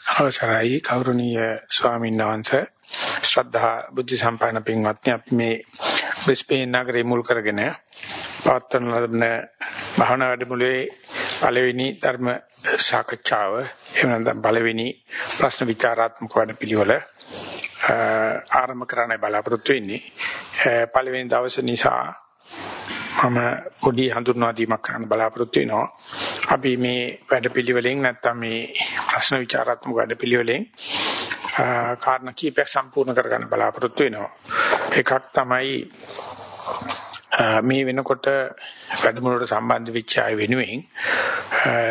අවසරයි කෞරණීය ස්වාමීන් වහන්සේ ශ්‍රද්ධා බුද්ධ සම්පන්න පින්වත්නි අපි මේ බ්‍රිස්බේන් නගරේ මුල් කරගෙන පවත්වන ලබන භාවනා වැඩමුළුවේ පළවෙනි ධර්ම සාකච්ඡාව එහෙම නැත්නම් පළවෙනි ප්‍රශ්න විචාරාත්මක වැඩපිළිවෙල ආරම්භ කරන්න බලාපොරොත්තු වෙන්නේ පළවෙනි දවසේ නිසා මම පොඩි හඳුන්වා දීමක් කරන්න බලාපොරොත්තු වෙනවා. අපි මේ වැඩපිළිවෙලෙන් නැත්තම් මේ ප්‍රශ්න විචාරාත්මක වැඩපිළිවෙලෙන් කාරණා කීපයක් සම්පූර්ණ කරගන්න බලාපොරොත්තු වෙනවා. එකක් තමයි මේ වෙනකොට වැඩමුළුවට සම්බන්ධ වෙච්ච අය වෙනුවෙන්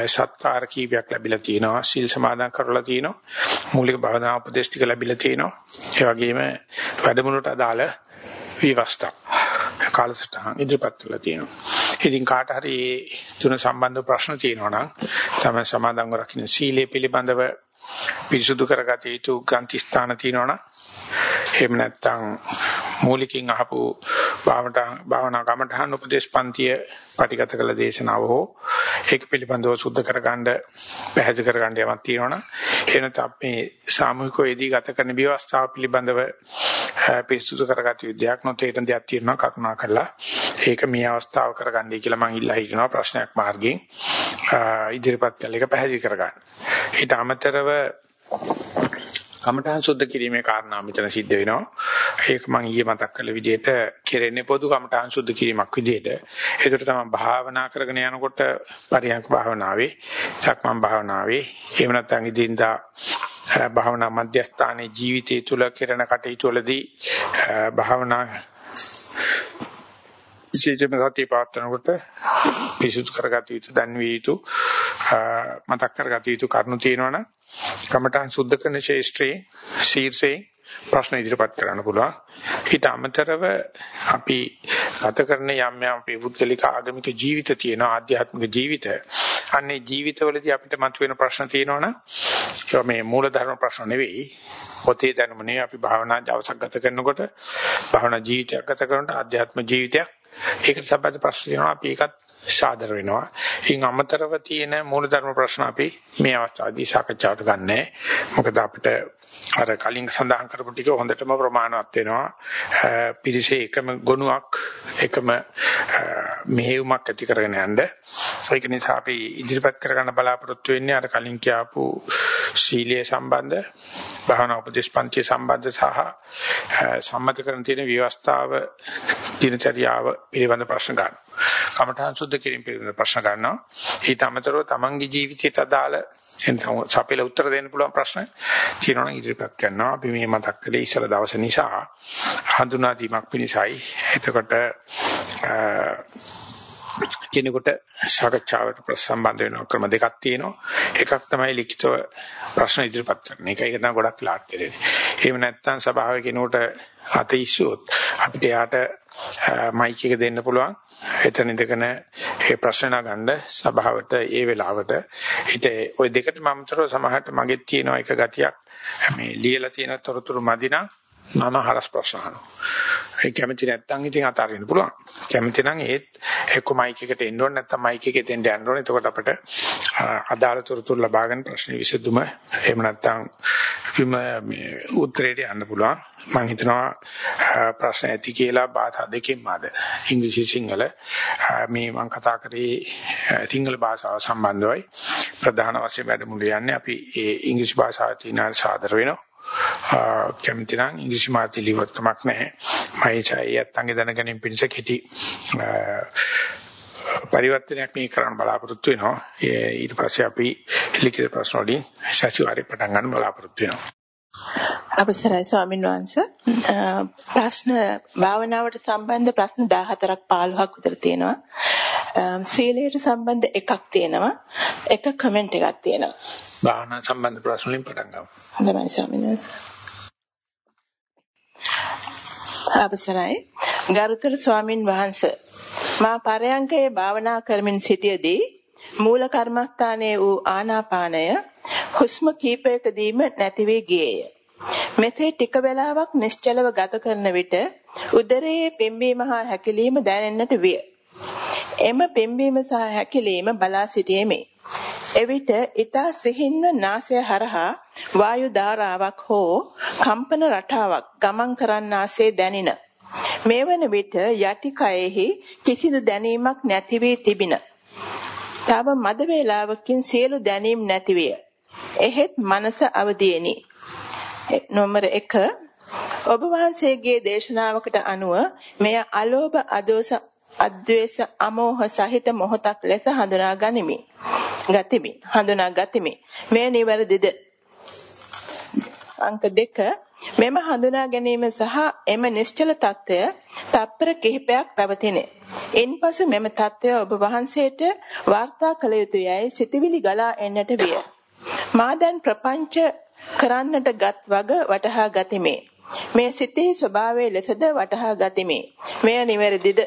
සත්කාර කීපයක් ලැබිලා තියෙනවා සීල් සමාදන් කරලා තියෙනවා මූලික භාවනා උපදේශ ටික ලැබිලා තියෙනවා ඒ වගේම වැඩමුළුවට අදාළ විවස්ථා කාලසටහන් ඉදිරිපත් කරලා තියෙනවා. ඉතින් කාට හරි තුන සම්බන්ධ ප්‍රශ්න තියෙනවා නම් තමයි සමාදන්ව රකින්න. සීලය පිළිබඳව පිරිසුදු කරගත යුතු ග්‍රන්ථි ස්ථාන තියෙනවා නම් එහෙම නැත්නම් මූලිකින් අහපු භාවනා භාවනා කමඨහන් උපදේශ පන්තිය පටිගත කළ දේශනාව හෝ ඒක පිළිබඳව සුද්ධ කරගන්න පැහැදිලි කරගන්න යමක් තියෙනවනම් එනත අපි සාමූහිකව යෙදී ගත කරන විවස්ථාව පිළිබඳව පිරිසුදු කරගත යුතු දෙයක් නොතේරෙන දෙයක් තියෙනවා කරුණා කරලා ඒක මේ අවස්ථාව කරගන්නයි කියලා මම ඉල්ලා හිටිනවා ප්‍රශ්නයක් මාර්ගයෙන් ඉදිරිපත් කළ එක පැහැදිලි කරගන්න. ඊට අමතරව කමඨාන් සුද්ධ කිරීමේ කාරණා මෙතන සිද්ධ වෙනවා. ඒක මම ඊයේ මතක් කළ විදිහට කෙරෙන්නේ පොදු කමඨාන් සුද්ධ කිරීමක් විදිහට. ඒකට තමයි භාවනා කරගෙන යනකොට පරියන්ක භාවනාවේ, සක්මන් භාවනාවේ, එහෙම නැත්නම් ඉදින්දා භාවනා මධ්‍යස්ථානයේ ජීවිතය තුළ කෙරෙන කටයුතු වලදී භාවනා විශේෂයෙන්ම සතිය පවත්වනකොට පිසුදු කරගත යුතු දැන්විය යුතු මතක් කරගත යුතු කරුණු තියෙනවනම් කමඨං සුද්ධ කරන ශේෂ්ත්‍රයේ ශීර්ෂේ ප්‍රශ්න ඉදිරිපත් කරන්න පුළුවන්. ඊට අමතරව අපි ගත කරන යම් යම් අපේ පුද්ගලික ආගමික ජීවිත තියෙන ආධ්‍යාත්මික ජීවිත. අන්නේ ජීවිතවලදී අපිට මතුවෙන ප්‍රශ්න තියෙනවනම් මේ මූලධර්ම ප්‍රශ්න නෙවෙයි. පොතේ දැනුම නෙවෙයි අපි භාවනා දවසක් ගත කරනකොට භාවනා ජීවිතයක් ගත කරනකොට ආධ්‍යාත්ම ජීවිතයක් ඒකට සම්බන්ධ ප්‍රශ්න තියෙනවා අපි ඒකත් සාදර වෙනවා. ඉන් අමතරව තියෙන මූලධර්ම ප්‍රශ්න අපි මේ අවස්ථාවේදී සාකච්ඡාවට ගන්නෑ. මොකද අපිට අර කලින් සඳහන් කරපු ටික හොඳටම ප්‍රමාණවත් වෙනවා. පිරිසේ එකම ගුණයක් එකම මෙහෙයුමක් ඇති කරගෙන යන්න. ඒක නිසා අපි ඉදිරිපත් කරගන්න බලාපොරොත්තු වෙන්නේ අර කලින් කියපු සීලයේ සම්බන්ධ භාවනා උපදේශ පන්ති සම්බන්ධ සහ සම්මත කරන තියෙන ව්‍යවස්ථාව දිනචරියාව පිළිබඳ ප්‍රශ්න ගන්න. කමඨාන් සුද්ධ කිරීම පිළිබඳ ප්‍රශ්න ගන්නවා. ඊට අමතරව තමන්ගේ ජීවිතයට අදාළ එතන සපෙල උත්තර දෙන්න පුළුවන් ප්‍රශ්න තියෙනවා නම් ඉදිරිපත් කරනවා. අපි මේ මතක් කළේ ඉස්සල දවස නිසා හඳුනා දීමක් පිණිසයි. එතකොට කෙනෙකුට සාකච්ඡාවට සම්බන්ධ වෙන ක්‍රම දෙකක් තියෙනවා. එකක් තමයි ලිඛිතව ප්‍රශ්න ඉදිරිපත් කරන එක. ඒක තමයි ගොඩක් ලාට දෙන්නේ. එහෙම නැත්නම් සභාවේ කෙනෙකුට අත ඉස්සුවොත් අපිට යාට මයික් එක දෙන්න පුළුවන්. එතන ඉඳගෙන ඒ ප්‍රශ්න නගන්න සභාවට ඒ වෙලාවට ඊට ওই දෙකටම අමතරව සමහරට මගෙත් තියෙන එක ගතියක් මේ ලියලා තියෙන තොරතුරු මදි නම් මම හරස් ප්‍රශ්න අහනවා. ඒ කැමති නැත්නම් ඉතින් අතාරින්න පුළුවන්. කැමති නම් ඒත් එක්ක මයික් එකට එන්න ඕනේ නැත්නම් මයික් එකේ දෙන්න යන්න ඕනේ. එතකොට අපිට අදාළ තොරතුරු ලබා ගන්න ප්‍රශ්න විසඳුම එහෙම නැත්නම් මේ උත්තරේට යන්න පුළුවන්. මම හිතනවා ප්‍රශ්න ඇති කියලා භාෂා දෙකෙන්ම ආද ඉංග්‍රීසි සිංහල මේ මම කතා කරේ සිංහල භාෂාව සම්බන්ධවයි ප්‍රධාන වශයෙන් වැඩමුළු යන්නේ අපි ඒ ඉංග්‍රීසි භාෂාව තියෙන සාදර වෙනවා. කැමති නම් ඉංග්‍රීසි මාධ්‍ය ලියවත් කමක් නැහැ. මම ඒයත් අංගෙ දැනගැනීම පිණිස කෙටි පරිවර්තනයක් මේ කරන්න බලාපොරොත්තු වෙනවා. ඊට පස්සේ අපි ලිඛිත ප්‍රශ්න වලින් සතිವಾರේ පටන් ගන්න බලාපොරොත්තු වෙනවා. අවසරයි ස්වාමීන් වහන්ස. ප්‍රශ්න භාවනාවට සම්බන්ධ ප්‍රශ්න 14ක් 15ක් විතර තියෙනවා. සීලයට සම්බන්ධ එකක් තියෙනවා. එක කමෙන්ට් එකක් තියෙනවා. භාවනා සම්බන්ධ ප්‍රශ්න වලින් පටන් ගමු. හොඳයි ස්වාමීන් වහන්ස. අවසරයි. ගරුතර ස්වාමින් වහන්සේ මා පරයන්කේ භාවනා කරමින් සිටියේදී මූල කර්මස්ථානයේ වූ ආනාපානය හුස්ම කීපයකදීම නැති වී ගියේය. මෙසේ ටික වේලාවක් නිශ්චලව ගත කරන විට උදරයේ පිම්බීම හා හැකිලීම දැනෙන්නට විය. එම පිම්බීම සහ හැකිලීම බලා සිටීමේ එවිට ඊතා සිහින්ව නාසය හරහා වායු ධාරාවක් හෝ කම්පන රටාවක් ගමන් කරන්නාසේ දැනින. මේ වන විට යටි කයෙහි කිසිදු දැනීමක් නැති වී තිබින. තව මද වේලාවකින් සියලු දැනීම් නැතිවිය. එහෙත් මනස අවදීනි. නම්බර 1 ඔබ වහන්සේගේ දේශනාවකට අනුව මෙය අලෝභ අදෝස අද්වේෂ අමෝහ සහිත මොහතක් ලෙස හඳුනා ගනිමි. ගතිමි. හඳුනා ගතිමි. මේ නිවැරදිද? අංක 2 මෙම හඳුනා ගැනීම සහ එම නිශ්චල తত্ত্বය තප්පර කිහිපයක් පැවතින. එන්පසු මෙම తত্ত্বය ඔබ වහන්සේට වාර්තා කළ යුතුයයි සිතවිලි ගලා එන්නට විය. මා දැන් ප්‍රපංච කරන්නට ගත් වග වටහා ගතිමි. මේ සිතේ ස්වභාවය ලෙසද වටහා ගතිමි. මෙය නිවැරදිද?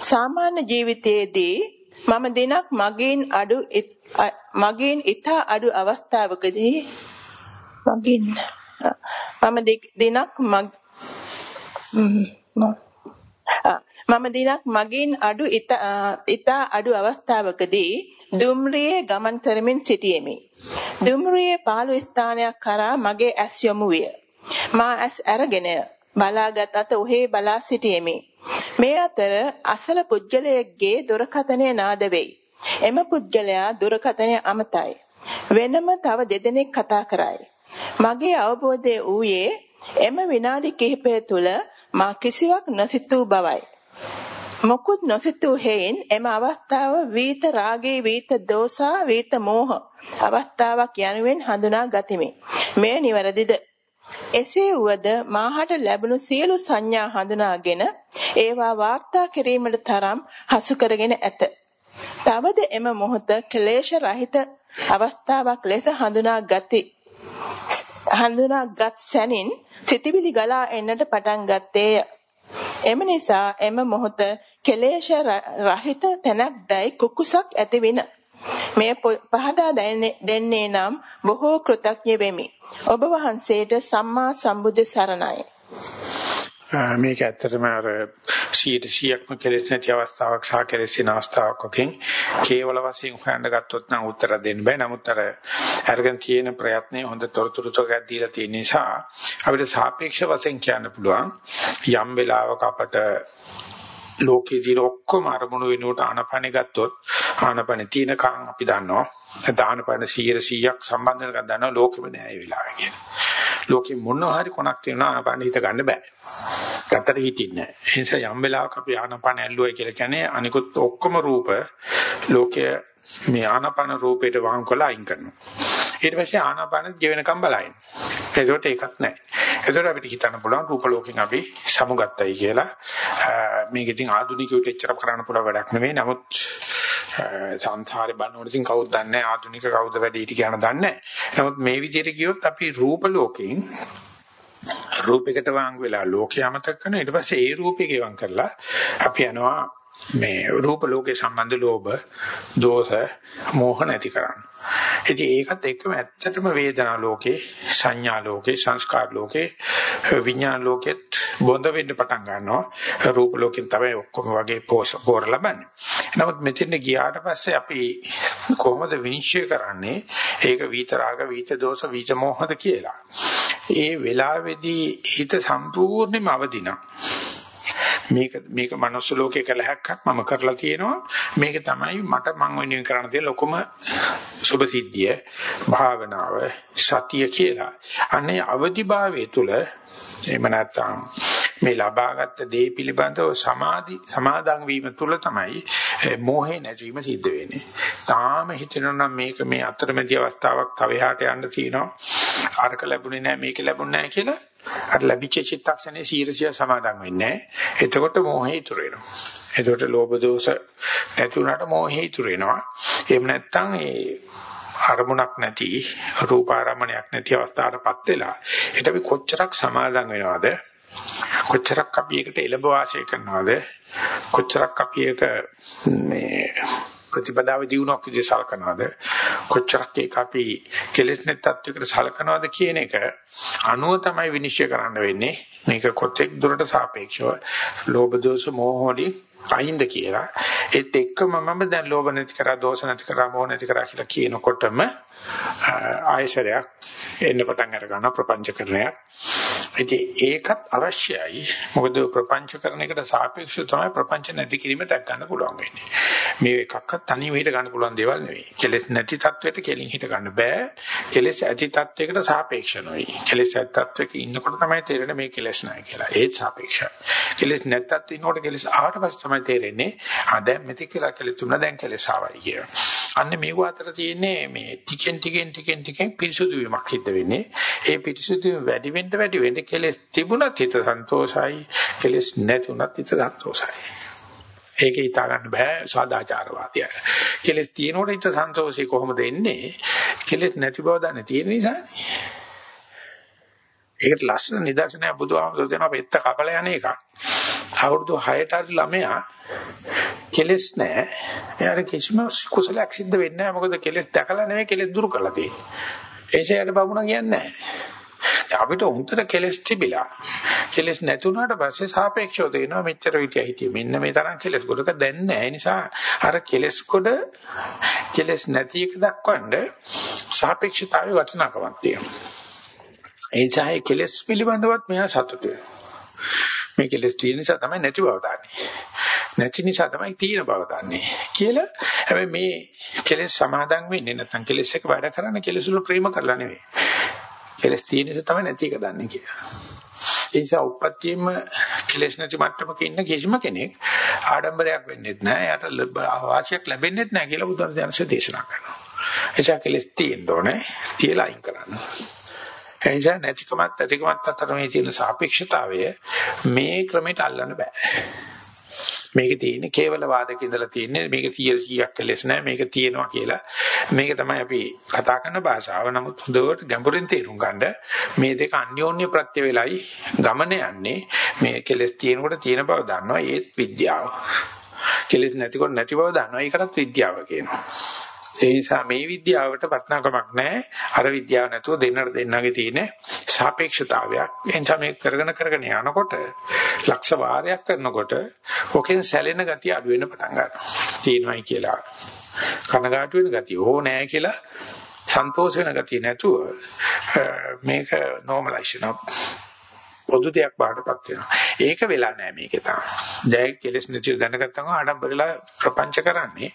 සාමාන්‍ය ජීවිතයේදී මම දිනක් මගින් අඩු මගින් ඊට අඩු අවස්ථාවකදී මගින් මම දිනක් මම දිනක් මගින් අඩු ඊට අඩු අවස්ථාවකදී දුම්රියේ ගමන් කරමින් සිටියෙමි. දුම්රියේ පාළු ස්ථානයක් කරා මගේ ඇස් යොමු විය. මා ඇස් අරගෙන බලාගත් අත ඔහේ බලා සිටියෙමි. මේ අතර අසල පුද්ගලයෙක්ගේ දුරකථනය නාද වෙයි. එම පුද්ගලයා දුරකථනය අමතයි. වෙනම තව දෙදෙනෙක් කතා කරයි. මගේ අවබෝධය ඌයේ එම විනාඩි කිහිපය තුළ මා කිසිවක් නොසිතූ බවයි. මොකුත් නොසිතූ හේයින් එම අවස්ථාව වීත රාගේ වීත දෝසා වීත මෝහ අවස්ථාවක් යනුවෙන් හඳුනා ගතිමි. මෙය නිවැරදිද? එසේ වුවද මාහට ලැබුණු සියලු සංඥා හඳුනාගෙන ඒවා වාර්තා කිරීමට තරම් හසු කරගෙන ඇත. තවද එම මොහොත ක්ලේශ රහිත අවස්ථාවක් ලෙස හඳුනා ගති. හඳුනාගත් සැනින් සිටිවිලි ගලා එන්නට පටන් ගත්තේය. එම නිසා එම මොහොත කෙලේශ රහිත තැනක් දැයි කුකුසක් ඇතිවින. මෙය පහදා දෙන්නේ නම් බොහෝ කෘතඥ වෙමි. ඔබ වහන්සේට සම්මා සම්බුද්ධ සරණයි. මේක ඇත්තටම අර 100%ක්ම කෙලෙස් නැති අවස්ථාවක් සහ කෙලෙස් වෙන අවස්ථාවක් වගේ කේවල වශයෙන් හොයන්න ගත්තොත් නම් උත්තර දෙන්න බෑ. නමුත් අර අරගෙන තියෙන ප්‍රයත්නයේ හොඳ තොරතුරු ටිකක් දීලා තියෙන නිසා අපිට සාපේක්ෂ වශයෙන් කියන්න පුළුවන් යම් වෙලාවක අපට ලෝකයේ දින ඔක්කොම අරමුණු වෙනුවට ආනපනෙ ගත්තොත් ආනපනෙ තියෙන කන් අපි දන්නවා. දානපන 100%ක් සම්බන්ධ වෙනකන් දන්නවා ලෝකෙම නෑ ඒ වෙලාවේ කියලා. ලෝකෙ මොනවා හරි කොනක් තියෙනවා ආනපන හිත ගන්න බෑ. ගතට හිටින්නේ නෑ. ඒ නිසා යම් වෙලාවක අපි ආනපන ඇල්ලුවයි කියලා කියන්නේ අනිකුත් ඔක්කොම රූප ලෝකයේ මේ ආනපන රූපයට වහන් කරලා අයින් කරනවා. ඊට පස්සේ ආනාපානෙත් ගෙවෙනකම් බලائیں۔ ඒකට ඒකක් නැහැ. ඒකට අපිට හිතන්න පුළුවන් රූප ලෝකෙන් අපි සමුගත්තයි කියලා. මේක ඉතින් ආධුනිකයට එච්චර කරන්න පුළුවන් වැඩක් නෙමෙයි. නමුත් සංසාරේ බannකොට ඉතින් කවුද දන්නේ ආධුනික කවුද වැඩි හිටි කියන දන්නේ නමුත් මේ විදිහට ගියොත් අපි රූප ලෝකෙන් රූපයකට වාංගු වෙලා ලෝකය අමතක කරන ඊට පස්සේ ඒ රූපේ ගෙවම් කරලා අපි යනවා මේ රූප ලෝකේ සම්බන්ධ ලෝභ, දෝෂ, මෝහ නැති කරන්න. ඉතින් ඒකත් එක්කම ඇත්තටම වේදනා ලෝකේ, සංඥා ලෝකේ, සංස්කාර ලෝකේ, විඥාන ලෝකෙත් බොඳ වෙන්න පටන් ගන්නවා. රූප ලෝකෙන් තමයි ඔක්කොම වගේ පෝර ලබන්නේ. නමුත් මෙතෙන් ගියාට පස්සේ අපි කොහොමද විනිශ්චය කරන්නේ? ඒක විතරාග, විත දෝෂ, විත මෝහද කියලා. ඒ වෙලාවේදී හිත සම්පූර්ණයෙන්ම අවදිනා මේක මේක මනුස්ස ලෝකේ කලහක්ක් මම කරලා තියෙනවා මේක තමයි මට මං වෙනුවෙන් කරන්න තියෙන ලොකුම සුභ සිද්ධිය භාවනාව සතිය කියලා අනේ අවදිභාවයේ තුල එහෙම නැත්නම් මේ ලබාගත් දේ පිළිබඳව සමාධි සමාදන් වීම තුල තමයි මෝහේ නැතිවීම සිද්ධ වෙන්නේ. තාම හිතෙනවා මේක මේ අතරමැදි අවස්ථාවක් තව එහාට යන්න තියෙනවා. අරක ලැබුණේ නැහැ මේක ලැබුණේ නැහැ කියලා අර ලැබිච්ච චිත්තක්ෂණේ සීරසිය සමාදන් වෙන්නේ නැහැ. එතකොට මෝහය ඉතුරු වෙනවා. එතකොට ලෝභ දෝෂ නැති වුණාට මෝහය ඉතුරු වෙනවා. එහෙම නැත්නම් ඒ අරමුණක් නැති රූපාරමණයක් නැති අවස්ථාවකටපත් වෙලා ඊට අපි කොච්චරක් සමාදන් වෙනවද කොච්චරක් අපි ඒකට එළඹ වාසය කරනවද කොච්චරක් අපි ඒක මේ ප්‍රතිපදාවේ දිනුවක් විදිහට සලකනවද? කොච්චරක් ඒක අපි කෙලෙස් නැත් තත්වයකට සලකනවද කියන එක අනුව තමයි විනිශ්චය කරන්න වෙන්නේ. මේක කොතෙක් දුරට සාපේක්ෂව ලෝභ දෝෂ මෝහ වලින් අයින්ද කියලා. ඒත් එක්කම මම දැන් ලෝභ නැති කරා දෝෂ නැති කරා මොහ නැති කරා කියලා කියනකොටම ආයශරයක් එන්න පටන් අර ගන්නවා ප්‍රපංචකරණයක්. ඉතින් ඒකත් අවශ්‍යයි. මොකද ප්‍රපංච කරන එකට සාපේක්ෂව තමයි ප්‍රපංච නැති කිරීම දක් ගන්න පුළුවන් වෙන්නේ. මේ එකක්වත් තනියම හිට ගන්න පුළුවන් දේවල් නෙවෙයි. කෙලෙස් නැති තත්වයට කෙලින් හිට ගන්න බෑ. කෙලෙස් ඇති තත්වයකට සාපේක්ෂ නොයි. කෙලෙස් ඇති තත්වයක ඉන්නකොට තමයි තේරෙන්නේ මේ කෙලෙස් නැහැ කියලා. ඒත් සාපේක්ෂයි. කෙලෙස් නැත්තත් ඉන්නකොට කෙලෙස් ආවට පස්සේ තමයි තේරෙන්නේ ආ දැන් මෙති කියලා කෙලෙස් තුන දැන් කෙලෙස් ආවයි කියලා. අන්න මේව අතර තියෙන්නේ මේ ටිකෙන් ටිකෙන් ටිකෙන් ටිකෙන් පිරිසුදු වීමක් සිද්ධ වෙන්නේ. ඒ පිරිසුදු වැඩි වෙන්න වැඩි වෙන්න කෙලෙස් තිබුණත් හිත සන්තෝෂයි. කෙලෙස් නැතුණත් හිත සන්තෝෂයි. ඒක හිතා ගන්න බෑ සදාචාරවාදය කෙලෙස් තියෙනකොට හිත සන්තෝෂي කොහොමද එන්නේ? කෙලෙස් නැති බව දන්නේ තියෙන නිසානේ. ඒකට ලස්සන නිදර්ශනය බුදුහාමුදුරු දෙනවා පෙත්ත කපල යන එක අවුරුදු 6ට හරි ළමයා කෙලෙස් නැහැ එයාට කිසිම කුසලයක් සිද්ධ වෙන්නේ නැහැ මොකද කෙලෙස් දැකලා නෙමෙයි කෙලෙස් දුරු කරලා තියෙන්නේ. ඒසයට බමුණ කියන්නේ නැහැ අපිට උන්තර කෙලස් තිබිලා. කෙලස් නැතුණාට පස්සේ සාපේක්ෂව තේනවා මෙච්චර විදිය හිටියේ. මෙන්න මේ තරම් කෙලස් ගොඩක දැන් නැහැ නිසා අර කෙලස් කොට කෙලස් නැති එක දක්වන්න සාපේක්ෂතාවයේ වටිනාකමක් තියෙනවා. ඒ නිසා ඒ කෙලස් පිළිබඳවත් මෙයා සතුටු මේ කෙලස් තියෙන නිසා තමයි නැති බව දන්නේ නැති නිසා තමයි තියෙන බව දන්නේ කියලා හැබැයි මේ කෙලෙස් සමාදන් වෙන්නේ නැත්නම් කෙලෙස් එක වැඩ කරන කෙලෙස් වල ප්‍රේම කරලා නෙවෙයි කෙලස් තියෙන නිසා තමයි නැති එක දන්නේ කියලා. ඒ නිසා උපත්තියෙම කෙලස් නැති මට්ටමක ඉන්න කිසිම කෙනෙක් ආඩම්බරයක් වෙන්නේ නැහැ. යාට වාසියක් ලැබෙන්නේ නැහැ කියලා බුදුරජාණන්සේ දේශනා කරනවා. එනිසා කෙලස් තියෙන්න ඕනේ. තියලා අයින් කරන්න. එනිසා නැතිකමත් ඇතිකමත් අතර මේ තියෙන සාපේක්ෂතාවය මේ ක්‍රමයට අල්ලන්න බෑ. මේකේ තියෙන්නේ කේවල වාදක ඉඳලා තියෙන්නේ මේක 100ක් කෙලස් නැහැ මේක තියෙනවා කියලා. මේක තමයි අපි කතා කරන භාෂාව. නමුත් හොඳට ගැඹුරින් තේරුම් ගන්න මේ දෙක අන්‍යෝන්‍ය ප්‍රත්‍ය වේලයි ගමන යන්නේ. මේ කෙලස් තියෙනකොට තියෙන බව දන්නවා ඒත් විද්‍යාව. කෙලස් නැතිකොට නැති බව දන්නවා ඒකටත් විද්‍යාව කියනවා. ඒ නිසා මේ විද්‍යාවට වටිනාකමක් නැහැ. අර විද්‍යාව නැතුව දෙන්නට දෙන්නගේ තියෙන සාපේක්ෂතාවයක්. එනිසා මේ කරගෙන කරගෙන යනකොට ලක්ෂ වාරයක් කරනකොට ඔකෙන් සැලෙන ගතිය අඩු වෙන පටන් ගන්නවා. තියෙනවයි කියලා කනගාටු වෙන ගතිය ඕ නැහැ කියලා සන්තෝෂ වෙන ගතිය නැතුව මේක normalization of පොදු දෙයක් බාටපත් වෙනවා. ඒක වෙලා නැහැ මේකේ තාම. දැන් කෙලස් නැති දැනගත්තම ආඩම්බරලා ප්‍රපංච කරන්නේ.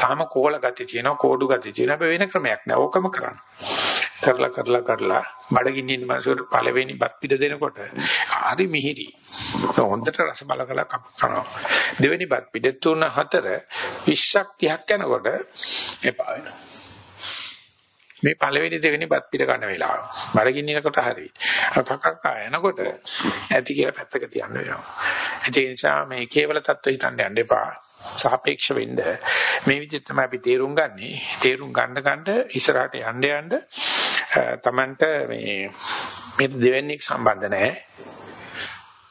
තාම කෝල ගති තියෙනවා, කෝඩු ගති තියෙනවා. හැබැයි වෙන ක්‍රමයක් නැහැ. ඕකම කරන්න. කරලා කරලා කරලා බඩගින්න ඉන්න මිනිස්සුන්ට පළවෙනි බත් පිට දෙනකොට හරි මිහිරි. හොඳට රස බල කළා කප් කරනවා. දෙවෙනි බත් පිට තුන හතර 20ක් 30ක් යනකොට එපා වෙනවා. මේ පළවෙනි දෙවෙනි බත් පිට ගන්න වෙලාව. බඩගින්නිනකොට හරි. කකක් ආනකොට ඇති කියලා පැත්තක තියන්න වෙනවා. ඒ නිසා මේ කේවල தত্ত্ব හිතන්න යන්න එපා. සාපේක්ෂ වෙන්න මේ විදිහට තමයි අපි තේරුම් ගන්නෙ. තේරුම් ගන්න ගන්න ඉස්සරහට යන්න යන්න Tamanට මේ මේ දෙවන්නේක් සම්බන්ධ නැහැ.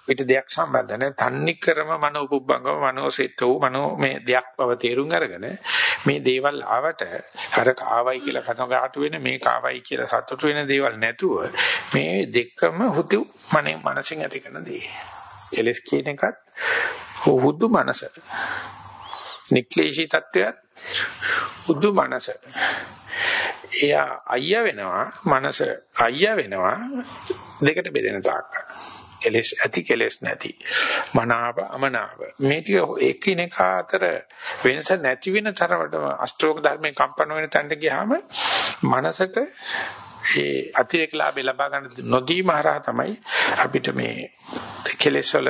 පිට දෙයක් සම්බන්ධ නැහැ. තන්නි කරම මනෝ උපුබ්බංගම මනෝ සෙට්ටෝ මනෝ මේ දෙයක් බව තේරුම් අරගෙන මේ දේවල් ආවට අර කාවයි කියලා කනගාටු වෙන මේ කාවයි කියලා සතුටු වෙන දේවල් නැතුව මේ දෙකම හුතු මනේ මනසින් ඇති කරන දේ. එලස් කියන එකත් හුදු මනස. නික්ලේශී තත්වයක් හුදු මනස. එයා අයියා වෙනවා මනස අයියා වෙනවා දෙකට බෙදෙන තාක්ක. කෙලෙස් ඇති කෙලෙස් නැති මනාව අමනාව මේ ටික එකිනෙක අතර වෙනස නැති වෙන තරමටම අෂ්ටෝක ධර්මයේ කම්පන වෙන තැනට ගියාම මනසට ඒ අතිරේක ලාභය ලබා ගන්න නොදීම හරහා තමයි අපිට මේ කෙලෙස් වල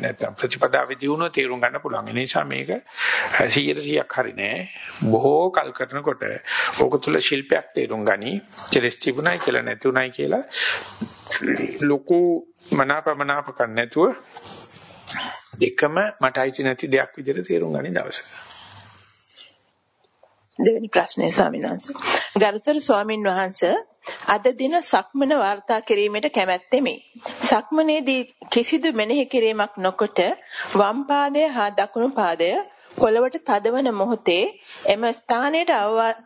නැත්නම් ප්‍රතිපදාවේ දියුණුව තේරුම් ගන්න පුළුවන්. ඒ නිසා මේක 100%ක් හරි නෑ. බොහෝ කල් කරනකොට ඕක තුල ශිල්පයක් තේරුම් ගනි. කෙලෙස් තිබුණයි කියලා නැතුණයි කියලා ලොකු මනාපමනාප කන්නේ නැතුව දෙකම මට අයිති නැති දෙයක් විදිහට තේරුම් ගනි දවසක. දෙවෙනි ප්‍රශ්නය ස්වාමීන් වහන්සේ. ගරුතර ස්වාමින් වහන්සේ අද දින සක්මන වාර්තා කිරීමට කැමැත්තෙමි. සක්මනේදී කිසිදු මෙනෙහි කිරීමක් නොකොට වම් පාදය හා දකුණු පාදය පොළවට තදවන මොහොතේ එම ස්ථානයට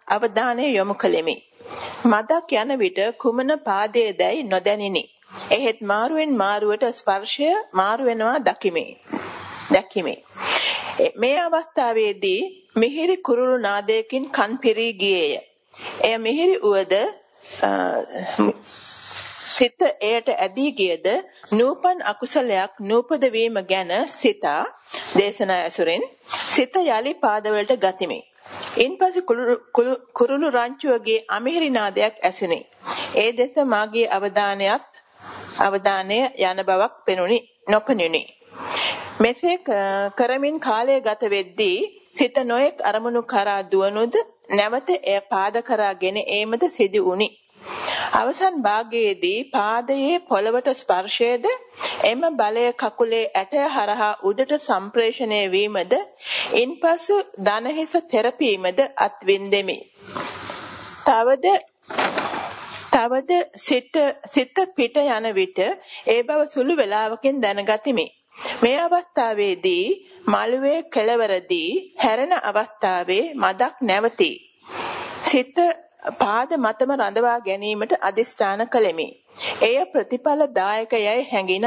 අවධානය යොමු කළෙමි. මදක් යන විට කුමන පාදයේදයි නොදැනිනි. එහෙත් මාරුවෙන් මාරුවට ස්පර්ශය මාරු වෙනවා දකිමි. දැක්කීමේ. මේ අවස්ථාවේදී මිහිරි කුරුළු නාදයකින් කන් පිරී ගියේය. එය මිහිරි උවද සිත එයට ඇදී ගියද නූපන් අකුසලයක් නූපද වීම ගැන සිතා දේශනා ඇසුරෙන් සිත යලි පාදවලට ගතිමි. ඉන්පසු කුරුළු රංචුවගේ අමිහිරි නාදයක් ඇසිනි. ඒ දෙස මාගේ අවධානයත් අවධානය යන බවක් පෙනුනි නොපෙනුනි. මෙසේ කරමින් කාලය ගත වෙද්දී සිත නොයෙක් අරමුණු කරා දුවනුද නැවත එය පාද කරාගෙන ඒමද සිදු වුනි. අවසන් භාගයේදී පාදයේ පොළවට ස්පර්ශයේද එම බලය කකුලේ ඇටය හරහා උඩට සම්ප්‍රේෂණය වීමද ඉන්පසු දනහිස තෙරපීමද අත්විඳෙමි. තවද තවද සිත සිත පිට යන විට ඒ බව සුළු වේලාවකින් දැනගතිමි. මේ අවස්ථාවේදී මළුවේ කෙළවරදී හැරෙන අවස්ථාවේ මදක් නැවතී. සිත පාද මතම රඳවා ගැනීමට අදිෂ්ඨාන කළෙමි. එය ප්‍රතිඵල දායකයයි හැඟින.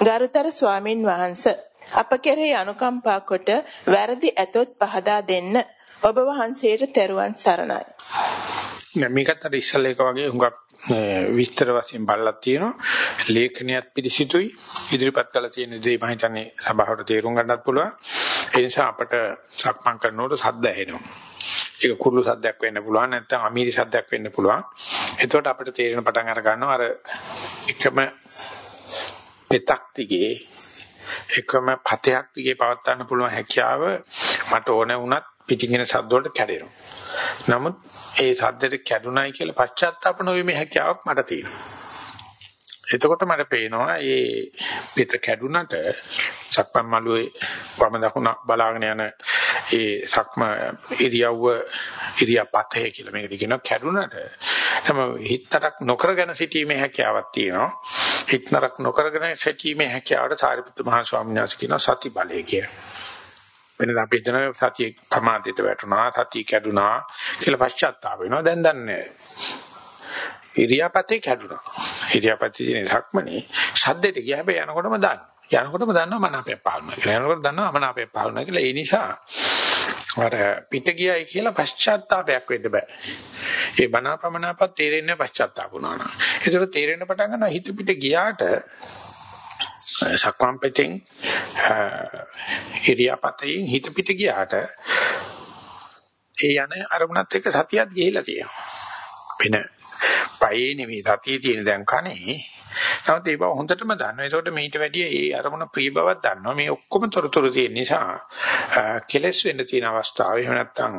ගරුතර ස්වාමින් වහන්සේ අප කෙරෙහි අනුකම්පා කොට වැරදි ඇතොත් පහදා දෙන්න. ඔබ වහන්සේට තෙරුවන් සරණයි. මේකත් අර ඉස්සල් එක වගේ හුඟක් විස්තර වශයෙන් බලලා තියෙනවා. ලේඛනයත් පිළිසිතුයි. ඉදිරිපත් කළ තියෙන දේ මම හිතන්නේ සභාවට තේරුම් ගන්නත් පුළුවන්. ඒ නිසා අපට සක්මන් කරනකොට සද්ද ඇහෙනවා. ඒක කුරුළු සද්දයක් වෙන්න පුළුවන් නැත්නම් අමීරි සද්දයක් වෙන්න පුළුවන්. එතකොට අපිට තේරෙන පටන් අර ගන්නවා අර එකම පෙතක් දිගේ එකම පතයක් දිගේ පවත් ගන්න පුළුවන් හැකියාව මට ඕන වුණත් පිටින් එන සද්ද වලට කැඩෙනවා. නමුත් ඒ සද්දෙට කැඩුනයි කියලා පශ්චාත්තාප නොවීමේ හැකියාවක් මට තියෙනවා. එතකොට මට පේනවා මේ පිට කැඩුනට සක්මන් මළුවේ වම දකුණ බලාගෙන යන ඒ සක්ම ඉරියව්ව ඉරියාපතේ කියලා මේකද කියනවා කැඩුනට තම හිතතරක් නොකරගෙන සිටීමේ හැකියාවක් තියෙනවා හිතතරක් නොකරගෙන සිටීමේ හැකියාවට සාරිපුත්තු මහ ස්වාමීන් වහන්සේ කියන සති බලය කියලා වෙනද අපි හිතන සතිය ප්‍රමාදයට වැටුණා සතිය කැඩුනා කියලා පශ්චාත්තාප වෙනවා දැන් දන්නේ ඉරියාපතේ කැඩුනා. ඉරියාපතේ තියෙන ධක්මනේ ශබ්දෙට ගිය හැබැයි යනකොටම දන්න. යනකොටම දන්නවා මනාපයක් පහළනවා කියලා. යනකොට දන්නවා අමනාපයක් පහළනවා කියලා. ඒ නිසා අර පිට ගියයි කියලා පශ්චාත්තාවයක් වෙන්න බෑ. ඒ බනාපමනාපත් තේරෙන්නේ පශ්චාත්තාප වුණා නම්. ඒතර තේරෙන්න පටන් ගන්නවා හිත පිට ගියාට සක්මන් පිටින් ඉරියාපතෙන් හිත පිට ගියාට ඒ යන අරමුණත් එක්ක සතියක් ගිහිලා තියෙනවා. වෙන පයේ නෙවෙයි සතියේ තියෙන දැන් කනේ. නමුත් ඒ බව හොඳටම දන්නවා. ඒකට මීට වැඩිය ඒ අරමුණ ප්‍රිය බවක් දන්නවා. මේ ඔක්කොම තොරතුරු තියෙන නිසා කෙලස් වෙන්න තියෙන අවස්ථාව එහෙම නැත්නම්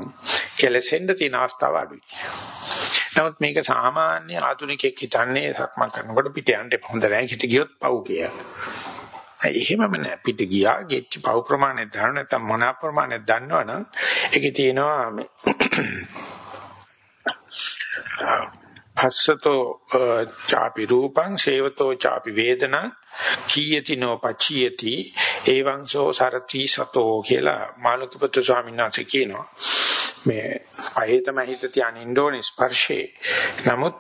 කෙලසෙන්න තියෙන අවස්ථාව අඩුයි. නමුත් මේක සාමාන්‍ය ආධුනිකෙක් හිතන්නේ සක්මන් කරනකොට පිට යන්න හොඳ නැහැ. හිට ගියොත් පව් කියලා. එහෙමම නෑ පිට ගියා ගෙච්ච පව් ප්‍රමාණය දන්න නැත්නම් මොන ප්‍රමාණය දන්නවනම් ඒකේ තියෙනවා මේ පස්සතෝ ചാපි රූපං සේවතෝ ചാපි වේදනං කීයති නෝ පචියති එවං සෝ සරති සතෝ කියලා මාළුකපුත්‍ර ස්වාමීන් වහන්සේ කියනවා. මේ අහේ තමයි හිත තියාගෙන ඉන්න ඕනේ ස්පර්ශේ. නමුත්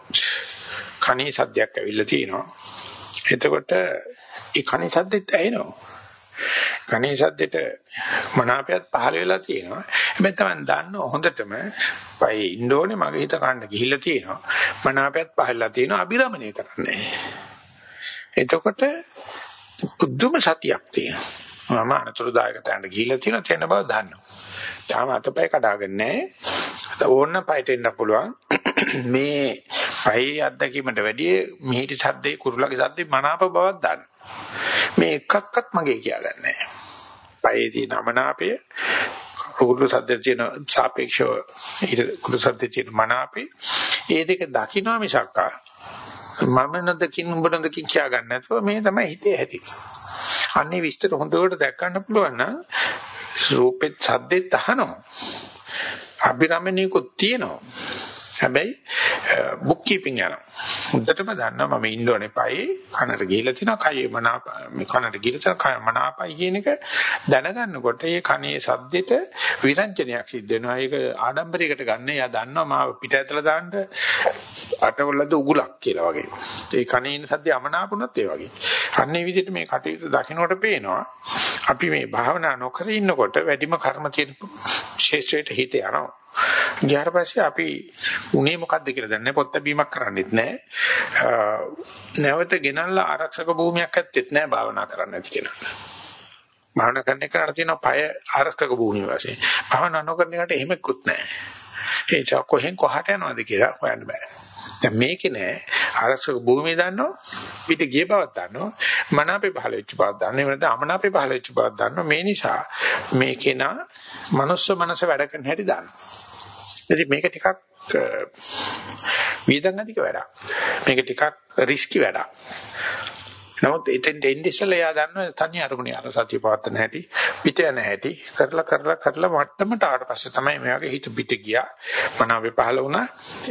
කණේ සද්දයක් ඇවිල්ලා තියෙනවා. එතකොට ඒ කණේ සද්දෙත් ඇහෙනවා කණේ සද්දෙට මනාපයත් පහළ වෙලා තියෙනවා. හැබැයි තමයි දන්නව හොඳටම පයි ඉන්න ඕනේ මගේ හිත කන්න ගිහිල්ලා තියෙනවා. මනාපයත් පහළලා තියෙනවා අබිරමණය කරන්නේ. එතකොට පුදුම සතියක් තියෙනවා. මම අනතුරුදායක තැනට ගිහිල්ලා තියෙනවා තැන බව දන්නවා. තාම අතපය කඩාගෙන නැහැ. ඕන්න පයට එන්න පුළුවන්. මේ පයි අත්දැකීමට වැඩිය මිහිටි සද්දේ කුරුලගේ සද්දේ මනාප බවක් දන්න. මේ එකක්වත් මගේ කියාගන්නේ නැහැ. පයේ තියෙන අමනාපය කුරුළු සද්දේ තියෙන සාපේක්ෂව ඊට කුරුළු සද්දේ තියෙන මනාපේ ඒ දෙක දකින්න මිසක්කා මම නොදකින් උඹ නොදකින් කියා ගන්න නැතුව මේ තමයි හිතේ ඇති. අන්නේ විස්තර හොඳට දැක් ගන්න පුළුවන් නම් රූපෙත් සද්දෙත් අහනවා. අභිරමණීකුත් තියෙනවා. හැබැයි බුක් කීපින් යනවා. හොඳටම දන්නවා මම ඉන්න ඕනේ පයි කනට ගිහිලා තිනවා කයේ මනාප මේ කනට ගිහිලා තිනවා කය මනාපයි කියන එක දැනගන්නකොට ඒ කනේ සද්දෙට විරංජනයක් සිද්ධ වෙනවා. ඒක ආඩම්බරයකට ගන්න. එයා දන්නවා මාව පිට ඇතලා දාන්න අටවලද උගුලක් කියලා වගේ. ඒ කනේ ඉන්න සද්ද අමනාපුණත් ඒ වගේ. අන්නේ විදිහට මේ කටයුතු දකින්නට පේනවා. අපි මේ භාවනා නොකර ඉන්නකොට වැඩිම කර්ම තියෙන ශේෂ්ත්‍රයට හිත යනවා. ගියාට පස්සේ අපි උනේ මොකද්ද කියලා දන්නේ පොත් බැීමක් කරන්නෙත් නැහැ. නැවත ගෙනල්ලා ආරක්ෂක භූමියක් ඇත්තෙත් නැහැ භාවනා කරන්න නැති කෙනා. භාවනා කරන එකට තියෙන පය ආරක්ෂක භූමිය වශයෙන්. භාවනා නොකරන එකට එහෙමකුත් නැහැ. ඒ කොහෙන් කොහාට යනවද කියලා හොයන්න බෑ. දැන් මේකේ නෑ. ආරක්ෂක භූමිය දන්නෝ පිට ගිය බවක් දන්නෝ මනාපේ පහළ වෙච්ච බවක් දන්නෝ එහෙම නැත්නම් අමනාපේ පහළ වෙච්ච බවක් දන්නෝ මේ නිසා මේකේ නා මනුස්ස මනස වැඩ කරන හැටි දන්නවා ඉතින් මේක ටිකක් වේදන් අධික වැඩක්. මේක ටිකක් රිස්කි වැඩක්. නමුත් එතෙන් දෙන්න ඉස්සෙල්ලා එයා දන්නවා තනි අරමුණේ අර සතිය පවත්තන හැටි පිට යන හැටි කරලා කරලා කරලා මට්ටමට ආවට පස්සේ තමයි මෙයාගේ හිත පිට ගියා. මනාවේ පහළ වුණා.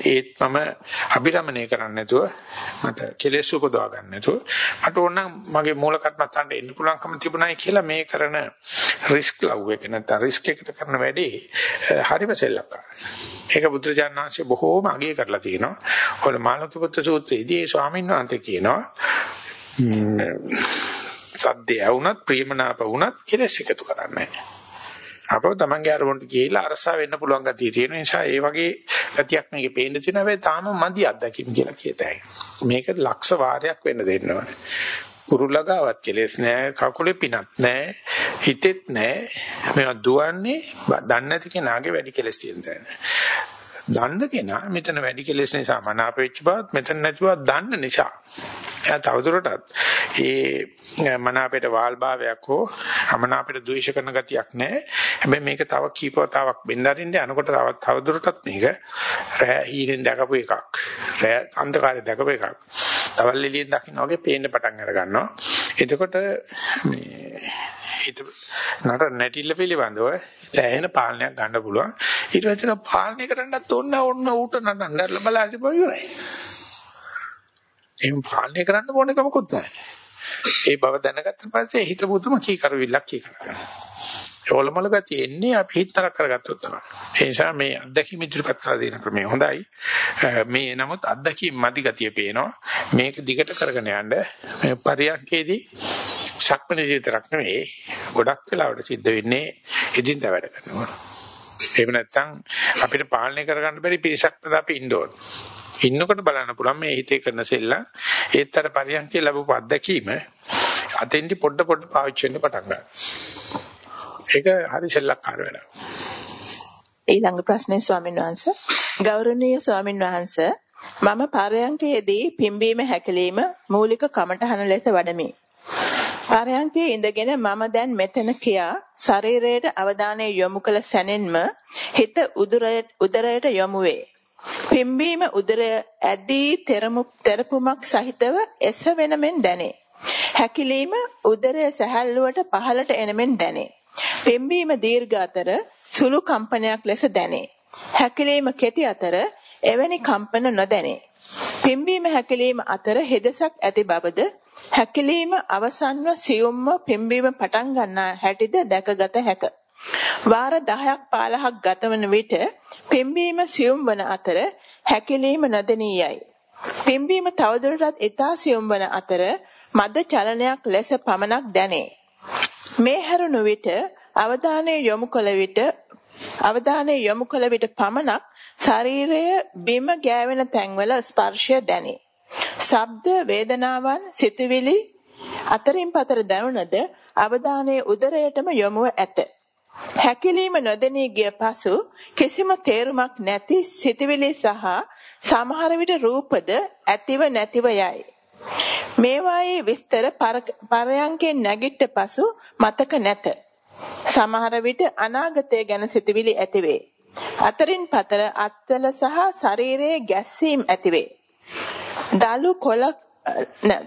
ඒත් මම අභිරමණය කරන්නේ නැතුව මට කෙලෙස් උපදවා ගන්න නැතුව මට ඕන මගේ මූල කර්මත්තන්ට එන්න පුළුවන්කම තිබුණායි කියලා මේ කරන රිස්ක් ලව් එක නැත්නම් රිස්ක් එකට කරන වැඩේ හරිම සෙල්ලක්කාරයි ඒක බුදුරජාණන් වහන්සේ බොහෝම අගය කරලා තියෙනවා. ඔය මානවකපුත්‍ර සූත්‍රයේදී ස්වාමීන් වහන්සේ කියනවා සද්දේ වුණත් ප්‍රියමනාප වුණත් කෙලස් එකතු කරන්නේ අපව තමන්ගේ අරමුණට ගිහිලා අරසා වෙන්න පුළුවන් ගතිය තියෙන නිසා ඒ වගේ ගතියක් මේකේ පේන්න තියෙන හැබැයි තාම මදි අත්දැකීම් කියලා කියතයි. මේක ලක්ෂ වාරයක් වෙන්න දෙන්න ඕනේ. කුරුල්ලගාවත් කෙලස් නෑ කකුලේ පිනක් නෑ හිතෙත් නෑ මේවා දුවන්නේ දන්නේ නැති කෙනාගේ වැඩි කෙලස් තියෙන තැන. දන්න කෙනා මෙතන වැඩි කෙලස් නිසා මනාප වෙච්ච බවත් මෙතන නැති බවත් දන්න නිසා එයා තවදුරටත් ඒ මනාපයට වාල්භාවයක් හෝ අමනාපයට ද්වේෂ කරන ගතියක් නැහැ. හැබැයි මේක තව කීපවතාවක් බෙන්දරින්ද යනකොට තව තවදුරටත් මේක රෑ හීනෙන් දැකපු එකක්. රෑ අන්ධකාරයෙන් දැකපු එකක්. තවල් එළියෙන් දකින්න වගේ පේන්න පටන් අර ගන්නවා. එතකොට මේ හිත නතර නැටිල්ල පිළිබඳව තැහෙන පාලනයක් ගන්න පුළුවන්. ඊට පස්සේ පාලනය කරන්නත් ඕන ඕන ඌට නටන්න බලන්න බෑ එහෙම පාලනය කරන්න ඕනේ කමකුත් නැහැ. ඒ බව දැනගත්තට පස්සේ හිත බුදුම කී කරවිල්ලක් කී කරගන්න. ඒවලමල ගතිය එන්නේ අපි හිතතරක් කරගත්තොත් තමයි. ඒ නිසා මේ අත්දැකීම් ඉදිරිපත් කරලා දෙන ක්‍රමය හොඳයි. මේ නමුත් අත්දැකීම් මදි ගතිය පේනවා. මේක දිගට කරගෙන යන්න මේ පරියන්කේදී සක්මණේ විතරක් නෙවෙයි ගොඩක් වෙලාවට සිද්ධ වෙන්නේ එදින්දා වැඩ කරනවා. එහෙම නැත්නම් අපිට පාලනය කරගන්න බැරි පිරිසක් නේද අපි ඉන්න ඕනේ. ඉන්නකොට බලන්න පුළුවන් මේ හිතේ කරන සෙල්ලම් ඒත් අර පරියන්කේ ලැබපු අත්දැකීම අතෙන්දි පොඩ පොඩ පාවිච්චි වෙන්න පටන් ගන්නවා. ඒක හරි සෙල්ලක්කාර වැඩක්. ඊළඟ ප්‍රශ්නේ ස්වාමීන් වහන්සේ ගෞරවනීය ස්වාමීන් වහන්සේ මම පරයන්කයේදී පිම්බීම හැකලීම මූලික කමටහන ලෙස වඩමි. පරයන්කේ ඉඳගෙන මම දැන් මෙතන කියා ශරීරයට අවධානය යොමු කළ සැනින්ම හිත උදරයට යොමු වේ. පිම්බීම උදරය ඇදී තෙරපුමක් සහිතව එසවෙනමෙන් දැනේ. හැකිලීම උදරය සැහැල්ලුවට පහළට එනමෙන් දැනේ. පිම්බීම දීර්ඝ අතර සුළු කම්පනයක් ලෙස දැනේ. හැකිලීම කෙටි අතර එවැනි කම්පන නොදැනේ. පිම්බීම හැකිලීම අතර හෙදසක් ඇති බවද හැකිලීම අවසන්ව සියුම්ව පිම්බීම පටන් ගන්නා හැටිද දැකගත හැකිය. වාර 10ක් 15ක් ගතවන විට පිම්බීම සියුම් වන අතර හැකිලීම නොදෙනී යයි. පිම්බීම තවදුරටත් ඊතා සියුම් වන අතර මද චලනයක් ලෙස පමණක් දැනේ. මේ හැරුණු විට අවධානය යොමු කළ විට අවධානය යොමු කළ විට පමණක් ශරීරය බිම ගෑවෙන තැන්වල ස්පර්ශය දැනේ. ශබ්ද වේදනාවන් සිතුවිලි අතරින් පතර දැනුණද අවධානය උදරයටම යොමුව ඇත. හැකිලීම නොදෙනී ගිය පසු කිසිම තේරුමක් නැති සිතවිලි සහ සමහර විට රූපද ඇතිව නැතිව යයි. මේවායේ විස්තර පරයන්කෙන් නැගිට පසු මතක නැත. සමහර විට අනාගතය ගැන සිතවිලි ඇතිවේ. අතරින් පතර අත්වල සහ ශරීරයේ ගැස්සීම් ඇතිවේ. දලු කොළ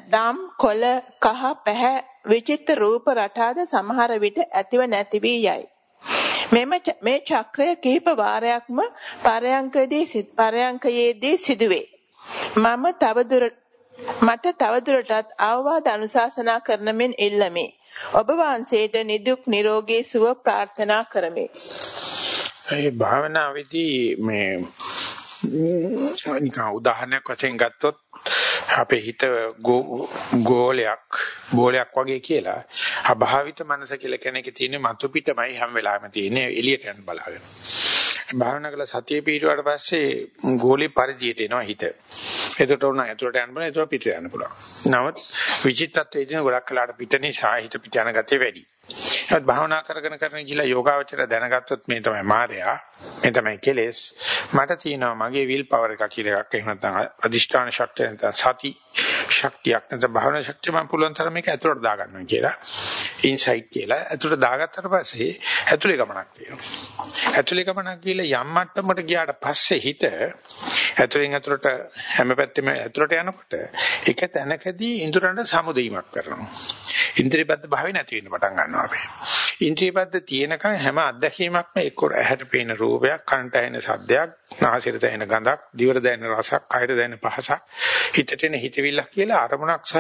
දම් කොළ කහ පැහැ විචිත්‍ර රූප රටාද සමහර විට ඇතිව නැති වී යයි. මෙම මේ චක්‍රය කිහිප වාරයක්ම පරයන්කදී සිත් පරයන්කයේදී සිදුවේ. මම තවදුර මට තවදුරටත් අවවාද අනුශාසනා කරන මෙන් ඉල්ලමි. ඔබ වහන්සේට නිදුක් නිරෝගී සුව ප්‍රාර්ථනා කරමි. ඒ භාවනාවේදී මේ නිකන් උදාහරණයක් වශයෙන් ගත්තොත් අපේ හිත ගෝලයක් බෝලයක් වගේ කියලා අභාවිත මනස කියලා කෙනෙක් තියෙන මතු පිටමයි හැම වෙලාවෙම තියෙන්නේ එළියට යන බලාගෙන. භාවනා කළ සතිය පිටුවාට පස්සේ ගෝලී පරිධියට එනවා හිත. එතකොට උන ඇතුළට යන්න පුළුවන් එතකොට පිට යන්න පුළුවන්. නමුත් විචිත්තත්වයේදී ගොඩක් කලකට පිට නිසා හිත පිට යන ගතිය වැඩි. ඒත් භාවනා කරගෙන කරගෙන ගිහලා යෝගාවචර දැනගත්තොත් මේ තමයි මායя. මේ තමයි කෙලෙස්. මට තියෙනවා මගේ විල් පවර් එක කියලා එකක්. එහෙම නැත්නම් අදිෂ්ඨාන ශක්තිය නැත්නම් සති ශක්තියක් නැත්නම් භාවනා ශක්තිය මම පුළුවන් තරම් මේක ඇතුළට දාගන්නවා කියලා. ඉන්සයිට් කියලා. ඇතුළට දාගත්තට පස්සේ ඇතුළේ ගමනක් තියෙනවා. ඇතුළේ ගමනක් කියලා යම් මට්ටමකට ගියාට පස්සේ හිත ඇතුළෙන් ඇතුළට හැම පැත්තෙම ඇතුළට යනකොට එක තැනකදී ඉඳුරන්ට සමුදීමක් කරනවා. ඉන්ද්‍රියබද්ධ භාවය නැති වෙන්න පටන් ගන්නවා අපි. ඉන්ද්‍රියබද්ධ තියෙනකන් හැම අත්දැකීමක්ම එක්ක ඇහැට පේන රූපයක්, කනට ඇහෙන සද්දයක්, නාසයට දැනෙන ගඳක්, දිවට දැනෙන රසක්, කයට දැනෙන පහසක්, හිතට එන හිතවිල්ලක් කියලා අරමුණක් සහ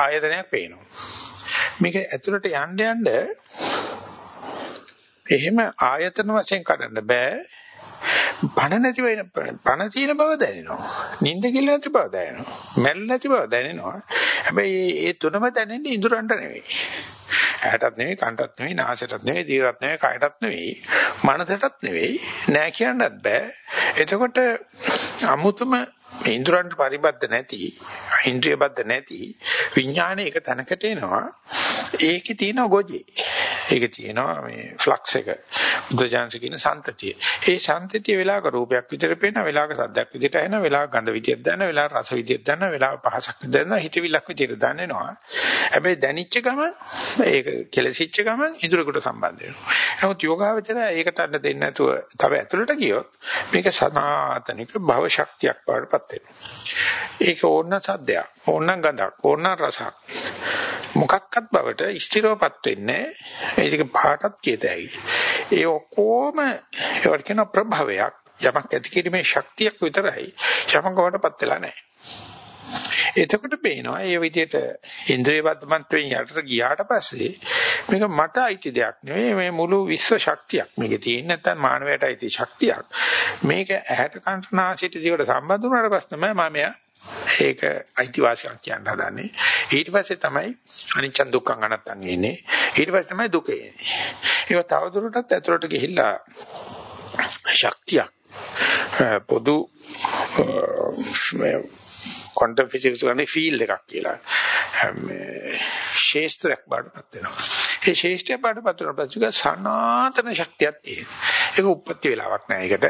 ආයතනයක් පේනවා. මේක ඇතුළට යන්න යන්න එහෙම ආයතන වශයෙන් කඩන්න බෑ පණ නැති වෙන පණ තියෙන බව දැනෙනවා. නිින්ද කිල්ල නැති බව දැනෙනවා. මැල් නැති බව දැනෙනවා. හැබැයි ඒ තුනම දැනෙන්නේ ඉඳුරන්ට නෙවෙයි. ඇහැටත් නෙවෙයි, කනටත් නෙවෙයි, නාසයටත් නෙවෙයි, දිවටත් නෙවෙයි, කයටත් නෙවෙයි, මනසටත් නෙවෙයි. නෑ කියන්නත් බෑ. එතකොට අමුතුම ඉන්ද්‍රයන්ට පරිබද්ධ නැති, ඉන්ද්‍රියබද්ධ නැති විඥානයේ එක තැනකට එනවා. ඒකේ තියෙන ගොජේ. ඒකේ තියෙනවා මේ ෆ්ලක්ස් එක. බුද්ධජානස කියන සම්තතිය. ඒ සම්තතිය වෙලාවක රූපයක් විදිහට පේනවා, වෙලාවක සද්දයක් විදිහට ඇහෙනවා, වෙලාවක ගඳ විදිහට දැනෙනවා, වෙලාවක රස විදිහට දැනෙනවා, වෙලාවක පහසක් විදිහට දැනෙනවා, හිතවිල්ලක් විදිහට දැනෙනවා. හැබැයි දැනිච්ච ගම ඒක කෙලසිච්ච ගම ඉදිරියට සම්බන්ධ වෙනවා. නමුත් යෝගාවචරය ඒකට අන්න දෙන්නේ නැතුව තව ඇතුළට ගියොත් මේක සනාතනික භව ශක්තියක් වඩපත් වෙනවා. ඒක ඕන සද්දයක්, ඕන ගඳක්, ඕන රසක්. මොකක්වත් බවට ස්ථිරවපත් වෙන්නේ ඒක පාටත් කියතයි. ඒ ඔක්කොම ඒවට කියන ප්‍රභවයක් යමක් ඇති කිරීමේ ශක්තියක් විතරයි යමක් වඩපත් වෙලා නැහැ. එතකොට පේනවා මේ විදිහට ඉන්ද්‍රිය බද්ධමත්වයෙන් යටට ගියාට පස්සේ මේක මට අයිති දෙයක් නෙවෙයි මේ මුළු විශ්ව ශක්තියක් මේකේ තියෙන නැත්නම් මානවයට අයිති ශක්තියක් මේක ඇහැට කන්ට නාසයට දිවට සම්බන්ධ වුණාට පස්සේ තමයි මම ඒක අයිතිවාසිකම් කියන්න හදන්නේ. ඊට පස්සේ තමයි අනිච්ච දුක්ඛං අනත්තං එන්නේ. ඊට පස්සේ තමයි දුක එන්නේ. ඒක තවදුරටත් ඇතුළට ගිහිල්ලා ශක්තියක් පොදු ක්වොන්ටම් ෆිසික්ස් ගන්නේ ෆීල්ඩ් එකක් කියලා. මේ ශේෂ්ත්‍රයක් බාටපත් වෙනවා. ඒ ශේෂ්ත්‍රය බාටපත් වෙන පස්සේ සනාතන ශක්තියක් තියෙනවා. ඒක උප්පත්ති වෙලාවක් නෑ ඒකට.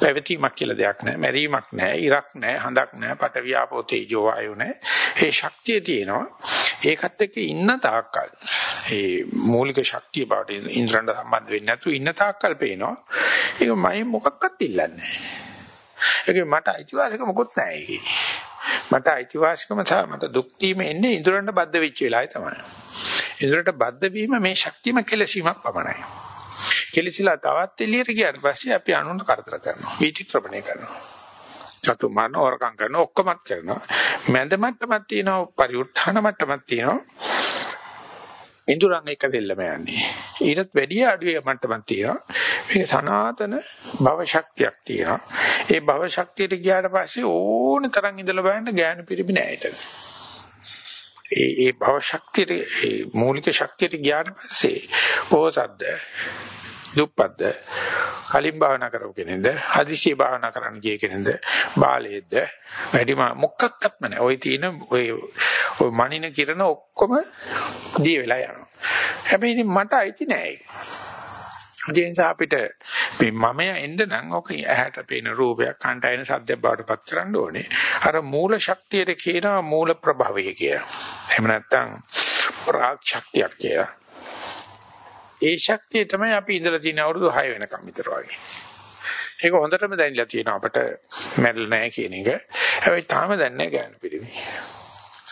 පැවතීමක් කියලා දෙයක් නැහැ. මැරීමක් නැහැ. ඉරක් නැහැ. හඳක් නැහැ. පට වියාපෝ තේජෝ වායු නැහැ. ඒ ශක්තිය තියෙනවා. ඒකත් එක්ක ඉන්න තාක්කල් ඒ මූලික ශක්තිය බවට ඉන්ද්‍රයන්ට සම්බන්ධ වෙන්නේ නැතු ඉන්න තාක්කල් පේනවා. ඒක මම මොකක්වත් ඉල්ලන්නේ නැහැ. ඒක මට අයිතිවාසිකම මොකොත් නැහැ ඒකේ. මට අයිතිවාසිකම තමයි මට දුක් දීම එන්නේ ඉන්ද්‍රයන්ට බද්ධ වෙච්ච වෙලාවේ තමයි. ඉන්ද්‍රයන්ට බද්ධ වීම මේ ශක්තියම කෙලසීමක් පමණයි. කෙලිසිලා තවත් එළියට ගියාට පස්සේ අපි අනුන්ට කරදර කරනවා. විචිත්‍රපණය කරනවා. චතු මන හොරකම් කරනවා ඔක්කොමත් කරනවා. මැද මට්ටමක් තියෙනවා පරිඋත්ථාන මට්ටමක් තියෙනවා. ඉන්ද්‍රයන් එක දෙල්ලම යන්නේ. ඊටත් වැඩිය අඩුවේ මට්ටමක් තියෙනවා. මේක සනාතන භව ශක්තියක් තියෙනවා. ඒ භව ශක්තියට ගියාට පස්සේ ඕන තරම් ඉඳලා බලන්න ගෑනු පිරිමි නෑ එතන. ඒ ඒ භව ශක්තියට ඒ මූලික ශක්තියට ගියාට පස්සේ පොහසත්ද දුප්පත්ද කලින් භාවනා කරපු කෙනෙක්ද හදිසිය භාවනා කරන්න ගිය කෙනෙක්ද බාලයේද වැඩිම මොකක්වත්ම නැහැ ওই තියෙන ඔය ඔය මනින කිරණ ඔක්කොම දී වෙලා යනවා හැබැයි ඉතින් මට අයිති නෑ ඒක ඒ නිසා අපිට මේ මමයා එන්න නම් ඔක ඇහැට පේන රූපයක් කන්ට එන සද්දයක් බවට පත් කරන්න ඕනේ. අර මූල ශක්තියට කියනවා මූල ප්‍රභවය කියලා. එහෙම නැත්නම් ප්‍රාග් ශක්තියක් කියලා. ඒ ශක්තිය තමයි අපි ඉඳලා තියෙන අවුරුදු 6 වෙනකම් විතර වගේ. ඒක හොඳටම දැනিলা තියෙනවා අපට මැරෙලා නැහැ කියන එක. හැබැයි තාම දන්නේ නැහැ ගෑනු පිළිමි.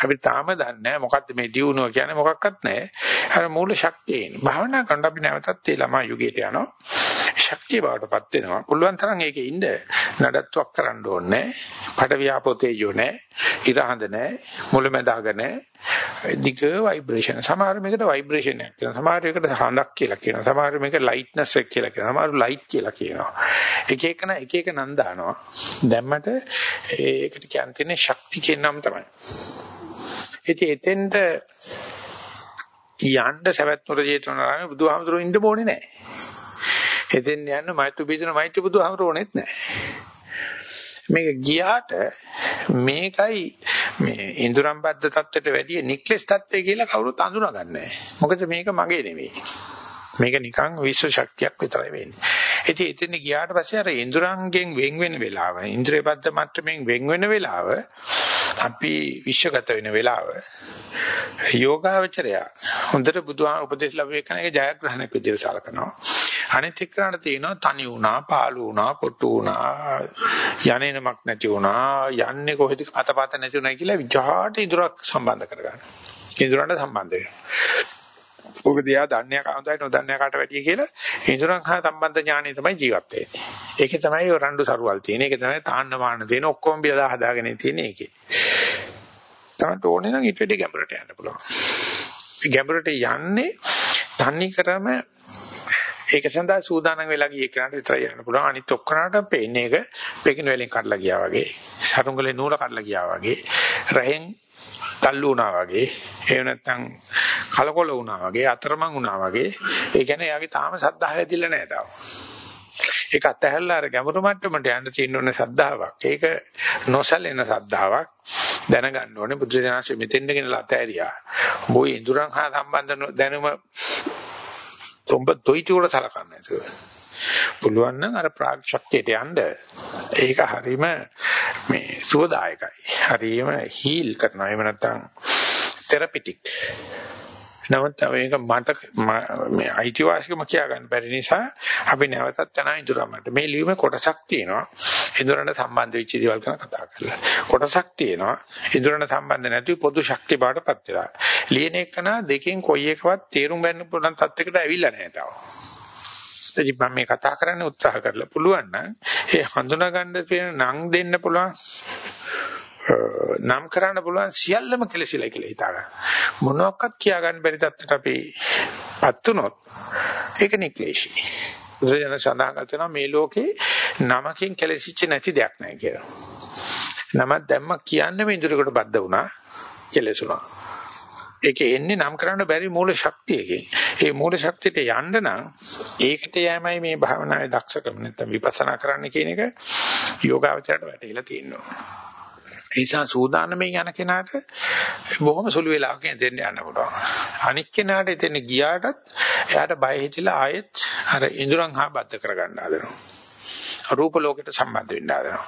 අපි තාම දන්නේ නැහැ මොකද්ද මේ දියුණුව කියන්නේ මොකක්වත් නැහැ. අර මූල ශක්තිය එන්නේ. භාවනා කරනකොට අපි නැවතත් ඒ ළමා යුගයට යනවා. ශක්තිය බවටපත් වෙනවා. පුළුවන් තරම් ඒකේ ඉන්න නඩත්තුවක් කරන්න ඕනේ. පටවියාපෝතේජෝ නැහැ. ඉරහඳ නැහැ. මුලැමැදාග නැහැ. දිග ভাইබ්‍රේෂන්. සමහර මේකට ভাইබ්‍රේෂන් එකක් කියනවා. සමහර එකට හඳක් කියලා කියනවා. සමහර මේක ලයිට්නස් එක කියලා කියනවා. සමහර ලයිට් කියලා කියනවා. එක එකන එක එක නම් දානවා. දැම්මට ඒකට කියන්නේ තියෙන ශක්ති කියන නම තමයි. ඉතින් එතෙන්ට යන්න සවැත්නුර ජේතවනාරාමේ බුදුහාමුදුරුවෝ ඉන්න ඕනේ නැහැ. එතෙන් යන්න මෛත්‍රී බීජන මෛත්‍රී බුදුහාමුදුරුවෝ ඕනෙත් නැහැ. මේක ගියාට මේකයි මේ ඉඳුරම් බද්ධ தත්වෙට වැඩිය නික්ලස් தත්ත්වය කියලා කවුරුත් අඳුනගන්නේ මොකද මේක මගේ නෙවෙයි. මේක නිකන් විශ්ව ශක්තියක් විතරයි වෙන්නේ. ඉතින් එතන ගියාට පස්සේ අර ඉඳුරංගෙන් වෙන් වෙන වෙලාව, ඉන්ද්‍රිය බද්ධ මට්ටමින් වෙන් වෙන වෙලාව අපි විශ්වගත වෙන වෙලාව යෝගාවචරය හොඳට බුදුහා උපදේශ ලැබුවේ කෙනෙක් ජයග්‍රහණයක් විදිහට සලකනවා. අනිත් එක්කනට තියෙනවා තනි වුණා, පාළු වුණා, කොටු වුණා, යන්නේමක් නැති වුණා, යන්නේ කොහෙද අතපත නැති වුණා කියලා විජාට ඉදරක් සම්බන්ධ කරගන්න. ඉදරන්ට සම්බන්ධ වෙනවා. ඔබ දිහා දන්නේ කාන්දයි නොදන්නේ කාට වැඩිය කියලා ඉදරන් හා සම්බන්ධ ඥානෙ තමයි ජීවත් වෙන්නේ. ඒකේ තමයි රණ්ඩු සරුවල් තියෙන්නේ. ඒකේ තමයි තාන්න මාන තියෙන ඔක්කොම බියලා හදාගෙන තියෙන්නේ ඒකේ. තමන්ට ඕනේ නම් ඊට වැඩි ගැඹුරට යන්න පුළුවන්. ගැඹුරට යන්නේ තනි කරම ඒක සඳහා සූදානම් වෙලා ගියේ කෙනාට විතරයි යන්න පුළුවන්. අනිත් ඔක්කොනට පේන්නේ ඒක පෙකින වලින් කඩලා ගියා වගේ, සරුංගලේ නූල කඩලා ගියා වගේ, රහෙන් තල්ලු වුණා වගේ, එහෙම නැත්නම් කලකොල වුණා වගේ, අතරමං වුණා වගේ. ඒ කියන්නේ යාගේ තාම සද්ධාය ඇදිලා නැහැ තාම. ඒක අතහැරලා අර ගැඹුරු මට්ටමට යන්න තියෙන ඕනේ සද්ධාාවක්. ඒක නොසැලෙන සද්ධාාවක්. දැනගන්න ඕනේ බුදු දහමේ මෙතෙන්ද ගෙනලා අතහැරියා. බොයි ඉඳුරන් හා සම්බන්ධ දැනුම තොඹ දෙයිටි වල සලකන්නේ නැතුව. පුළුවන් නම් අර ප්‍රාග් ශක්තියට යන්න ඒක හරීම මේ සුවදායකයි. හරීම හීල් කරනවා. එහෙම නැත්නම් තෙරපිටික්. නමුත් මේක මට මේ අයිතිවාසිකම කියා ගන්න බැරි නිසා අපි නැවතත් යනවා ඉදurangට. මේ ලියුමේ කොටසක් තියෙනවා. ඉදurangට සම්බන්ධ වෙච්ච දේවල් ගැන කතා කරලා. කොටසක් තියෙනවා. ඉදurangට සම්බන්ධ නැති පොදු ශක්තිය බාටපත් වෙලා. ලියන එකන දෙකෙන් කොයි එකවත් තේරුම් ගන්න පුළුවන් තත්යකට ඇවිල්ලා නැහැ තාම. ඉතින් මම මේ කතා කරන්න උත්සාහ කරලා පුළුවන් නම් ඒ හඳුනා ගන්න තියෙන නම් දෙන්න පුළුවන් නම් කරන්න පුළුවන් සියල්ලම කෙලසිලා කියලා හිතා ගන්න. මොනවාක්වත් කියා ගන්න බැරි තත්ත්වයට අපිපත් උනොත් ඒක නික්ලේශී. බුදුරජාණන් සඳහන් කරනවා මේ ලෝකේ නමකින් කෙලසිච්ච නැති දෙයක් නැහැ කියලා. නමක් දැම්ම කියන්නේ මේ ඉදිරියට බද්ධ වුණා කෙලසුණා. ඒකේ එන්නේ නම් කරන්න බැරි මූල ශක්තියකින්. ඒ මූල ශක්තියට යන්න නම් ඒකට යෑමයි මේ භාවනාවේ දක්ෂකම නැත්නම් විපස්සනා කරන්න කියන එක යෝගාවචරයට වැටහිලා තියෙනවා. ඒ නිසා සූදානම්ෙන් යන කෙනාට බොහොම සුළු වෙලාවකින් දෙන්න යන්න පුළුවන්. අනික් කෙනාට එතන ගියාටත් එයාට බය හිතිලා ආයෙත් අර ඉඳුරන් හා බද්ධ කරගන්න හදනවා. රූප ලෝකයට සම්බන්ධ වෙන්න හදනවා.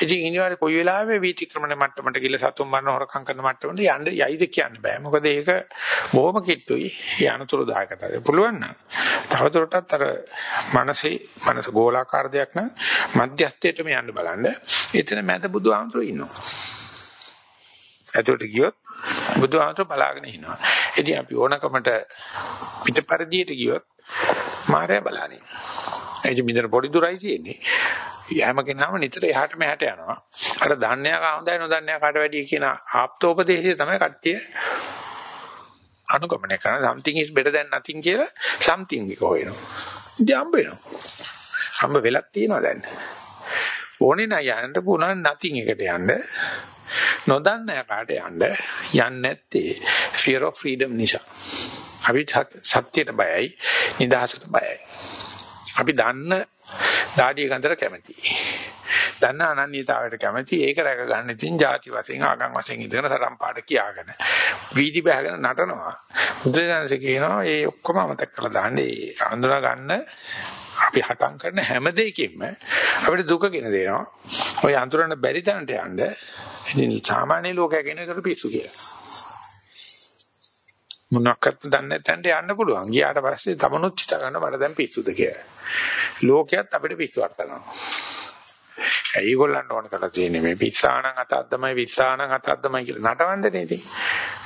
ඉතින් ඉනිවාරේ කොයි වෙලාවෙ වීතික්‍රමණ මට්ටමට ගිහලා සතුන් මරන හොරකම් කරන මට්ටමට යන්න යයිද කියන්න බෑ. මොකද ඒක බොහොම කිට්ටුයි. ඒ අනුතරදායකතාවය. පුළුවන් නම් තවදුරටත් අර මනසේ මනස ගෝලාකාර දෙයක් නම් මධ්‍යස්ථයටම යන්න බලන්න. එතන මැද බුදුහාමුදුරුවෝ ඉන්නවා. ඇතුළට ගියොත් බුදුහාමර බලාගෙන ඉන්නවා. ඉතින් අපි ඕනකමට පිටපරදියට ගියොත් මාරය බලන්නේ. ඒ කිය පොඩි දුරයි තියෙන්නේ. යෑම කෙනාම නිතර එහාට මෙහාට යනවා. අර දන්නේ කාමදයි නොදන්නේ කාට වැඩිය කියන ආප්තෝපදේශය තමයි කට්ටිය අනුගමනය කරන something is better than nothing කියලා something එක හොයනවා. ඉතින් හම්බ වෙනවා. හම්බ වෙලක් තියෙනවා දැන්. ඕනේ නම් යන්න පුළුවන් nothing එකට යන්න. නොදන්න යකාට යන්න යන්නේ නැත්තේ fear of freedom නිසා. අපි සත්‍යයට බයයි, නිදහසට බයයි. අපි දන්න දාඩිය ගන්දර කැමතියි. දන්න අනන්‍යතාවයට කැමති ඒක රැක ගන්න ඉතින් ಜಾති වශයෙන් ආගම් වශයෙන් ඉඳගෙන සටන් පාඩ කියාගෙන වීදි බහගෙන නටනවා බුදුරජාණන්සේ කියනවා ඒ ඔක්කොම අමතක කරලා දාන්න ඒ අඳුනා ගන්න අපි හටම් කරන හැම දෙයකින්ම අපිට දුක ගෙන දෙනවා ඔය අඳුරන්න බැරි තැනට යන්න ඉතින් සාමාන්‍ය ලෝකයා කියන එකට පිස්සු කියලා. මොනක්වත් දන්නේ නැත්නම් යන්න පුළුවන්. ගියාට පස්සේ තමනුත් හිතා ගන්න මට දැන් පිස්සුද කියලා. ලෝකයක් අපිට පිස්සු වටනවා. ඒගොල්ලන්ට ඕන කරලා තියෙන්නේ මේ පිස්සාණන් අතද්දමයි විස්සාණන් අතද්දමයි කියලා නටවන්නේ ඉතින්.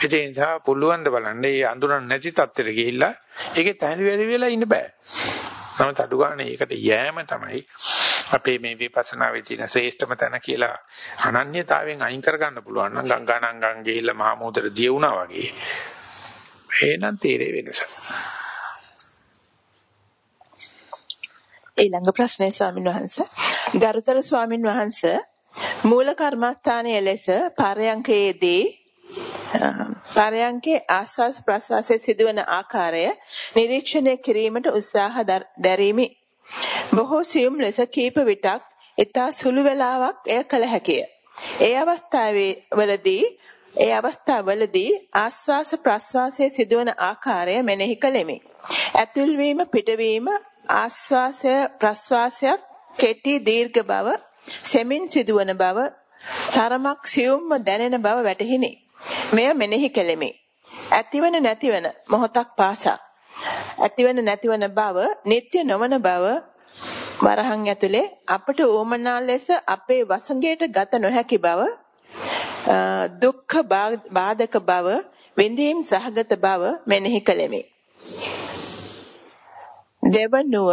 ඒ නිසා පුළුවන් ද බලන්න මේ අඳුරන් නැති තත්ත්වෙට ගිහිල්ලා ඒකේ තැලි වැඩි වෙලා ඉන්න බෑ. නමුත් අඩු ගන්න ඒකට යෑම තමයි අපේ මේ විපස්සනාවේ තියෙන ශ්‍රේෂ්ඨම තැන කියලා අනන්‍යතාවයෙන් අයින් කරගන්න පුළුවන් නම් ගංගානංගන් ගිහිල්ලා මහා මුහුදට දිය වුණා වගේ එහෙනම් තේරෙ වෙනස. ඊළඟ ප්‍රශ්නය ස්වාමින් වහන්සේ ගරුතර ස්වාමින් වහන්සේ මූල කර්මස්ථානයේ ලෙස පරයන්කයේදී පරයන්කේ ආස්වාස් ප්‍රසවාසයේ සිදුවන ආකාරය නිරීක්ෂණය කිරීමට උත්සාහ දැරීමි. බොහෝ සියුම් ලෙස කීප විටක් ඊතා සුළු වේලාවක් එය කළ හැකිය. ඒ අවස්ථාවේ වලදී ඒ අවස්ථාවවලදී ආස්වාස ප්‍රස්වාසයේ සිදුවන ආකාරය මෙනෙහි කළෙමි. ඇතුල්වීම පිටවීම ආස්වාසය ප්‍රස්වාසයක් කෙටි දීර්ඝ බව සෙමින් සිදුවන බව තරමක් සියුම්ව දැනෙන බව වැටහිනි. මෙය මෙනෙහි කෙලෙමි. ඇතිවන නැතිවන මොහොතක් පාසා ඇතිවන නැතිවන බව නিত্য නොවන බව වරහන් ඇතුලේ අපට ඕමනා ලෙස අපේ වසඟයට ගත නොහැකි බව දුක්ඛ බාධක බව විඳීම් සහගත බව මෙනෙහි කළෙමි. දෙවනුව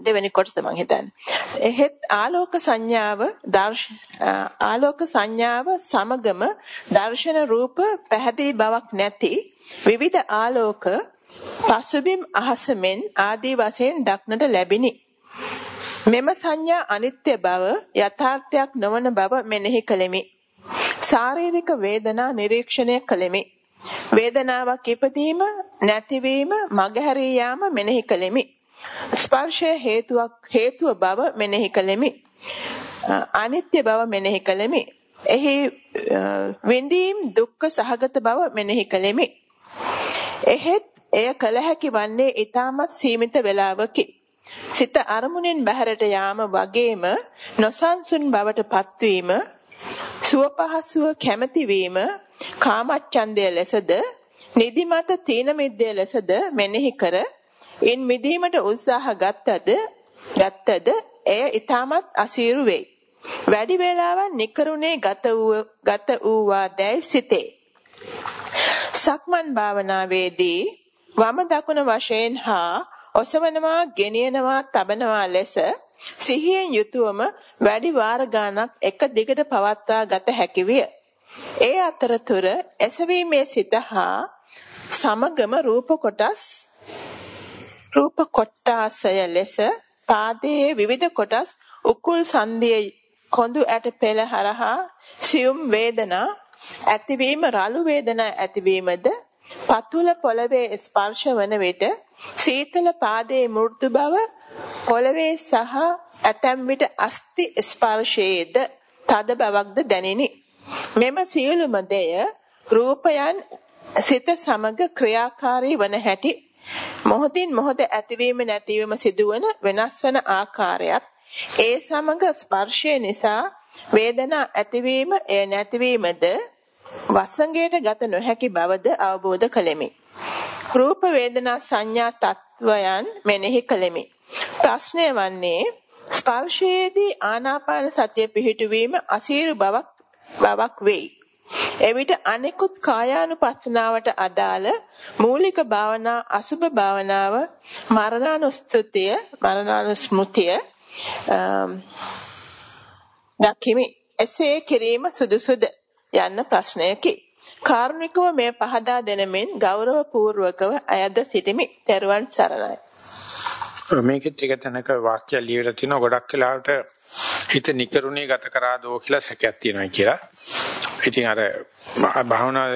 දෙවෙනි කොටස මම හිතන්නේ. එහෙත් ආලෝක සංඥාව ආලෝක සංඥාව සමගම දර්ශන රූප පැහැදිලි බවක් නැති විවිධ ආලෝක පසුබිම් අහසමෙන් ආදී වශයෙන් දක්නට ලැබිනි. මෙම සංඥා අනිත්‍ය බව යථාර්ථයක් නොවන බව මෙනෙහි කළෙමි. ශාරීරික වේදනා නිරීක්ෂණය කළෙමි. වේදනාවක් ඉපදීම නැතිවීම මගහැරී යාම මෙනෙහි කළෙමි. ස්පර්ශය හේතුවක් හේතුව බව මෙනෙහි කළෙමි. අනිත්‍ය බව මෙනෙහි කළෙමි. එහි විඳීම් දුක්ඛ සහගත බව මෙනෙහි කළෙමි. එහෙත් එය කල හැකි වන්නේ ඊටමත් සීමිත වේලාවකි. සිත අරමුණෙන් බැහැරට යාම වගේම නොසන්සුන් බවට පත්වීම සුව පහසුව කැමැති වීම කාමච්ඡන්දය ලෙසද නිදිමත තීන මිද්දය ලෙසද මෙනෙහි කර ඉන් මිදීමට උත්සාහ ගත්තද ගත්තද එය ඊටමත් අසීරු වෙයි. වැඩි වේලාවක් නිකරුණේ ගත වූ ගත වූවා දැයි සිතේ. සක්මන් භාවනාවේදී වම දකුණ වශයෙන් හා ඔසවනවා, ගෙනියනවා, තබනවා ලෙස සිහියෙන් යුතුවම වැඩි වාර ගණනක් එක දිගට පවත්වා ගත හැකි විය. ඒ අතරතුර එසවීමේ සිත හා සමගම රූප කොටස් රූප කොටාසය ලෙස පාදයේ විවිධ කොටස් උකුල් සංදියේ කොඳු ඇට පෙළ හරහා සියුම් වේදනා ඇතිවීම රළු වේදනා ඇතිවීමද පතුල පොළවේ ස්පර්ශ වන විට සීතල පාදයේ මෘදු බව පොළවේ සහ ඇතැම් විට අස්ති ස්පර්ශයේද තද බවක්ද දැනිනි. මෙම සියලුම දෙය රූපයන් සිත සමග ක්‍රියාකාරී වන හැටි මොහොතින් මොහොත ඇතිවීම නැතිවීම සිදුවන වෙනස් වන ආකාරයත් ඒ සමග ස්පර්ශය නිසා වේදනා ඇතිවීම එය නැතිවීමද වසඟයට ගත නොහැකි බවද අවබෝධ කළෙමි. රූප වේදනා සංඥා තත්වයන් මෙනෙහි කළෙමි. ප්‍රශ්නය වන්නේ ස්පර්ශයේදී ආනාපාන සතිය පිහිටුවීම අසීරු බවක් බවක් වෙයි. එවිට අනෙකුත් කායානුපස්සනාවට අදාළ මූලික භාවනා අසුභ භාවනාව මරණානුස්තුතිය මරණානුස්මෘතිය දක්හිමි එසේ කිරීම සුදුසුද? යන්න ප්‍රශ්නයකි. කාරුණිකව මේ පහදා දෙනමින් ගෞරව පූර්වකව අයද සිටිමි. තෙරුවන් සරණයි. මේකෙත් එක තැනක වාක්‍ය ලියවිලා තිනවා ගොඩක් වෙලාවට හිත නිකරුණේ ගත කරාදෝ කියලා සැකයක් තියෙනවා කියලා ඉතින් අර භාවනා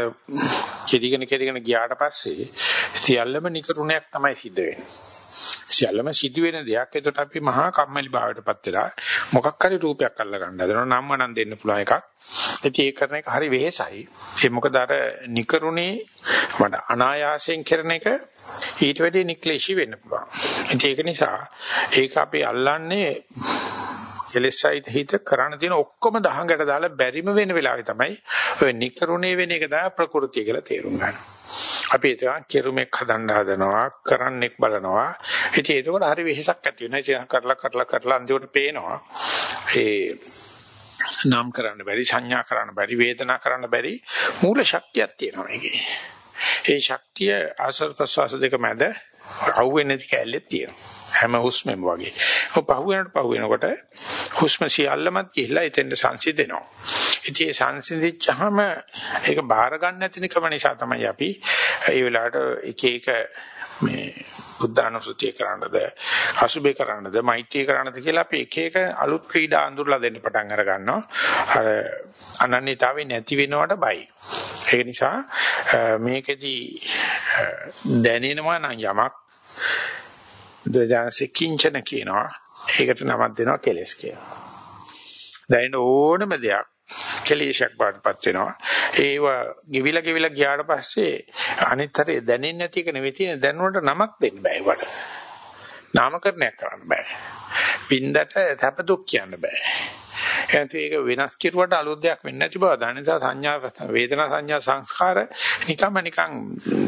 කෙදිගෙන කෙදිගෙන ගියාට පස්සේ සියල්ලම නිකරුණයක් තමයි සිද්ධ වෙන්නේ. සියල්ලම සිදුවෙන දෙයක්. ඒකට අපි මහා කම්මැලි භාවයටපත් වෙලා මොකක් හරි රූපයක් අල්ල ගන්න හදනවා. නම් වණන් දෙන්න පුළුවන් එකක්. ඉතින් ඒක කරන එක හරි වෙහෙසයි. ඒ මොකද අර නිකරුණේ වඩා අනායාසයෙන් කරන එක ඊට වැඩි නික්ලේශී වෙන්න පුළුවන්. ඉතින් ඒක නිසා ඒක අපි අල්ලන්නේ කෙලෙසයිත් හිත කරණ තියෙන ඔක්කොම දහංගට දාලා බැරිම වෙන වෙලාවේ තමයි ඔය නිකරුණේ වෙන එක තමයි ප්‍රകൃතිය කියලා තේරුම් ගන්න. අපි ඒක කෙරුමක් හදන්න හදනවා කරන්නෙක් බලනවා. ඉතින් ඒකෝට හරි වෙහෙසක් ඇති වෙනවා. ඒක කරලා කරලා කරලා අන්තිමට පේනවා. ඒ නම් කරන්න බැරි සංඥා කරන්න බැරි වේදනා කරන්න බැරි මූල ශක්තියක් තියෙනවා මේකේ. ඒ ශක්තිය ආසර් ප්‍රසවාස දෙක මැද අවුෙන්නේ නැති කැලෙත් තියෙනවා. හැම හුස්මෙම වගේ. ඔය පහු වෙනකොට පහු වෙනකොට හුස්ම සියල්ලමත් ගිහිලා එතෙන්ට සංසිඳෙනවා. ඉතින් ඒ සංසිඳිච්චාම ඒක බාර ගන්න නැති නිකම නිසා තමයි අපි ඒ වෙලාවට එක එක මේ බුද්ධානුසුතිය කරන්නද අසුබේ කරන්නද මෛත්‍රී කරන්නද කියලා අපි එක එක අලුත් ක්‍රීඩා අඳුරලා දෙන්න පටන් අර ගන්නවා අර අනන්‍යතාවේ නැති වෙනවට බයි ඒ නිසා මේකෙදි දැනෙනවා නම් යමක් දජානසේ කිංචන කියනවා ඒකට නමක් දෙනවා කෙලස් කියලා දැනෙන ඕනම දෙයක් කෙලේශයක් බාටපත් වෙනවා. ඒව ගිවිලා ගිවිලා ගියාට පස්සේ අනිත් හරේ දැනෙන්නේ නැති එක නෙවෙයි තියෙන දැනුවට නමක් දෙන්න බෑ ඒවට. නාමකරණයක් කරන්න බෑ. පින්දට තප දුක් කියන්න බෑ. එහෙනම් ඒක වෙනස් කෙරුවට අලුත් දෙයක් වෙන්නේ නැති බව දැනනසා සංඥා වේදනා සංඥා සංස්කාර නිකම්ම නිකන්